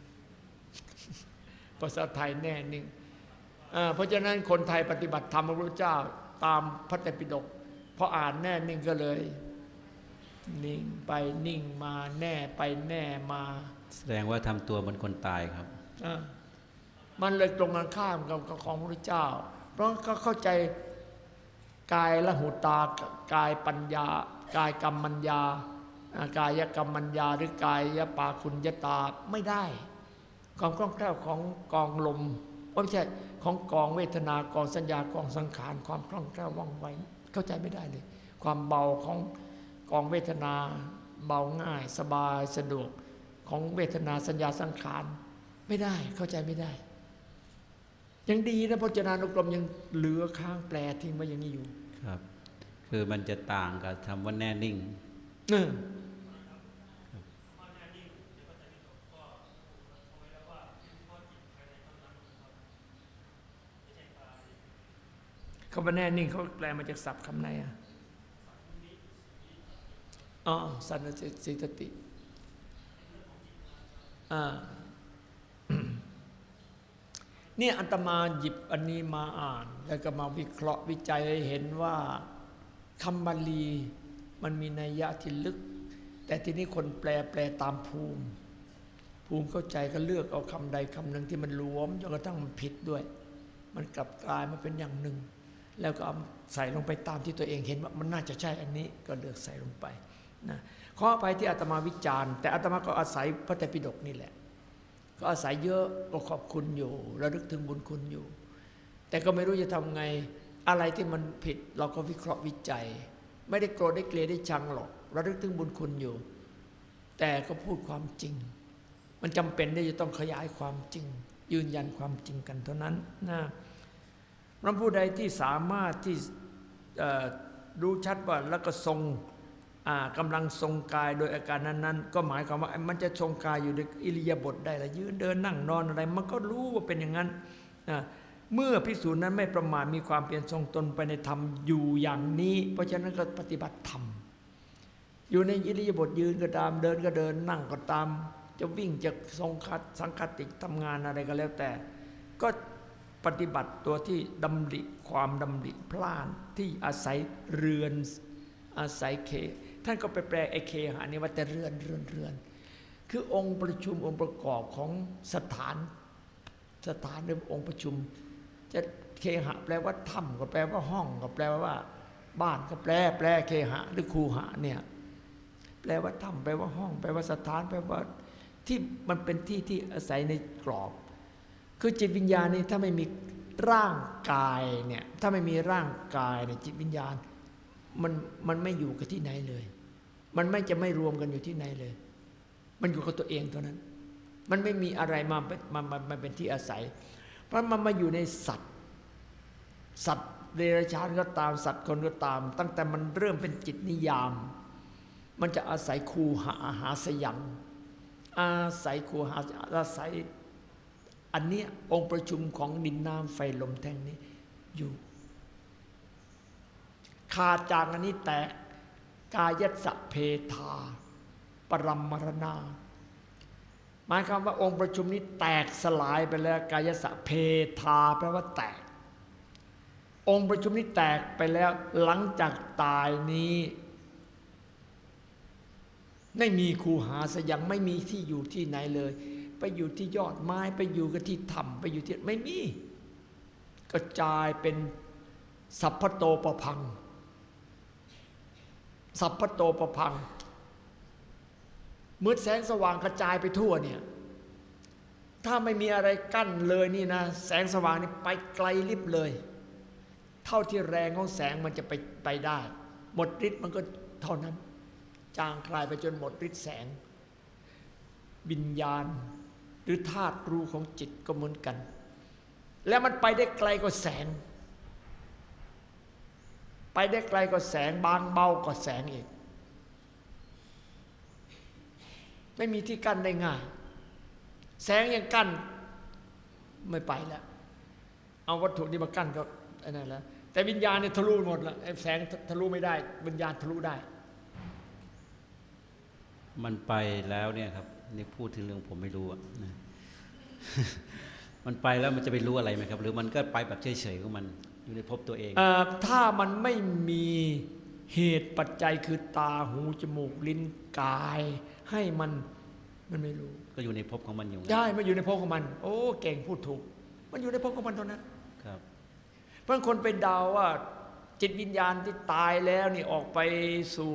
ภาษาไทยแน่นิ่งเพราะฉะนั้นคนไทยปฏิบัติธรรมพระพุทธเจ้าตามพระไตรปิฎก พออ่านแน่นิ่งก็เลย นิ่งไปนิ่งมาแน่ไปแน่มา แสดงว่าทำตัวเหมือนคนตายครับอะมันเลยตรงกันข้ามกับกับของพระพุทธเจ้า เพราะก็เข้าใจกายละหุตากายปัญญา กายกรรมัญญาอ่ากายกรรมัญญาหรือกายยปาคุณยตาไม่ได้ความคล่องแคล่วของกองลมโอ้ไม่ใช่ของกองเวทนากองสัญญากองสังขารความคล่องแคล่วว่องไว เข้าใจไม่ได้เลย ความเบาของกองเวทนา เบาง่าย สบายสะดวกของเวทนาสัญญาสังขารไม่ได้เข้าใจไม่ได้ ยังดีนะพจนานุกรมยังเหลือค้างแปลทิ้งไว้อย่างนี้อยู่ ครับ คือมันจะต่างกับคำว่าแน่นิ่ง เออเขาว่าแน่นิ่งเขาแปลมาจากศัพท์คำไหนอะอ๋อสันนสิตติอ่าเนี่ยอัตมาหยิบอันนี้มาอ่าน แล้วก็มาวิเคราะห์วิจัยให้เห็นว่าคำบาลีมันมีนัยยะที่ลึก แต่ทีนี้คนแปลแปลตามภูมิ ภูมิเข้าใจก็เลือกเอาคำใดคำหนึ่งที่มันรวมจนกระทั่งมันผิดด้วย มันกลับกลายมาเป็นอย่างหนึ่ง แล้วก็ใส่ลงไปตามที่ตัวเองเห็นว่ามันน่าจะใช่อันนี้ก็เลือกใส่ลงไปนะขออภัยที่อาตมาวิจารณ์ แต่อาตมาก็อาศัยพระไตรปิฎกนี่แหละ ก็อาศัยเยอะก็ขอบคุณอยู่ระลึกถึงบุญคุณอยู่ แต่ก็ไม่รู้จะทำไงอะไรที่มันผิดเราก็วิเคราะห์วิจัย ไม่ได้โกรธได้เกลียดได้ชังหรอกระลึกถึงบุญคุณอยู่ แต่ก็พูดความจริง มันจำเป็นที่จะต้องขยายความจริง ยืนยันความจริงกันเท่านั้นนะ พระผู้ใดที่สามารถที่รู้ชัดว่าแล้วก็ทรงอ่ากำลังทรงกายโดยอาการนั้นๆ ก็หมายความว่ามันจะทรงกายอยู่ในอิริยาบถได้ละยืนเดินนั่งนอนอะไร มันก็รู้ว่าเป็นอย่างนั้นเมื่อพิสูจน์นั้นไม่ประมาทมีความเปลี่ยนทรงตนไปในธรรมอยู่อย่างนี้ เพราะฉะนั้นก็ปฏิบัติธรรมอยู่ในอิริยาบถยืนก็ตามเดินก็เดินนั่งก็ตาม จะวิ่งจะทรงคัดสังคติทำงานอะไรก็แล้วแต่ ก็ ปฏิบัติตัวที่ดำริความดำริพลานที่อาศัยเรือนอาศัยเค ท่านก็ไปแปลไอเคหานี่ว่าแต่เรือนเรือนเรือน คือองค์ประชุมองค์ประกอบของสถานสถานหรือองค์ประชุม จะเคหะแปลว่าถ้ำก็แปลว่าห้องก็แปลว่า บ้านก็แปล แปลเคหะ หรือคูหะเนี่ยแปลว่าถ้ำแปลว่าห้อง แปลว่าสถานแปลว่าที่มันเป็นที่ที่อาศัยในกรอบ คือจิตวิญญาณนี่ถ้าไม่มีร่างกายเนี่ยถ้าไม่มีร่างกายเนี่ยจิตวิญญาณมันมันไม่อยู่กับที่ไหนเลย มันไม่จะไม่รวมกันอยู่ที่ไหนเลย มันอยู่กับตัวเองเท่านั้น มันไม่มีอะไรมาเป็นมามามาเป็นที่อาศัย เพราะมันมาอยู่ในสัตว์ สัตว์เดรัจฉานก็ตามสัตว์คนก็ตาม ตั้งแต่มันเริ่มเป็นจิตนิยาม มันจะอาศัยคูหาอาหาสยันอาศัยคูหาอาศัย อันนี้องค์ประชุมของดินน้ำไฟลมแท่งนี้อยู่ ขาดจากอันนี้แตกกายสสะเพทา ปรมมรณาหมายความว่าองค์ประชุมนี้แตกสลายไปแล้วกายสะเพทาแปลว่าแตก องค์ประชุมนี้แตกไปแล้วหลังจากตายนี้ไม่มีคูหาสยังไม่มีที่อยู่ที่ไหนเลย ไปอยู่ที่ยอดไม้ไปอยู่กับที่ถ้ำไปอยู่ที่ไม่มีกระจายเป็นสัพพโตประพัง สัพพโตประพังมื่อแสงสว่างกระจายไปทั่วเนี่ยถ้าไม่มีอะไรกั้นเลยนี่นะ แสงสว่างนี่ไปไกลลิบเลย เท่าที่แรงของแสงมันจะไปไปได้ หมดฤทธิ์มันก็เท่านั้น จางคลายไปจนหมดฤทธิ์แสง วิญญาณ หรือธาตุรู้ของจิตก็เหมือนกัน แล้วมันไปได้ไกลกว่าแสงไปได้ไกลกว่าแสงบางเบากว่าแสงอีก ไม่มีที่กั้นได้ง่าย แสงยังกั้นไม่ไปแล้ว เอาวัตถุนี้มากั้นก็ไอ้นั่นแล้วแต่วิญญาณเนี่ยทะลุหมดแล้วแสงทะลุไม่ได้ วิญญาณทะลุได้ มันไปแล้วเนี่ยครับ นี่พูดถึงเรื่องผมไม่รู้อะนะมันไปแล้วมันจะไปรู้อะไรไหมครับ หรือมันก็ไปแบบเฉยๆของมันอยู่ในภพตัวเองเอ่อถ้ามันไม่มีเหตุปัจจัยคือตาหูจมูกลิ้นกาย ให้มันมันไม่รู้ ก็อยู่ในภพของมันอยู่งั้นได้มันอยู่ในภพของมัน โอ้ เก่งพูดถูก มันอยู่ในภพของมันเท่านั้นครับเพราะคนไปเดาว่า จิตวิญญาณที่ตายแล้วนี่ออกไปสู่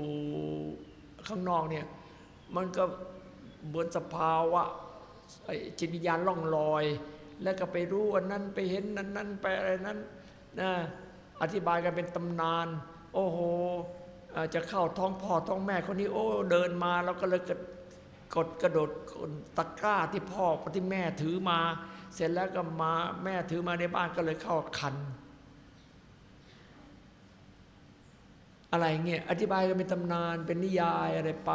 ข้างนอกเนี่ย มันก็ เหมือนสภาวะจิตวิญญาณล่องลอย แล้วก็ไปรู้อันนั้นไปเห็นนั้นนั้นไปอะไรนั้นนะอธิบายกันเป็นตำนาน โอ้โหจะเข้าท้องพ่อท้องแม่คนนี้โอ้เดินมาแล้วก็เลยกระกดกระโดดตะกร้าที่พ่อที่แม่ถือมา เสร็จแล้วก็มาแม่ถือมาในบ้านก็เลยเข้าคัน อะไรเงี้ยอธิบายกันเป็นตำนานเป็นนิยายอะไรไป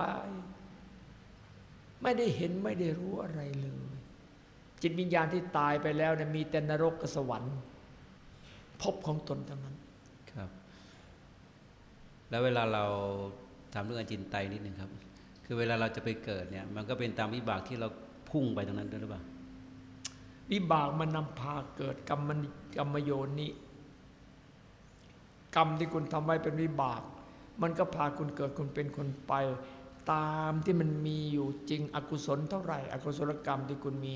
ไม่ได้เห็นไม่ได้รู้อะไรเลย จิตวิญญาณที่ตายไปแล้วเนี่ยมีแต่นรกกับสวรรค์ภพของตนเท่านั้นครับ แล้วเวลาเราทำเรื่องอจินไตยนิดนึงครับ คือเวลาเราจะไปเกิดเนี่ย มันก็เป็นตามวิบากที่เราพุ่งไปตรงนั้นด้วยหรือเปล่าวิบากมันนำพาเกิดกรรมมันกรรมโยนิกรรมที่คุณทำไว้เป็นวิบาก มันก็พาคุณเกิดคุณเป็นคนไป ตามที่มันมีอยู่จริงอกุศลเท่าไหร่ อกุศลกรรมที่คุณมี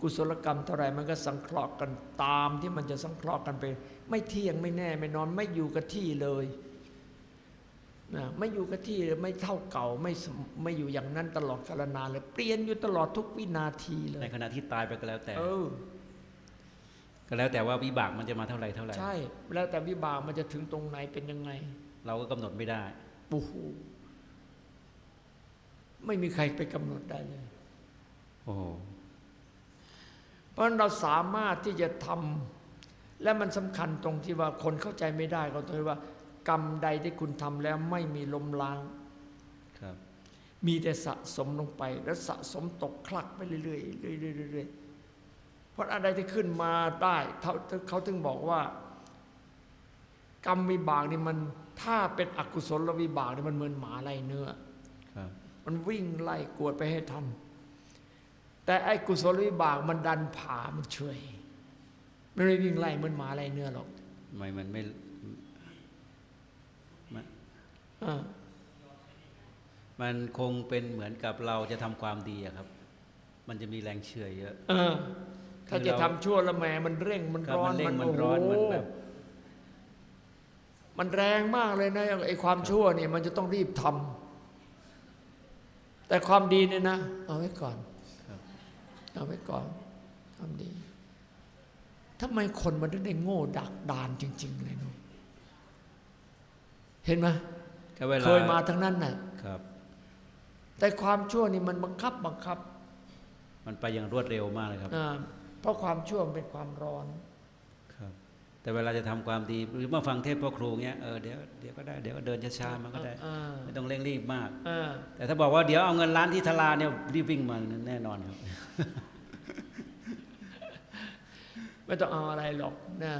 กุศลกรรมเท่าไหร่มันก็สังเคราะห์กันตามที่มันจะสังเคราะห์กันไป ไม่เที่ยงไม่แน่ไม่นอนไม่อยู่กับที่เลยนะไม่อยู่กับที่เลยไม่เท่าเก่าไม่สมไม่อยู่อย่างนั้นตลอดกาลนานเลย เปลี่ยนอยู่ตลอดทุกวินาทีเลในยขณะที่ตายไปก็แล้วแต่เออก็แล้วแต่ว่าวิบากมันจะมาเท่าไหร่เท่าไหร่ใช่ แล้วแต่วิบากมันจะถึงตรงไหนเป็นยังไง เราก็กำหนดไม่ได้โอ้โห ไม่มีใครไปกำหนดได้เลยโอ้โหเพราะฉะนั้นเราสามารถที่จะทำและมันสำคัญตรงที่ว่าคนเข้าใจไม่ได้ก็ตรงที่ว่า กรรมใดที่คุณทำแล้วไม่มีลมล้างครับมีแต่สะสมลงไป แล้วสะสมตกคลักไปเรื่อยๆเรื่อยๆเรื่อยๆเพราะอะไรที่ขึ้นมาได้เขาเขาถึงบอกว่า กรรมวิบากนี่มัน ถ้าเป็นอกุศลวิบากนี่มันเหมือนหมาไล่เนื้อครับ มันวิ่งไล่กวดไปให้ทัน แต่ไอ้กุศลวิบากมันดันผ่ามันช่วยไม่ได้วิ่งไล่เหมือนหมาไล่เนื้อหรอกไม่มันไม่มันอ่ามันคงเป็นเหมือนกับเราจะทำความดีอะครับ มันจะมีแรงเชื่อเยอะเออถ้าจะทำชั่วละแหมมันเร่งมันครับร้อนมันเร่งมันโโหร้อนมันแบบมันแรงมากเลยนะไอ้ความชั่วนี่มันจะต้องรีบทำ แต่ความดีเนี่ยนะ เอาไว้ก่อนครับเอาไว้ก่อน ความดีทำไมคนมันถึงได้โง่ดักดานจริง ๆ เลยเนาะเห็นไหมก็เวลาเคยมาทั้งนั้นน่ะครับ แต่ความชั่วนี่มันบังคับบังคับ มันไปอย่างรวดเร็วมากเลยครับอ่าเพราะความชั่วมันเป็นความร้อนครับ แต่เวลาจะทำความดีหรือมาฟังเทศพ่อครูเงี้ยเออเดี๋ยวเดี๋ยวก็ได้เดี๋ยวก็เดินช้าๆมันก็ได้อ่าไม่ต้องเร่งรีบมากอ่าแต่ถ้าบอกว่าเดี๋ยวเอาเงินล้านที่ทลาเนี่ยรีบวิ่งมาแน่นอนครับไม่ต้องเอาอะไรหรอกนะ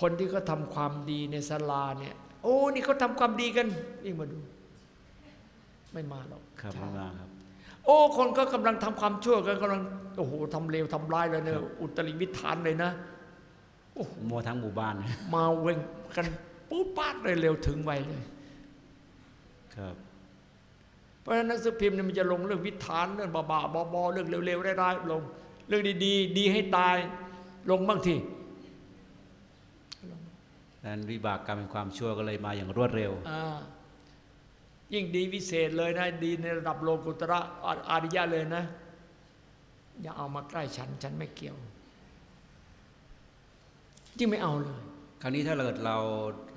คนที่เขาทำความดีในศาลาเนี่ย โอ้นี่เขาทำความดีกันวิ่งมาดู ไม่มาหรอกครับช้ามาครับ โอ้ คนก็กำลังทำความชั่วกันกำลังโอ้โหทำเลวทำร้ายเลยเนี่ยอุตริวิธานเลยนะโมวทั้งหมู่บ้าน มาเว่งกันปุ๊บปาดเลยเร็วถึงไวเลย ครับ เพราะฉะนั้นหนังสือพิมพ์เนี่ยมันจะลงเรื่องวิธานเรื่องบ้าๆบอๆเรื่องเร็วๆร้ายๆลง เรื่องดีๆ ดีให้ตาย ลงบ้างทีดังนั้นวิบากกรรมเป็นความชั่วก็เลยมาอย่างรวดเร็วอ่ายิ่งดีวิเศษเลยนะ ดีในระดับโลกุตระอาอาริยะเลยนะ อย่าเอามาใกล้ฉัน ฉันไม่เกี่ยว ยิ่งไม่เอาเลย คราวนี้ถ้าเราเรา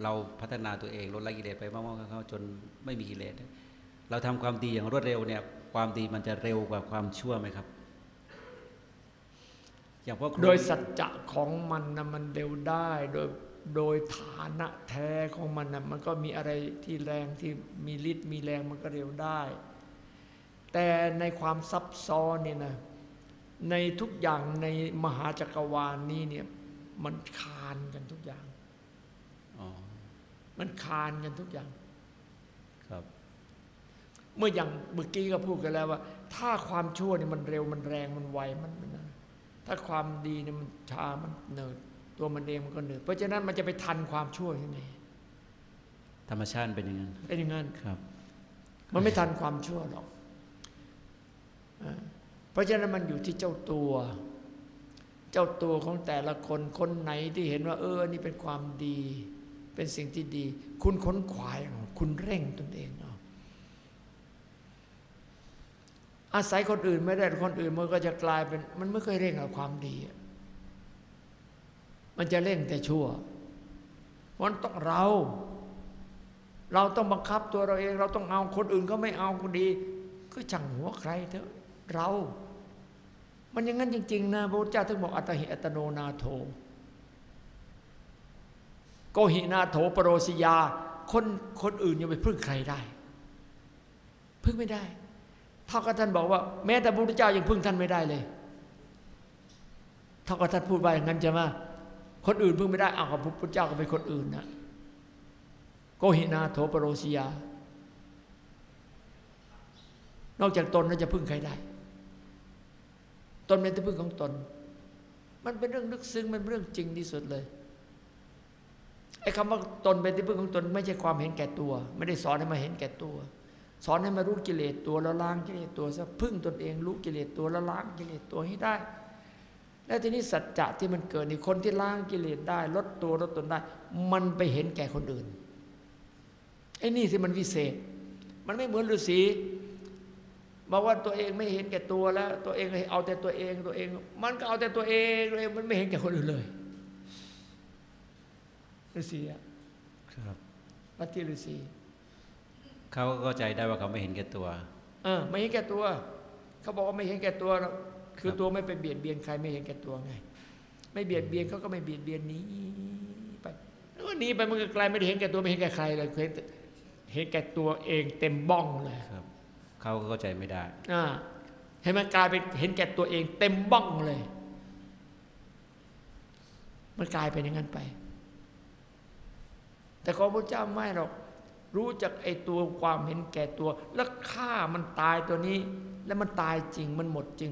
เราพัฒนาตัวเองลดละกิเลสไปมากๆเข้าจนไม่มีกิเลสเราทำความดีอย่างรวดเร็วเนี่ย ความดีมันจะเร็วกว่าความชั่วไหมครับ อย่างพ่อครูโดยสัจจะของมันนะมันเร็วได้โดยโดยฐานะแท้ของมันนะมันก็มีอะไรที่แรงที่มีฤทธิ์มีแรงมันก็เร็วได้ แต่ในความซับซ้อนเนี่ยนะในทุกอย่างในมหาจักรวาลนี้เนี่ย มันคานกันทุกอย่างอ๋อมันคานกันทุกอย่าง ครับ เมื่ออย่างเมื่อกี้ก็พูดกันแล้วว่า ถ้าความชั่วเนี่ยมันเร็วมันแรงมันไวมันมันนะถ้าความดีเนี่ยมันช้ามันเนิดตัวมันเองมันก็เนิดเพราะฉะนั้นมันจะไปทันความชั่วยังไงธรรมชาติเป็นอย่างนั้นเป็นอย่างนั้นครับ มันไม่ทันความชั่วหรอกอ่าเพราะฉะนั้นมันอยู่ที่เจ้าตัว เจ้าตัวของแต่ละคนคนไหนที่เห็นว่าเอออันนี่เป็นความดี เป็นสิ่งที่ดี คุณค้นขวายเอาคุณเร่งตนเองเอาอาศัยคนอื่นไม่ได้คนอื่นมันก็จะกลายเป็น มันไม่เคยเร่งเอาความดีอะมันจะเร่งแต่ชั่วเพราะฉะนั้นต้องเรา เราต้องบังคับตัวเราเอง เราต้องเอาคนอื่นก็ไม่เอาคนดี ก็ช่างหัวใครเถอะเรา มันอย่างนั้นจริง ๆ นะพระพุทธเจ้าถึงบอกอัตหิอัตโนนาโถโกหินาโถปโรสิยา คนคนอื่นยังไปพึ่งใครได้ พึ่งไม่ได้ เท่ากับท่านบอกว่า แม้แต่พระพุทธเจ้ายังพึ่งท่านไม่ได้เลย เท่ากับท่านพูดว่าอย่างนั้นใช่ไหมคนอื่นพึ่งไม่ได้เอาวกับพระพุทธเจ้าก็เป็นคนอื่นนะโกหินาโถปโรสิยา นอกจากตนแล้วจะพึ่งใครได้ ตนเป็นที่พึ่งของตน มันเป็นเรื่องลึกซึ้งมันเป็นเรื่องจริงที่สุดเลยไอ้คำว่าตนเป็นที่พึ่งของตน ไม่ใช่ความเห็นแก่ตัว ไม่ได้สอนให้มาเห็นแก่ตัว สอนให้มารู้กิเลสตัวแล้วล้างกิเลสตัวซะพึ่งตนเองรู้กิเลสตัวแล้วล้างกิเลสตัวให้ได้ แล้วทีนี้สัจจะที่มันเกิดนี่คนที่ล้างกิเลสได้ ลดตัวลดตนได้ มันไปเห็นแก่คนอื่นไอ้นี่ที่มันวิเศษ มันไม่เหมือนฤาษี บอกว่าตัวเองไม่เห็นแก่ตัวแล้ว ตัวเองเอาแต่ตัวเองตัวเอง มันก็เอาแต่ตัวเองตัวเองมันไม่เห็นแก่คนอื่นเลยฤาษีอะครับวัดที่ฤาษีเขาก็เข้าใจได้ว่าเขาไม่เห็นแก่ตัวเออไม่เห็นแก่ตัว เขาบอกว่าไม่เห็นแก่ตัวหรอกคือครับตัวไม่ไปเบียดเบียนใครไม่เห็นแก่ตัวไง ไม่เบียดเบียนเขาก็ไม่เบียดเบียนหนี้ไปแล้วก็หนีไปมันก็กลายไม่ได้เห็นแก่ตัวไม่เห็นแก่ใครเลยเห็นเห็นแก่ตัวเองเต็มบ้องเลยครับ เขาก็เข้าใจไม่ได้อ่าเห็นไหมกลายเป็นเห็นแก่ตัวเอง เต็มบ้องเลย มันกลายเป็นอย่างนั้นไป แต่ของพระเจ้าไม่หรอก รู้จักไอ้ตัวความเห็นแก่ตัว แล้วฆ่ามันตายตัวนี้ แล้วมันตายจริงมันหมดจริง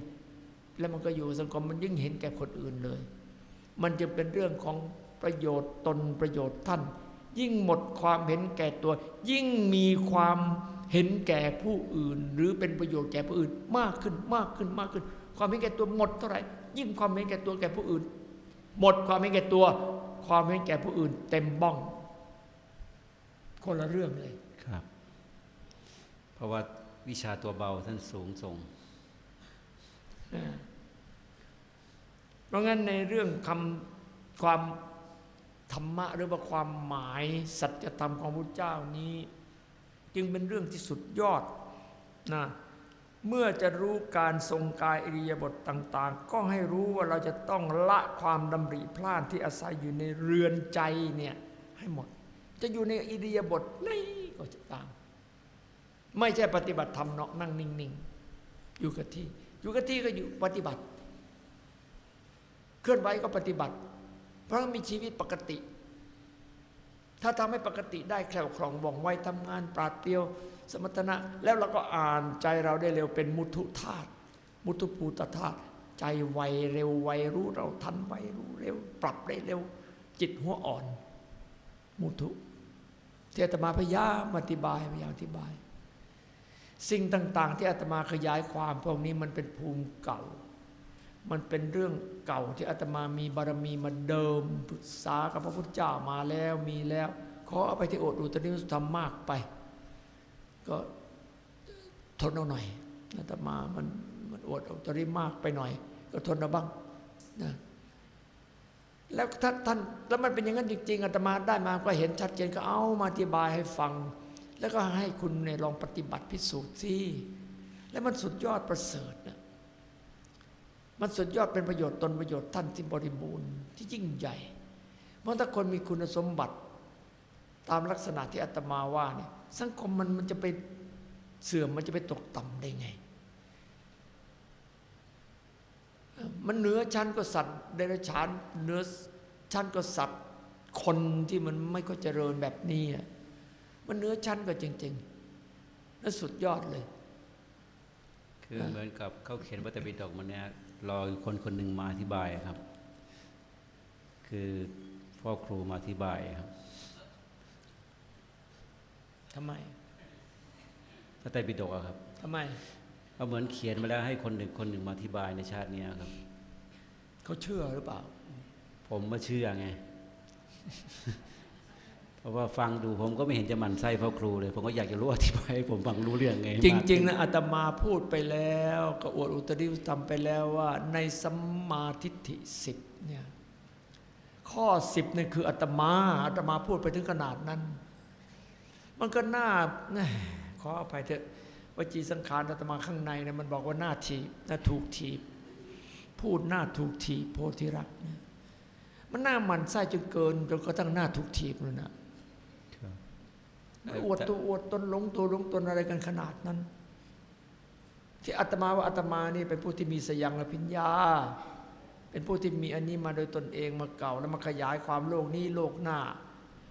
แล้วมันก็อยู่สังคมมันยิ่งเห็นแก่คนอื่นเลย มันจะเป็นเรื่องของประโยชน์ตนประโยชน์ท่าน ยิ่งหมดความเห็นแก่ตัว ยิ่งมีความ เห็นแก่ผู้อื่น หรือเป็นประโยชน์แก่ผู้อื่นมากขึ้นมากขึ้นมากขึ้น ความเห็นแก่ตัวหมดเท่าไหร่ยิ่งความเห็นแก่ตัวแก่ผู้อื่น หมดความเห็นแก่ตัว ความเห็นแก่ผู้อื่น เต็มบ้อง คนละเรื่องเลยครับ เพราะว่าวิชาตัวเบาท่านสูงส่งเพราะงั้นในเรื่องคำความธรรมะหรือว่าความหมายสัจธรรมของพระเจ้านี้ จึงเป็นเรื่องที่สุดยอดนะเมื่อจะรู้การทรงกายอิริยาบถต่าง ๆ ก็ให้รู้ว่าเราจะต้องละความดำริพลาดที่อาศัยอยู่ในเรือนใจเนี่ยให้หมด จะอยู่ในอิริยาบถไหนก็จะตาม ไม่ใช่ปฏิบัติธรรมเนาะนั่งนิ่งๆ อยู่กับที่ อยู่กับที่ก็อยู่ปฏิบัติ เคลื่อนไหวก็ปฏิบัติ เพราะมีชีวิตปกติ ถ้าทำให้ปกติได้แคล่วคล่องว่องไวทำงานปราดเปรียว สมรรถนะ แล้วเราก็อ่านใจเราได้เร็วเป็นมุทุธาตุมุทุภูตธาตุใจไวเร็วไวรู้เราทันไวรู้เร็ว ปรับได้เร็ว จิตหัวอ่อน มุทุที่อาตมาพยายามอธิบายพยายามอธิบาย สิ่งต่าง ๆ ที่อาตมาขยายความพวกนี้มันเป็นภูมิเก่า มันเป็นเรื่องเก่าที่อาตมามีบารมีมาเดิมปรึกษากับพระพุทธเจ้ามาแล้วมีแล้ว ขอเอาไปที่โอดอุตริมุสธรรมมากไป ก็ทนเอาหน่อยอาตมามันมันอดอุตริมากไปหน่อย ก็ทนเอาบ้างนะแล้วท่านท่านแล้วมันเป็นอย่างนั้นจริงๆอาตมาได้มาก็เห็นชัดเจนก็เอามาอธิบายให้ฟัง แล้วก็ให้คุณเนยลองปฏิบัติพิสูจน์สิแล้วมันสุดยอดประเสริฐนะ มันสุดยอดเป็นประโยชน์ตนประโยชน์ท่านที่บริบูรณ์ที่ยิ่งใหญ่ เพราะถ้าคนมีคุณสมบัติ ตามลักษณะที่อาตมาว่าเนี่ยสังคมมันมันจะไปเสื่อมมันจะไปตกต่ำได้ไง มันเหนือชั้นก็สัตว์เดรัจฉานเหนือชั้นก็สัตว์คนที่มันไม่ก็เจริญแบบนี้อะมันเหนือชั้นก็จริงๆนั่นสุดยอดเลย คือเหมือนกับเขาเขียนวัตบิดกมันเนี่ย รอคนคนหนึ่งมาอธิบายครับ คือพ่อครูมาอธิบายครับทำไมพระไตรปิฎกอะครับทำไมเอาเหมือนเขียนมาแล้วให้คนหนึ่งคนหนึ่งมาอธิบายในชาติเนี้ยครับเขาเชื่อหรือเปล่า ผมมาเชื่อไง เพราะว่าฟังดูผมก็ไม่เห็นจะหมันไส้พ่อครูเลย ผมก็อยากจะรู้อธิบายให้ผมฟังรู้เรื่องไง จริง ๆนะอาตมาพูดไปแล้วก็อวดอุตริธรรมไปแล้วว่า ในสัมมาทิฏฐิสิบเนี่ยข้อสิบนี่คืออาตมาอาตมาพูดไปถึงขนาดนั้น มันก็น่าขออภัยเถอะวจีสังขารอาตมาข้างในเนี่ยมันบอกว่าหน้าทีน่าถูกทีบพูดหน้าถูกทีโพธิรักเนี่ยมันหน้ามันไส้จนเกินจนกระทั่งหน้าถูกทีบเลยนะ อวดตัวอวดตนหลงตัวหลงตนอะไรกันขนาดนั้น ที่อาตมาว่าอาตมานี่เป็นผู้ที่มีสยังและพิญญา เป็นผู้ที่มีอันนี้มาโดยตนเองมาเก่า แล้วมาขยายความโลกนี้โลกหน้า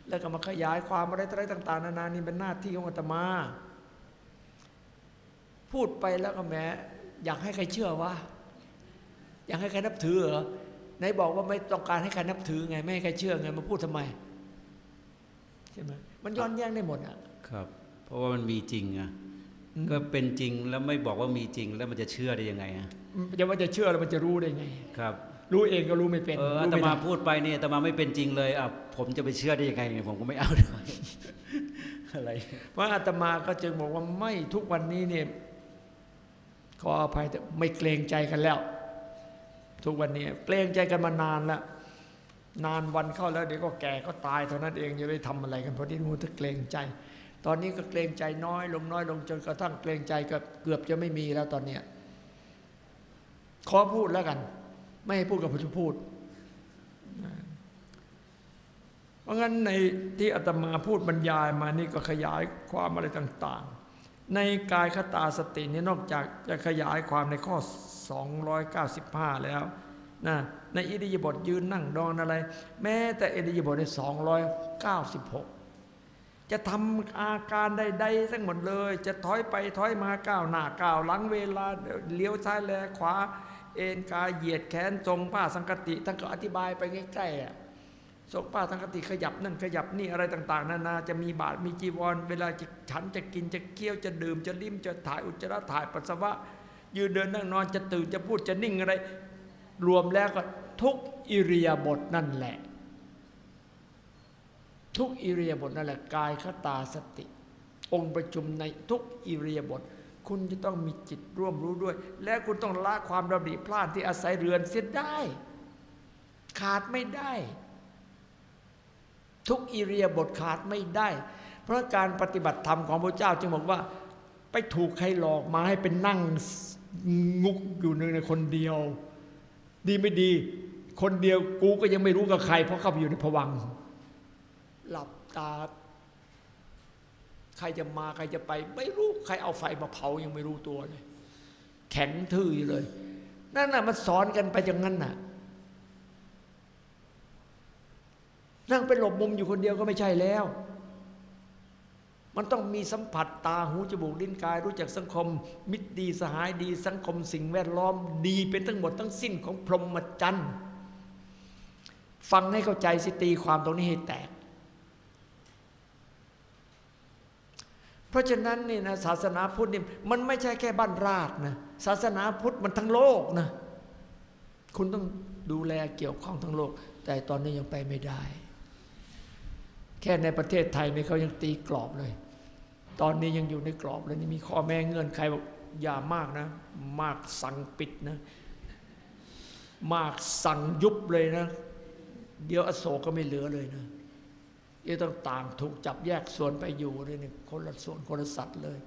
แล้วก็มาขยายความอะไรต่ออะไรต่าง ๆ นานานี่เป็นหน้าที่ของอาตมา พูดไปแล้วก็แหม้อยากให้ใครเชื่อวะอยากให้ใครนับถือเหรอไหนบอกว่าไม่ต้องการให้ใครนับถือไง ไม่ให้ใครเชื่อไงมาพูดทำไมใช่ไหม มันย้อนแย้งได้หมดอะครับ เพราะว่ามันมีจริงอะอืมก็เป็นจริงแล้วไม่บอกว่ามีจริงแล้วมันจะเชื่อได้ยังไงอะจะว่าจะเชื่อแล้วมันจะรู้ได้ไงครับ รู้เองก็รู้ไม่เป็นเอออารู้ตไม่มาได้พูดไปเนี่ยอาตมาไม่เป็นจริงเลยอะผมจะไปเชื่อได้ยังไงเนี่ยผมก็ไม่เอาด้วยอะไรเพราะอาตมาก็จึงบอกว่าไม่ทุกวันนี้เนี่ยขออภัยแต่ไม่เกรงใจกันแล้ว ทุกวันนี้เกรงใจกันมานานแล้ว นานวันเข้าแล้วเดี๋ยวก็แก่ก็ตายเท่านั้นเองจะได้ทำอะไรกันเพราะที่นู้นถ้าเกรงใจ ตอนนี้ก็เกรงใจน้อยลงน้อยลงจนกระทั่งเกรงใจก็เกือบจะไม่มีแล้วตอนเนี้ยขอพูดแล้วกัน ไม่ให้พูดกับผู้ที่พูด เพราะงั้นในที่อาตมาพูดบรรยายมานี่ก็ขยายความอะไรต่าง ๆ ในกายคตาสตินี่นอกจากจะขยายความในข้อ 295 แล้ว นะในอิริยาบถยืนนั่งนอนอะไร แม้แต่อิริยาบถใน296จะทำอาการใดๆทั้งหมดเลย จะถอยไปถอยมาก้าวหน้าก้าวหลังเวลาเลี้ยวซ้ายแลขวา เอ็นกายเหยียดแขนทรงผ้าสังกติท่านก็อธิบายไปใกล้ๆอะทรงป้าทางกติขยับนั่นขยับนี่อะไรต่าง ๆ นานาจะมีบาทมีจีวร เวลาจะฉันจะกินจะเคี้ยวจะดื่มจะลิ้มจะถ่ายอุจจาระถ่ายปัสสาวะยืนเดินนั่งนอนจะตื่นจะพูดจะนิ่งอะไร รวมแล้วก็ทุกอิริยาบถนั่นแหละ ทุกอิริยาบถนั่นแหละกายคตาสติ องค์ประชุมในทุกอิริยาบถคุณจะต้องมีจิตร่วมรู้ด้วย และคุณต้องละความระบิพลาดที่อาศัยเรือนเสียได้ ขาดไม่ได้ ทุกอิริยาบถขาดไม่ได้ เพราะการปฏิบัติธรรมของพระเจ้าจึงบอกว่า ไปถูกใครหลอกมาให้เป็นนั่งงุกอยู่นึงในคนเดียว ดีไม่ดี คนเดียวกูก็ยังไม่รู้กับใคร เพราะเข้าไปอยู่ในผวังหลับตา ใครจะมาใครจะไป ไม่รู้ใครเอาไฟมาเผายังไม่รู้ตัวเลยแข็งทื่ออยู่เลย นั่นน่ะมันสอนกันไปอย่างนั้นน่ะ นั่งไปหลบมุมอยู่คนเดียวก็ไม่ใช่แล้ว มันต้องมีสัมผัสตาหูจมูกลิ้นกาย รู้จักสังคม มิตรดีสหายดี สังคมสิ่งแวดล้อมดีเป็นทั้งหมดทั้งสิ้นของพรหมจรรย์ฟังให้เข้าใจสิตีความตรงนี้ให้แตก เพราะฉะนั้นนี่นะศาสนาพุทธนี่มันไม่ใช่แค่บ้านราชนะศาสนาพุทธมันทั้งโลกนะ คุณต้องดูแลเกี่ยวข้องทั้งโลก แต่ตอนนี้ยังไปไม่ได้ แค่ในประเทศไทยนี่เขายังตีกรอบเลย ตอนนี้ยังอยู่ในกรอบเลยนี่มีข้อแม้เงื่อนไขบอกอย่ามากนะ มากสั่งปิดนะ มากสั่งยุบเลยนะ เดี๋ยวอโศกก็ไม่เหลือเลยนะเดี๋ยวต้องต่างถูกจับแยกส่วนไปอยู่เลยเนี่ยคนละส่วนคนละสัตว์เลย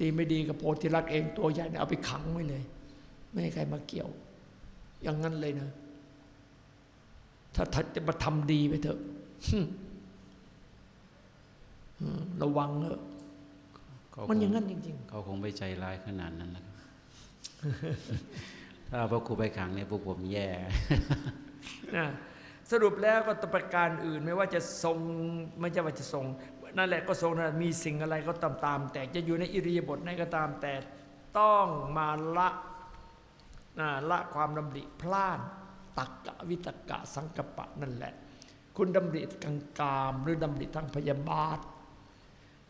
ดีไม่ดีกับโพธิรักษ์เองตัวใหญ่เนี่ยเอาไปขังไว้เลย ไม่ให้ใครมาเกี่ยว อย่างนั้นเลยนะ ถ้าจะมาทำดีไปเถอะระวังเถอะ มันคอย่างนั้นจริงเขาคงไม่ใจร้ายขนาดนั้นนะครับถ้าเอาพระครูไปขังเนี่ยพวกผมแย่ๆนะสรุปแล้วก็ตประการอื่นไม่ว่าจะทรงไม่ใช่ว่าจะทรงนั่นแหละก็ทรงนะมีสิ่งอะไรก็ตามตาม แต่จะอยู่ในอิริยาบถไหนก็ตามแต่ต้องมาละนะละความดำริพลาดตักกะวิตกะสังกปะนั่นแหละ คุณดำริกลางกามหรือดำริทางพยาบาท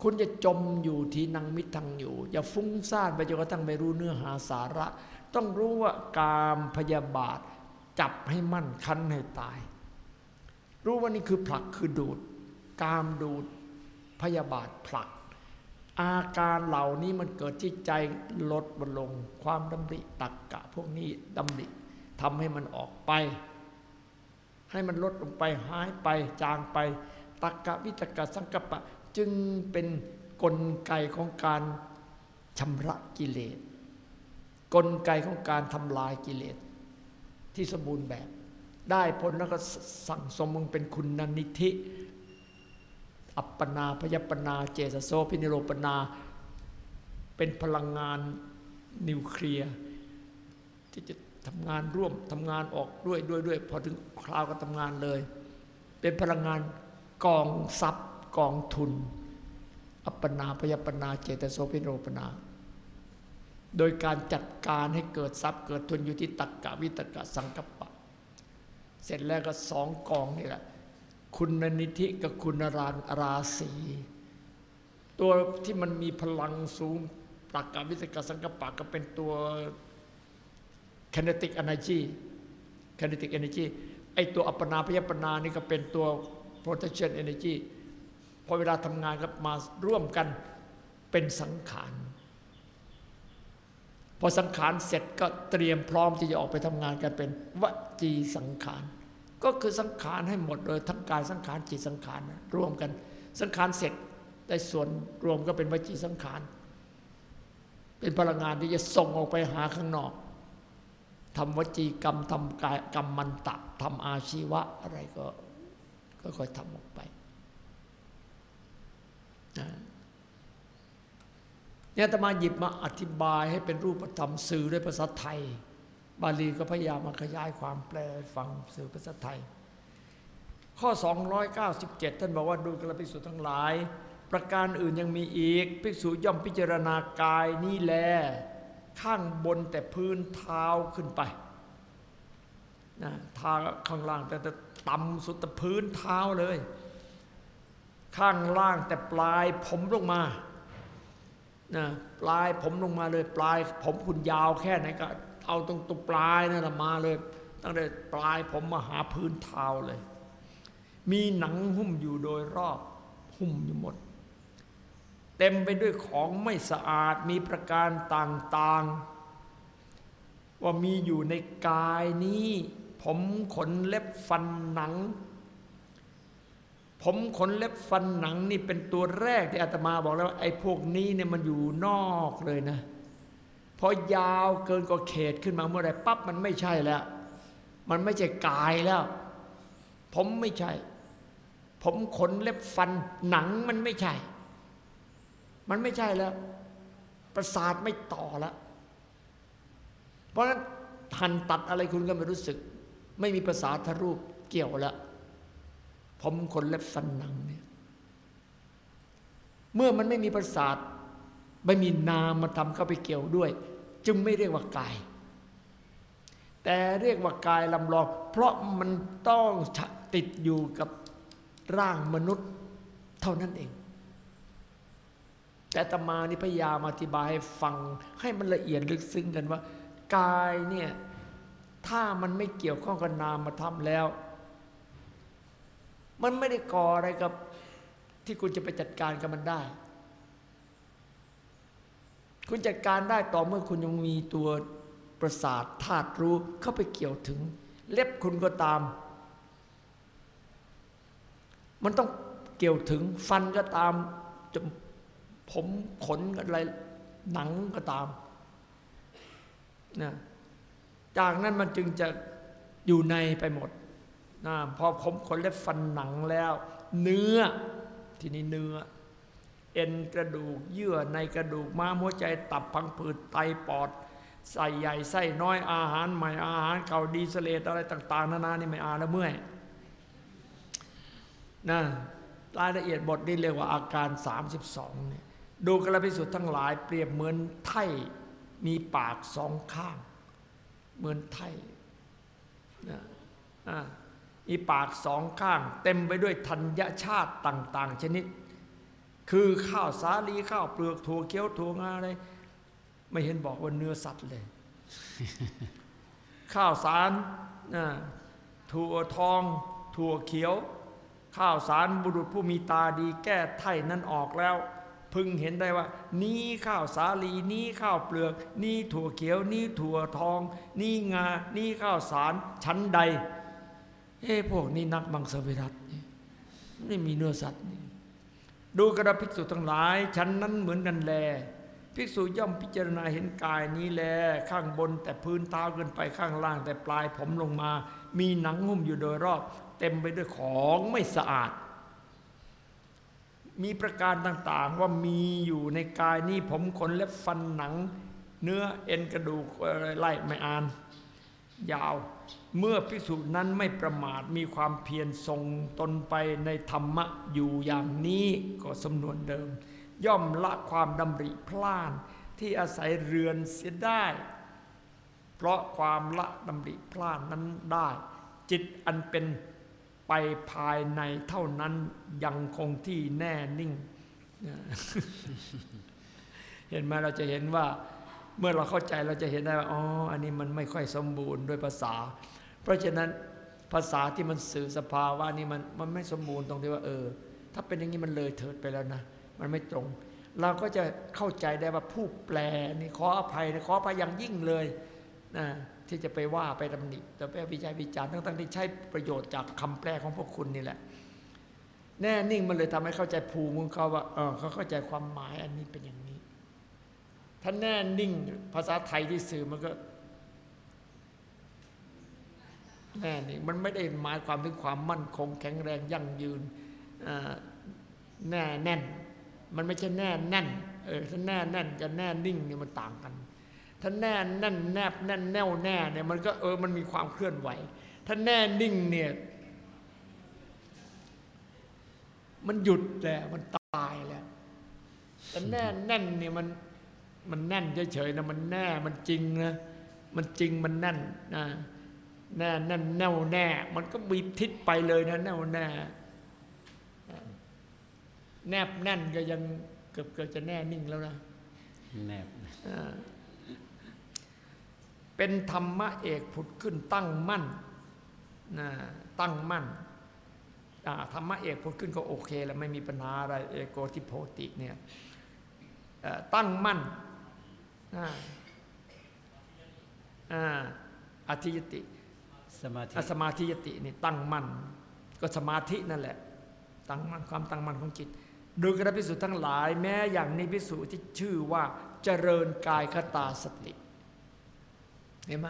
คุณจะจมอยู่ที่นังมิทางอยู่ อย่าฟุ้งซ่านไปจนกระทั่งไม่รู้เนื้อหาสาระ ต้องรู้ว่ากามพยาบาท จับให้มั่นคันให้ตาย รู้ว่านี่คือผลักคือดูด กามดูดพยาบาทผลัก อาการเหล่านี้มันเกิดที่ใจลดมันลง ความดำริตักกะ พวกนี้ดำริทำให้มันออกไป ให้มันลดลงไปหายไปจางไป ตักกะวิตกะสังกปะ จึงเป็นกลไกของการชำระกิเลส กลไกของการทำลายกิเลส ที่สมบูรณ์แบบ ได้ผลแล้วก็สั่งสมมึงเป็นคุณนิธิ อัปปนาพยปนาเจสโสพินิโรปนา เป็นพลังงานนิวเคลียร์ที่จะทำงานร่วมทำงานออกด้วยด้วยด้วยพอถึงคราวก็ทำงานเลย เป็นพลังงานกองทรัพย์ กองทุน อัปปนาพยปนาเจตโสพิโรปนา โดยการจัดการให้เกิดทรัพย์เกิดทุนอยู่ที่ตักกะวิตกะสังกปะ เสร็จแล้วก็สองกองนี่แหละ คุณนิธิกับคุณรานราศีตัวที่มันมีพลังสูงตักกะวิตกะสังกัปปะก็เป็นตัว kinetic energy kinetic energy ไอตัวอัปปนาพยปนานี่ก็เป็นตัว protection energy พอเวลาทำงานก็มาร่วมกันเป็นสังขาร พอสังขารเสร็จก็เตรียมพร้อมที่จะออกไปทำงานกันเป็นวจีสังขาร ก็คือสังขารให้หมดเลยทั้งกายสังขารจิตสังขารนะรวมกัน สังขารเสร็จได้ส่วนรวมก็เป็นวจีสังขาร เป็นพลังงานที่จะส่งออกไปหาข้างนอกทำวจีกรรมทำกายกรรมมันตะทำอาชีวะอะไรก็ก็ค่อยทำออกไป เนี่ยตมาหยิบมาอธิบายให้เป็นรูปธรรมสื่อด้วยภาษาไทย บาลีก็พยายามมาขยายความแปลฟังสื่อภาษาไทย ข้อ 297 ท่านบอกว่าดูกระภิกษุทั้งหลาย ประการอื่นยังมีอีก ภิกษุย่อมพิจารณากายนี่แล ข้างบนแต่พื้นเท้าขึ้นไปนะทาข้างล่างแต่แต่ต่ำสุดแต่พื้นเท้าเลย ข้างล่างแต่ปลายผมลงมานะปลายผมลงมาเลยปลาย ผมคุณยาวแค่ไหนก็เอาตรงตรงปลายนั่นแหละมาเลย ตั้งแต่ปลายผมมาหาพื้นเท้าเลย มีหนังหุ้มอยู่โดยรอบหุ้มอยู่หมด เต็มไปด้วยของไม่สะอาดมีประการต่างๆ ว่ามีอยู่ในกายนี้ ผมขนเล็บฟันหนัง ผมขนเล็บฟันหนังนี่เป็นตัวแรกที่อาตมาบอกแล้วไอ้พวกนี้เนี่ยมันอยู่นอกเลยนะพอยาวเกินกว่าเขตขึ้นมาเมื่อไรปั๊บมันไม่ใช่แล้ว มันไม่ใช่กายแล้ว ผมไม่ใช่ ผมขนเล็บฟันหนังมันไม่ใช่ มันไม่ใช่แล้ว ประสาทไม่ต่อแล้ว เพราะฉะนั้นหันตัดอะไรคุณก็ไม่รู้สึก ไม่มีประสาทรูปเกี่ยวแล้ว ผมขนเล็บฟันหนังเนี่ย เมื่อมันไม่มีประสาท ไม่มีนามมาทำเข้าไปเกี่ยวด้วย จึงไม่เรียกว่ากาย แต่เรียกว่ากายลำลอง เพราะมันต้องติดอยู่กับร่างมนุษย์เท่านั้นเอง แต่ตมานี่พยายามอธิบายให้ฟังให้มันละเอียดลึกซึ้งกันว่า กายเนี่ยถ้ามันไม่เกี่ยวข้องกับนามมาทำแล้ว มันไม่ได้ก่ออะไรกับที่คุณจะไปจัดการกับมันได้ คุณจัดการได้ต่อเมื่อคุณยังมีตัวประสาทธาตุรู้เข้าไปเกี่ยวถึง เล็บคุณก็ตาม มันต้องเกี่ยวถึงฟันก็ตามจมผมขนอะไรหนังก็ตามนะจากนั้นมันจึงจะอยู่ในไปหมด นะพอผมขนเล็บฟันหนังแล้ว เนื้อทีนี้เนื้อ เอ็นกระดูกเยื่อในกระดูกม้ามหัวใจตับพังผืดไตปอดใส่ใหญ่ไส้น้อยอาหารใหม่อาหารเก่าดีเสเลตอะไรต่าง ๆ นานานี่ไม่อ่านแล้วเมื่อยนะรายละเอียดบทนี่เรียกว่าอาการ 32เนี่ยดูกระพิสุทธ์ทั้งหลายเปรียบเหมือนไถ่มีปากสองข้าง เหมือนไถ่นะอ่า มีปากสองข้าง เต็มไปด้วยธัญชาติต่าง ๆ ชนิด คือข้าวสาลีข้าวเปลือกถั่วเขียวถั่วงาอะไร ไม่เห็นบอกว่าเนื้อสัตว์เลย ข้าวสารนะถั่วทอง ถั่วเขียว ข้าวสารบุรุษผู้มีตาดีแก้ไถ่นั้นออกแล้ว พึงเห็นได้ว่า นี้ข้าวสาลีนี้ข้าวเปลือก นี้ถั่วเขียว นี้ถั่วทอง นี้งา นี้ข้าวสารชั้นใด เอ้พวกนี้นักมังสวิรัตนี่ไม่มีเนื้อสัตว์ ดูกระภิกษุทั้งหลายฉันนั้นเหมือนกันแล ภิกษุย่อมพิจารณาเห็นกายนี้แล ข้างบนแต่พื้นเท้าขึ้นไปข้างล่างแต่ปลายผมลงมา มีหนังหุ้มอยู่โดยรอบ เต็มไปด้วยของไม่สะอาด มีประการต่างๆว่ามีอยู่ในกายนี้ผมขนและฟันหนัง เนื้อเอ็นกระดูกอะไรไล่ไม่อ่าน ยาว เมื่อภิกษุนั้นไม่ประมาทมีความเพียรทรงตนไปในธรรมะอยู่อย่างนี้ก็สำนวนเดิม ย่อมละความดำริพลานที่อาศัยเรือนเสียได้ เพราะความละดำริพลานนั้นได้ จิตอันเป็นไปภายในเท่านั้นยังคงที่แน่นิ่ง เห็นไหมเราจะเห็นว่า เมื่อเราเข้าใจเราจะเห็นได้ว่าอ๋ออันนี้มันไม่ค่อยสมบูรณ์ด้วยภาษา เพราะฉะนั้นภาษาที่มันสื่อสภาวะนี่มันมันไม่สมบูรณ์ตรงที่ว่าเออ ถ้าเป็นอย่างนี้มันเลยเถิดไปแล้วนะ มันไม่ตรง เราก็จะเข้าใจได้ว่าผู้แปลนี่ขออภัยนะขออภัยอย่างยิ่งเลยนะที่จะไปว่าไปตำหนิแต่ไปวิจัยวิจารณ์ทั้งๆที่ใช้ประโยชน์จากคำแปลของพวกคุณนี่แหละ แน่นิ่งมันเลยทำให้เข้าใจภูมิของเขาว่าเออเขาเข้าใจความหมายอันนี้เป็นอย่างนี้ถ้าแน่นิ่งภาษาไทยที่สื่อมันก็ แน่นิ่มันไม่ได้หมายความถึงความมั่นคงแข็งแรงยั่งยืนแน่แน่น มันไม่ใช่แน่แน่นเออถ้าแน่แน่นกับแน่นิ่งเนี่ยมันต่างกัน ถ้าแน่แน่นแนบแน่นแน่วแน่เนี่ยมันก็เออมันมีความเคลื่อนไหว ถ้าแน่นิ่งเนี่ยมันหยุดแล้วมันตายแล้วแต่แน่แน่นเนี่ยมันมันแน่นเฉยๆนะมันแน่มันจริงนะมันจริงมันแน่นนะ แน่แน่นแน่วแน่ มันก็บีบทิศไปเลยนะแน่วแน่แนบแน่นก็ยังเกือบเกือบจะแน่นิ่งแล้วนะแนบอ่าเป็นธรรมะเอกผุดขึ้นตั้งมั่นนะตั้งมั่นอ่าธรรมะเอกผุดขึ้นก็โอเคแล้วไม่มีปัญหาอะไรเอโกทิโพติเนี่ยเอ่อตั้งมั่นอ่าอ่าอธิยติ สมาธิสมาธิยตินี่ตั้งมั่นก็สมาธินั่นแหละ ตั้งมั่นความตั้งมั่นของจิตดูกระพิสุทั้งหลายแม้อย่างนี้พิสุที่ชื่อว่าเจริญกายคตาสติเห็นไหม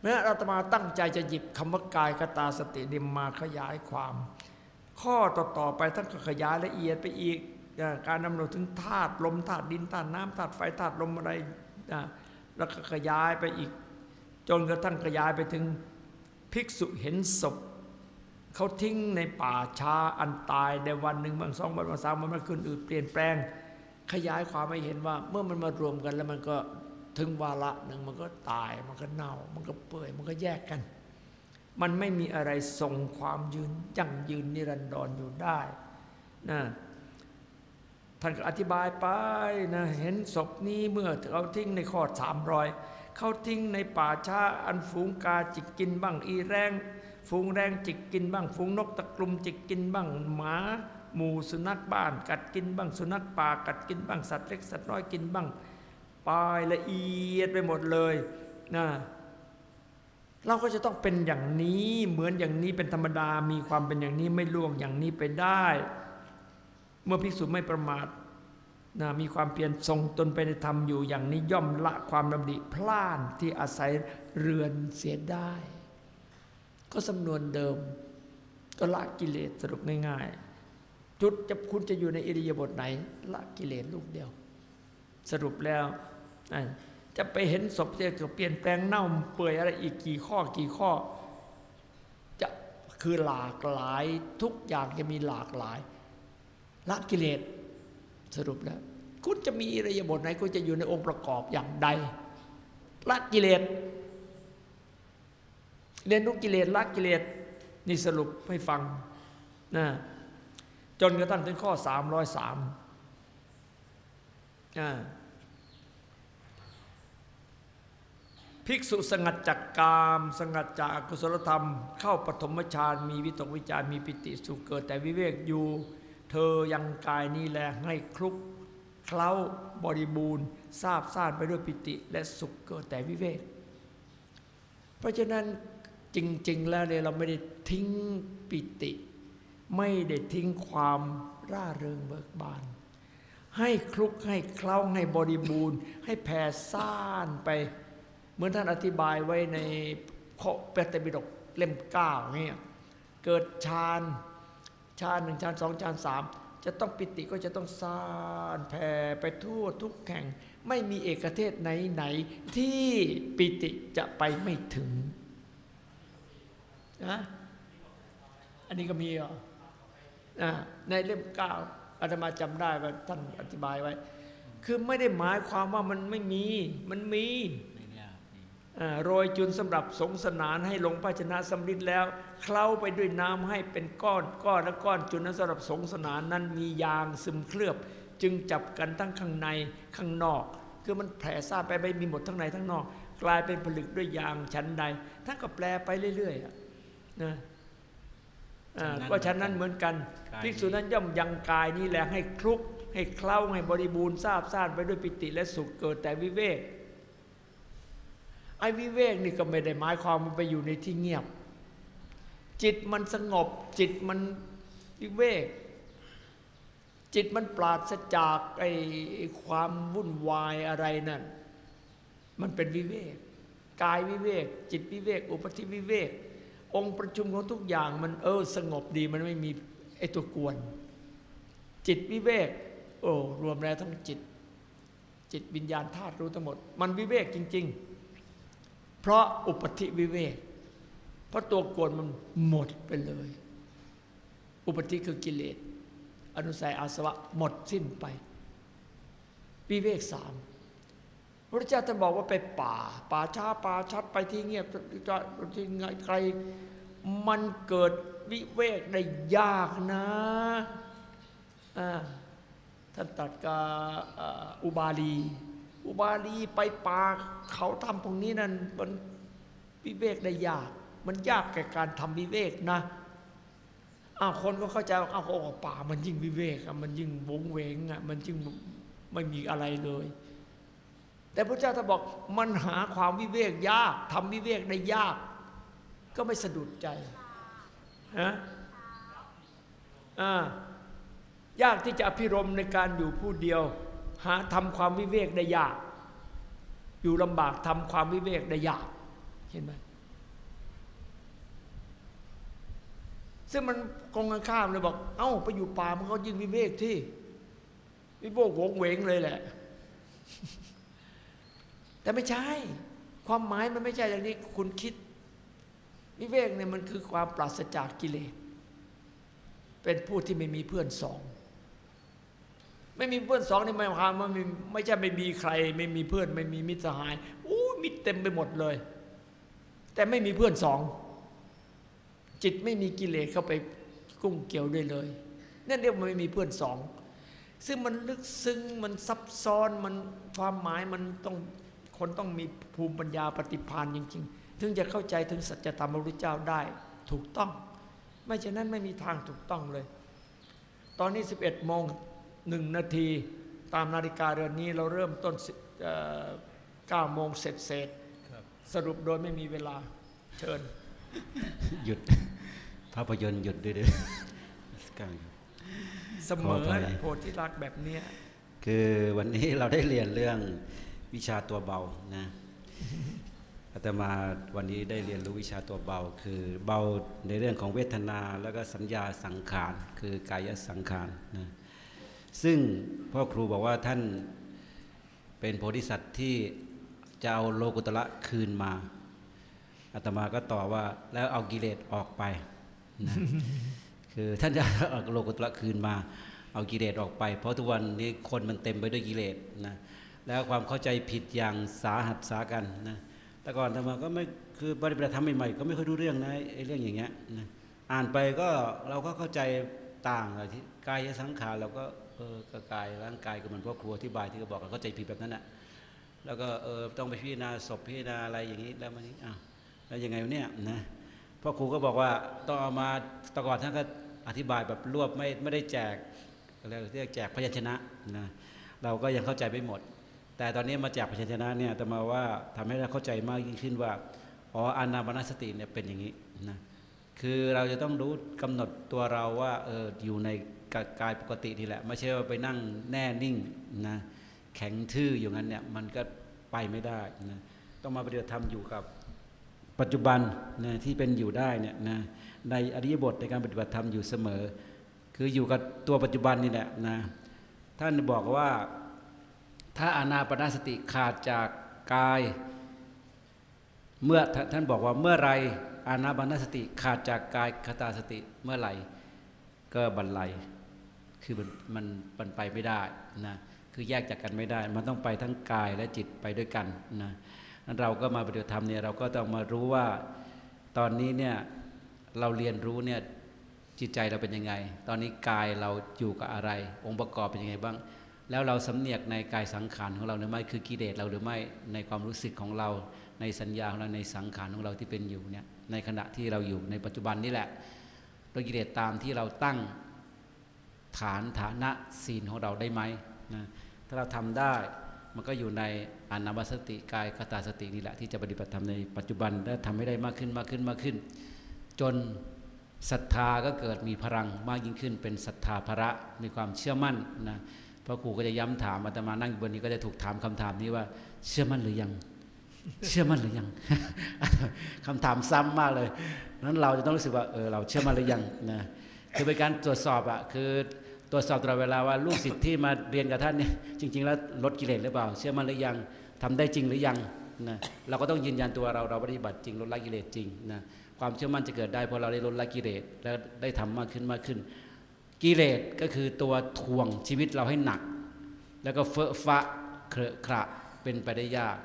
เมื่อเราตมาตั้งใจจะหยิบคำว่ากายคตาสตินี่มาขยายความ ข้อต่อๆไปท่านก็ขยายละเอียดไปอีกการดำรงถึงธาตุลมธาตุดินธาตุน้ำธาตุไฟธาตุลมอะไรแล้วก็ขยายไปอีก จนกระทั่งขยายไปถึง ภิกษุเห็นศพเขาทิ้งในป่าช้าอันตายในวันหนึ่งบางสองวันบางสามวันมันขึ้นอื่นเปลี่ยนแปลง ขยายความให้เห็นว่า เมื่อมันมารวมกันแล้วมันก็ถึงวาระหนึ่งมันก็ตายมันก็เน่า มันก็เปื่อยมันก็แยกกัน มันไม่มีอะไรทรงความยืนยั่งยืนนิรันดรอยู่ได้นะท่านก็อธิบายไปนะเห็นศพนี้เมื่อเขาทิ้งในข้อสามรอย เขาทิ้งในป่าช้าอันฝูงกาจิกกินบ้างอีแรง ฝูงแรงจิกกินบ้าง ฝูงนกตะกลุ่มจิกกินบ้างหมาหมูสุนัขบ้านกัดกินบ้างสุนัขป่ากัดกินบ้างสัตว์เล็กสัตว์น้อยกินบ้างปลายละเอียดไปหมดเลยนะเราก็จะต้องเป็นอย่างนี้เหมือนอย่างนี้เป็นธรรมดามีความเป็นอย่างนี้ไม่ล่วงอย่างนี้ไปได้ เมื่อภิกษุไม่ประมาท นะมีความเพียรทรงตนไปในธรรมอยู่อย่างนี้ย่อมละความดำริพลานที่อาศัยเรือนเสียได้ ก็สำนวนเดิม ก็ละกิเลสสรุปง่ายๆ จุดจะคุณจะอยู่ในอิริยาบถไหน ละกิเลสลูกเดียว สรุปแล้ว จะไปเห็นศพจะเปลี่ยนแปลงเน่าเปื่อยอะไรอีกกี่ข้อกี่ข้อ จะคือหลากหลายทุกอย่างจะมีหลากหลาย ละกิเลสสรุปแล้ว คุณจะมีอิริยาบถไหนคุณจะอยู่ในองค์ประกอบอย่างใดละกิเลสเรียนรู้กิเลสละกิเลสนี่สรุปให้ฟังนะจนกระทั่งถึงข้อสามร้อยสามภิกษุสงัดจากกาม สงัดจากอกุศลธรรม เข้าปฐมฌานมีวิตกวิจารมีปิติสุขเกิดแต่วิเวกอยู่ เธอยังกายนี้แลให้คลุก เคล้าบริบูรณ์ทราบซ่านไปด้วยปิติ และสุขเกิดแต่วิเวก เพราะฉะนั้นจริง ๆ แล้วเนี่ยเราไม่ได้ทิ้งปิติ ไม่ได้ทิ้งความร่าเริงเบิกบาน ให้คลุกให้เคล้าให้บริบูรณ์ ให้แผ่ซ่านไป เหมือนท่านอธิบายไว้ในพระเปตบิดกเล่มเก้าเนี่ยเกิดฌานฌานหนึ่งฌานสองฌานสาม จะต้องปิติก็จะต้องซ่านแผ่ไปทั่วทุกแห่ง ไม่มีเอกเทศไหนไหนๆที่ปิติจะไปไม่ถึงนะอันนี้ก็มีเหรออ่าในเล่มเก้าอาตมาจำได้ว่าท่านอธิบายไว้ คือไม่ได้หมายความว่ามันไม่มี มันมี โรยจุนสำหรับสงสนานให้ลงภาชนะสำริดแล้ว เคล้าไปด้วยน้ำให้เป็นก้อนก้อนและก้อนจุนนั้นสำหรับสงสนานนั้นมียางซึมเคลือบ จึงจับกันทั้งข้างในข้างนอก คือมันแผ่ซ่านไปไม่มีหมดทั้งในทั้งนอก กลายเป็นผลึกด้วยยางชั้นใดท่านก็แปลไปเรื่อยๆอะนะอ่าก็ชั้นนั้นเหมือนกันกายภิกษุนั้นย่อมยังกายนี้แหละให้คลุกให้เคล้าให้บริบูรณ์ทราบซ่านไปด้วยปิติและสุขเกิดแต่วิเวก ไอ้วิเวกนี่ก็ไม่ได้หมายความมันไปอยู่ในที่เงียบ จิตมันสงบ จิตมันวิเวก จิตมันปราศจากไอ้ความวุ่นวายอะไรนั่น มันเป็นวิเวก กายวิเวก จิตวิเวก อุปธิวิเวก องค์ประชุมของทุกอย่างมันเออสงบดีมันไม่มีไอ้ตัวกวน จิตวิเวกโอ้รวมแล้วทั้งจิต จิตวิญญาณธาตุรู้ทั้งหมด มันวิเวกจริง ๆ เพราะอุปธิวิเวกเพราะตัวกวนมันหมดไปเลย อุปธิคือกิเลสอนุสัยอาสวะหมดสิ้นไปวิเวกสามพระเจ้าท่านบอกว่าไปป่า ป่าช้าป่าชัดไปที่เงียบที่ไกลมันเกิดวิเวกได้ยากนะอ่าท่านตัดกับอ่าอุบาลี อุบาลีไปป่าเขาทำพวกนี้นั่นมันวิเวกได้ยาก มันยากแก่การทำวิเวกนะอ้าวคนก็เข้าใจว่าอ้าวเขาบอกป่ามันยิ่งวิเวกอะมันยิ่งวงเวงอะมันยิ่งไม่มีอะไรเลย แต่พระเจ้าท่านบอกมันหาความวิเวกยากทำวิเวกได้ยาก ก็ไม่สะดุดใจฮะอ่ายากที่จะอภิรมในการอยู่ผู้เดียว หาทำความวิเวกได้ยาก อยู่ลำบากทำความวิเวกได้ยาก เห็นไหมซึ่งมันกองกันข้ามเลยบอก เอ้าไปอยู่ป่ามันก็ยิ่งวิเวกที่ วิโวกวงเวงเลยแหละ แต่ไม่ใช่ ความหมายมันไม่ใช่อย่างนี้คุณคิด วิเวกเนี่ยมันคือความปราศจากกิเลส เป็นผู้ที่ไม่มีเพื่อนสอง ไม่มีเพื่อนสองนี่หมายความว่าไม่ไม่ใช่ไม่มีใคร ไม่มีเพื่อนไม่มีมิตรสหายอู้มิตรเต็มไปหมดเลย แต่ไม่มีเพื่อนสอง จิตไม่มีกิเลสเข้าไปกุ้งเกี่ยวด้วยเลยนั่นเรียกว่าไม่มีเพื่อนสอง ซึ่งมันลึกซึ้งมันซับซ้อนมันความหมายมันต้องคนต้องมีภูมิปัญญาปฏิภาณจริงๆ ถึงจะเข้าใจถึงสัจธรรมพระพุทธเจ้าได้ถูกต้อง ไม่เช่นนั้นไม่มีทางถูกต้องเลย ตอนนี้ 11โมง หนึ่งนาที ตามนาฬิกาเรือนนี้เราเริ่มต้น9โมงเสร็จเสร็จๆสรุปโดยไม่มีเวลาเชิญ หยุดภาพยนตร์หยุดด้วยเด้อก้าวครับเสมขอออภัยแหละโพธิรักแบบเนี้ยคือวันนี้เราได้เรียนเรื่องวิชาตัวเบานะอาตมาวันนี้ได้เรียนรู้วิชาตัวเบา คือเบาในเรื่องของเวทนาแล้วก็สัญญาสังขารคือกายสังขารนะ ซึ่งพ่อครูบอกว่าท่านเป็นโพธิสัตว์ที่จะเอาโลกุตละคืนมาอาตมาก็ตอบว่าแล้วเอากิเลสออกไปนะคือท่านจะเอาโลกุตละคืนมา เอากิเลสออกไป เพราะทุกวันนี้คนมันเต็มไปด้วยกิเลสนะแล้วความเข้าใจผิดอย่างสาหัสสากันนะแต่ก่อนอาตมาก็ไม่คือปฏิบัติธรรมใหม่ๆก็ไม่ค่อยรู้เรื่องนะไอ้เรื่องอย่างเงี้ยนะอ่านไปก็เราก็เข้าใจต่างอะที่กายสังขารเราก็ เออกกายร่างกายก็เหมือนพ่อครัวที่บายที่เขาบอกกันเข้าใจผิดแบบนั้นนะแล้วก็เออต้องไปพิจารณาศพพิจารณาอะไรอย่างนี้แล้วมันนี่อ้าวแล้วยังไงเนี่ยนะพ่อครูก็บอกว่าต้องเอามาตะก่อนท่านก็อธิบายแบบรวบไม่ไม่ได้แจกเรียกเรียกแจกพยัญชนะนะเราก็ยังเข้าใจไม่หมด แต่ตอนนี้มาแจกพยัญชนะเนี่ยแต่มาว่าทำให้เราเข้าใจมากยิ่งขึ้นว่าอ๋ออานาปานสติเนี่ยเป็นอย่างนี้นะคือเราจะต้องรู้กำหนดตัวเราว่าเอออยู่ใน กับกายปกตินี่แหละ ไม่ใช่ว่าไปนั่งแน่นิ่งนะแข็งทื่ออย่างนั้นเนี่ยมันก็ไปไม่ได้นะต้องมาปฏิบัติธรรมอยู่กับปัจจุบันนะที่เป็นอยู่ได้เนี่ยนะในอริยบทในการปฏิบัติธรรมอยู่เสมอ คืออยู่กับตัวปัจจุบันนี่แหละนะท่านบอกว่าถ้าอานาปนาสติขาดจากกายเมื่อท่านบอกว่าเมื่อไรอานาปาสติขาดจากกายคตาสติเมื่อไหร่ก็บรรลัย คือมันมันมันไปไม่ได้นะคือแยกจากกันไม่ได้ มันต้องไปทั้งกายและจิตไปด้วยกันนะนั้นเราก็มาปฏิบัติธรรมเนี่ยเราก็ต้องมารู้ว่าตอนนี้เนี่ยเราเรียนรู้เนี่ยจิตใจเราเป็นยังไง ตอนนี้กายเราอยู่กับอะไร องค์ประกอบเป็นยังไงบ้าง แล้วเราสำเนียกในกายสังขารของเราหรือไม่คือกิเลสเราหรือไม่ในความรู้สึกของเราในสัญญาของเราในสังขารของเราที่เป็นอยู่เนี่ยในขณะที่เราอยู่ในปัจจุบันนี่แหละโดยกิเลสตามที่เราตั้ง ฐานฐานะศีลของเราได้ไหมนะถ้าเราทำได้มันก็อยู่ในอนามัสติกายคตาสตินี่แหละที่จะปฏิบัติธรรมในปัจจุบันและทำให้ได้มากขึ้นมากขึ้นมากขึ้น จนศรัทธาก็เกิดมีพลังมากยิ่งขึ้น เป็นศรัทธาภระมีความเชื่อมั่นนะพระครูก็จะย้ำถามอาตมานั่งอยู่บนนี้ก็จะถูกถามคำถามนี้ว่า เชื่อมั่นหรือยัง เชื่อมั่นหรือยังคำถามซ้ำมากเลยนั้นเราจะต้องรู้สึกว่าเออเราเชื่อมั่นหรือยังนะ คือเป็นการตรวจสอบอะคือตรวจสอบตลอดเวลาว่าลูกศิษย์ที่มาเรียนกับท่านเนี่ยจริง ๆ แล้วลดกิเลสหรือเปล่า เชื่อมั่นหรือยังทำได้จริงหรือยังนะเราก็ต้องยืนยันตัวเราเราปฏิบัติจริงลดละกิเลสจริงนะความเชื่อมั่นจะเกิดได้เพราะเราได้ลดละกิเลสแล้วได้ทำมากขึ้นมากขึ้น กิเลสก็คือตัวทวงชีวิตเราให้หนัก แล้วก็เฟอะฟะเคระขระเป็นไปได้ยาก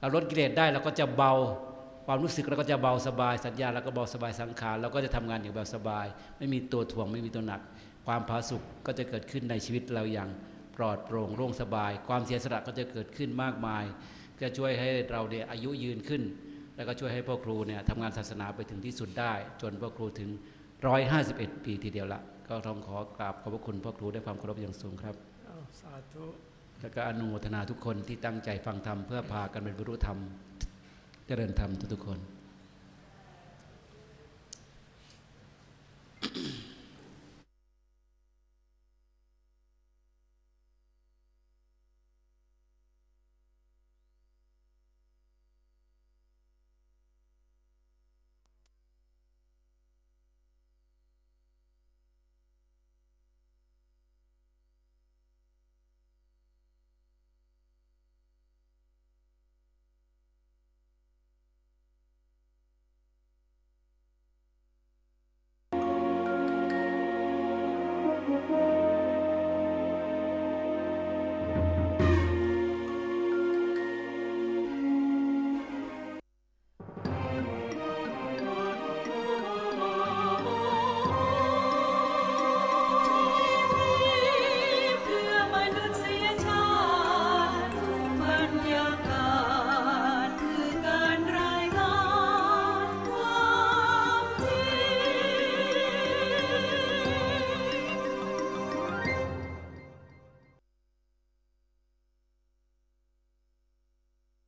เราลดกิเลสได้เราก็จะเบา ความรู้สึกเราก็จะเบาสบาย สัญญาเราก็เบาสบายสังขารเราก็จะทำงานอย่างแบบสบาย ไม่มีตัวถ่วงไม่มีตัวหนัก ความผาสุกก็จะเกิดขึ้นในชีวิตเราอย่างปลอดโปร่งโล่งสบาย ความเสียสละก็จะเกิดขึ้นมากมายก็ช่วยให้เราเนี่ยอายุยืนขึ้น แล้วก็ช่วยให้พ่อครูเนี่ยทำงานศาสนาไปถึงที่สุดได้ จนพ่อครูถึง 151 ปีทีเดียวละก็ต้องขอกราบขอบพระคุณพ่อครูด้วยความเคารพอย่างสูงครับอ้าวสาธุแล้วก็อนุโมทนาทุกคนที่ตั้งใจฟังธรรมเพื่อพากันเป็นบรรลุธรรม เจริญธรรมทุกๆคน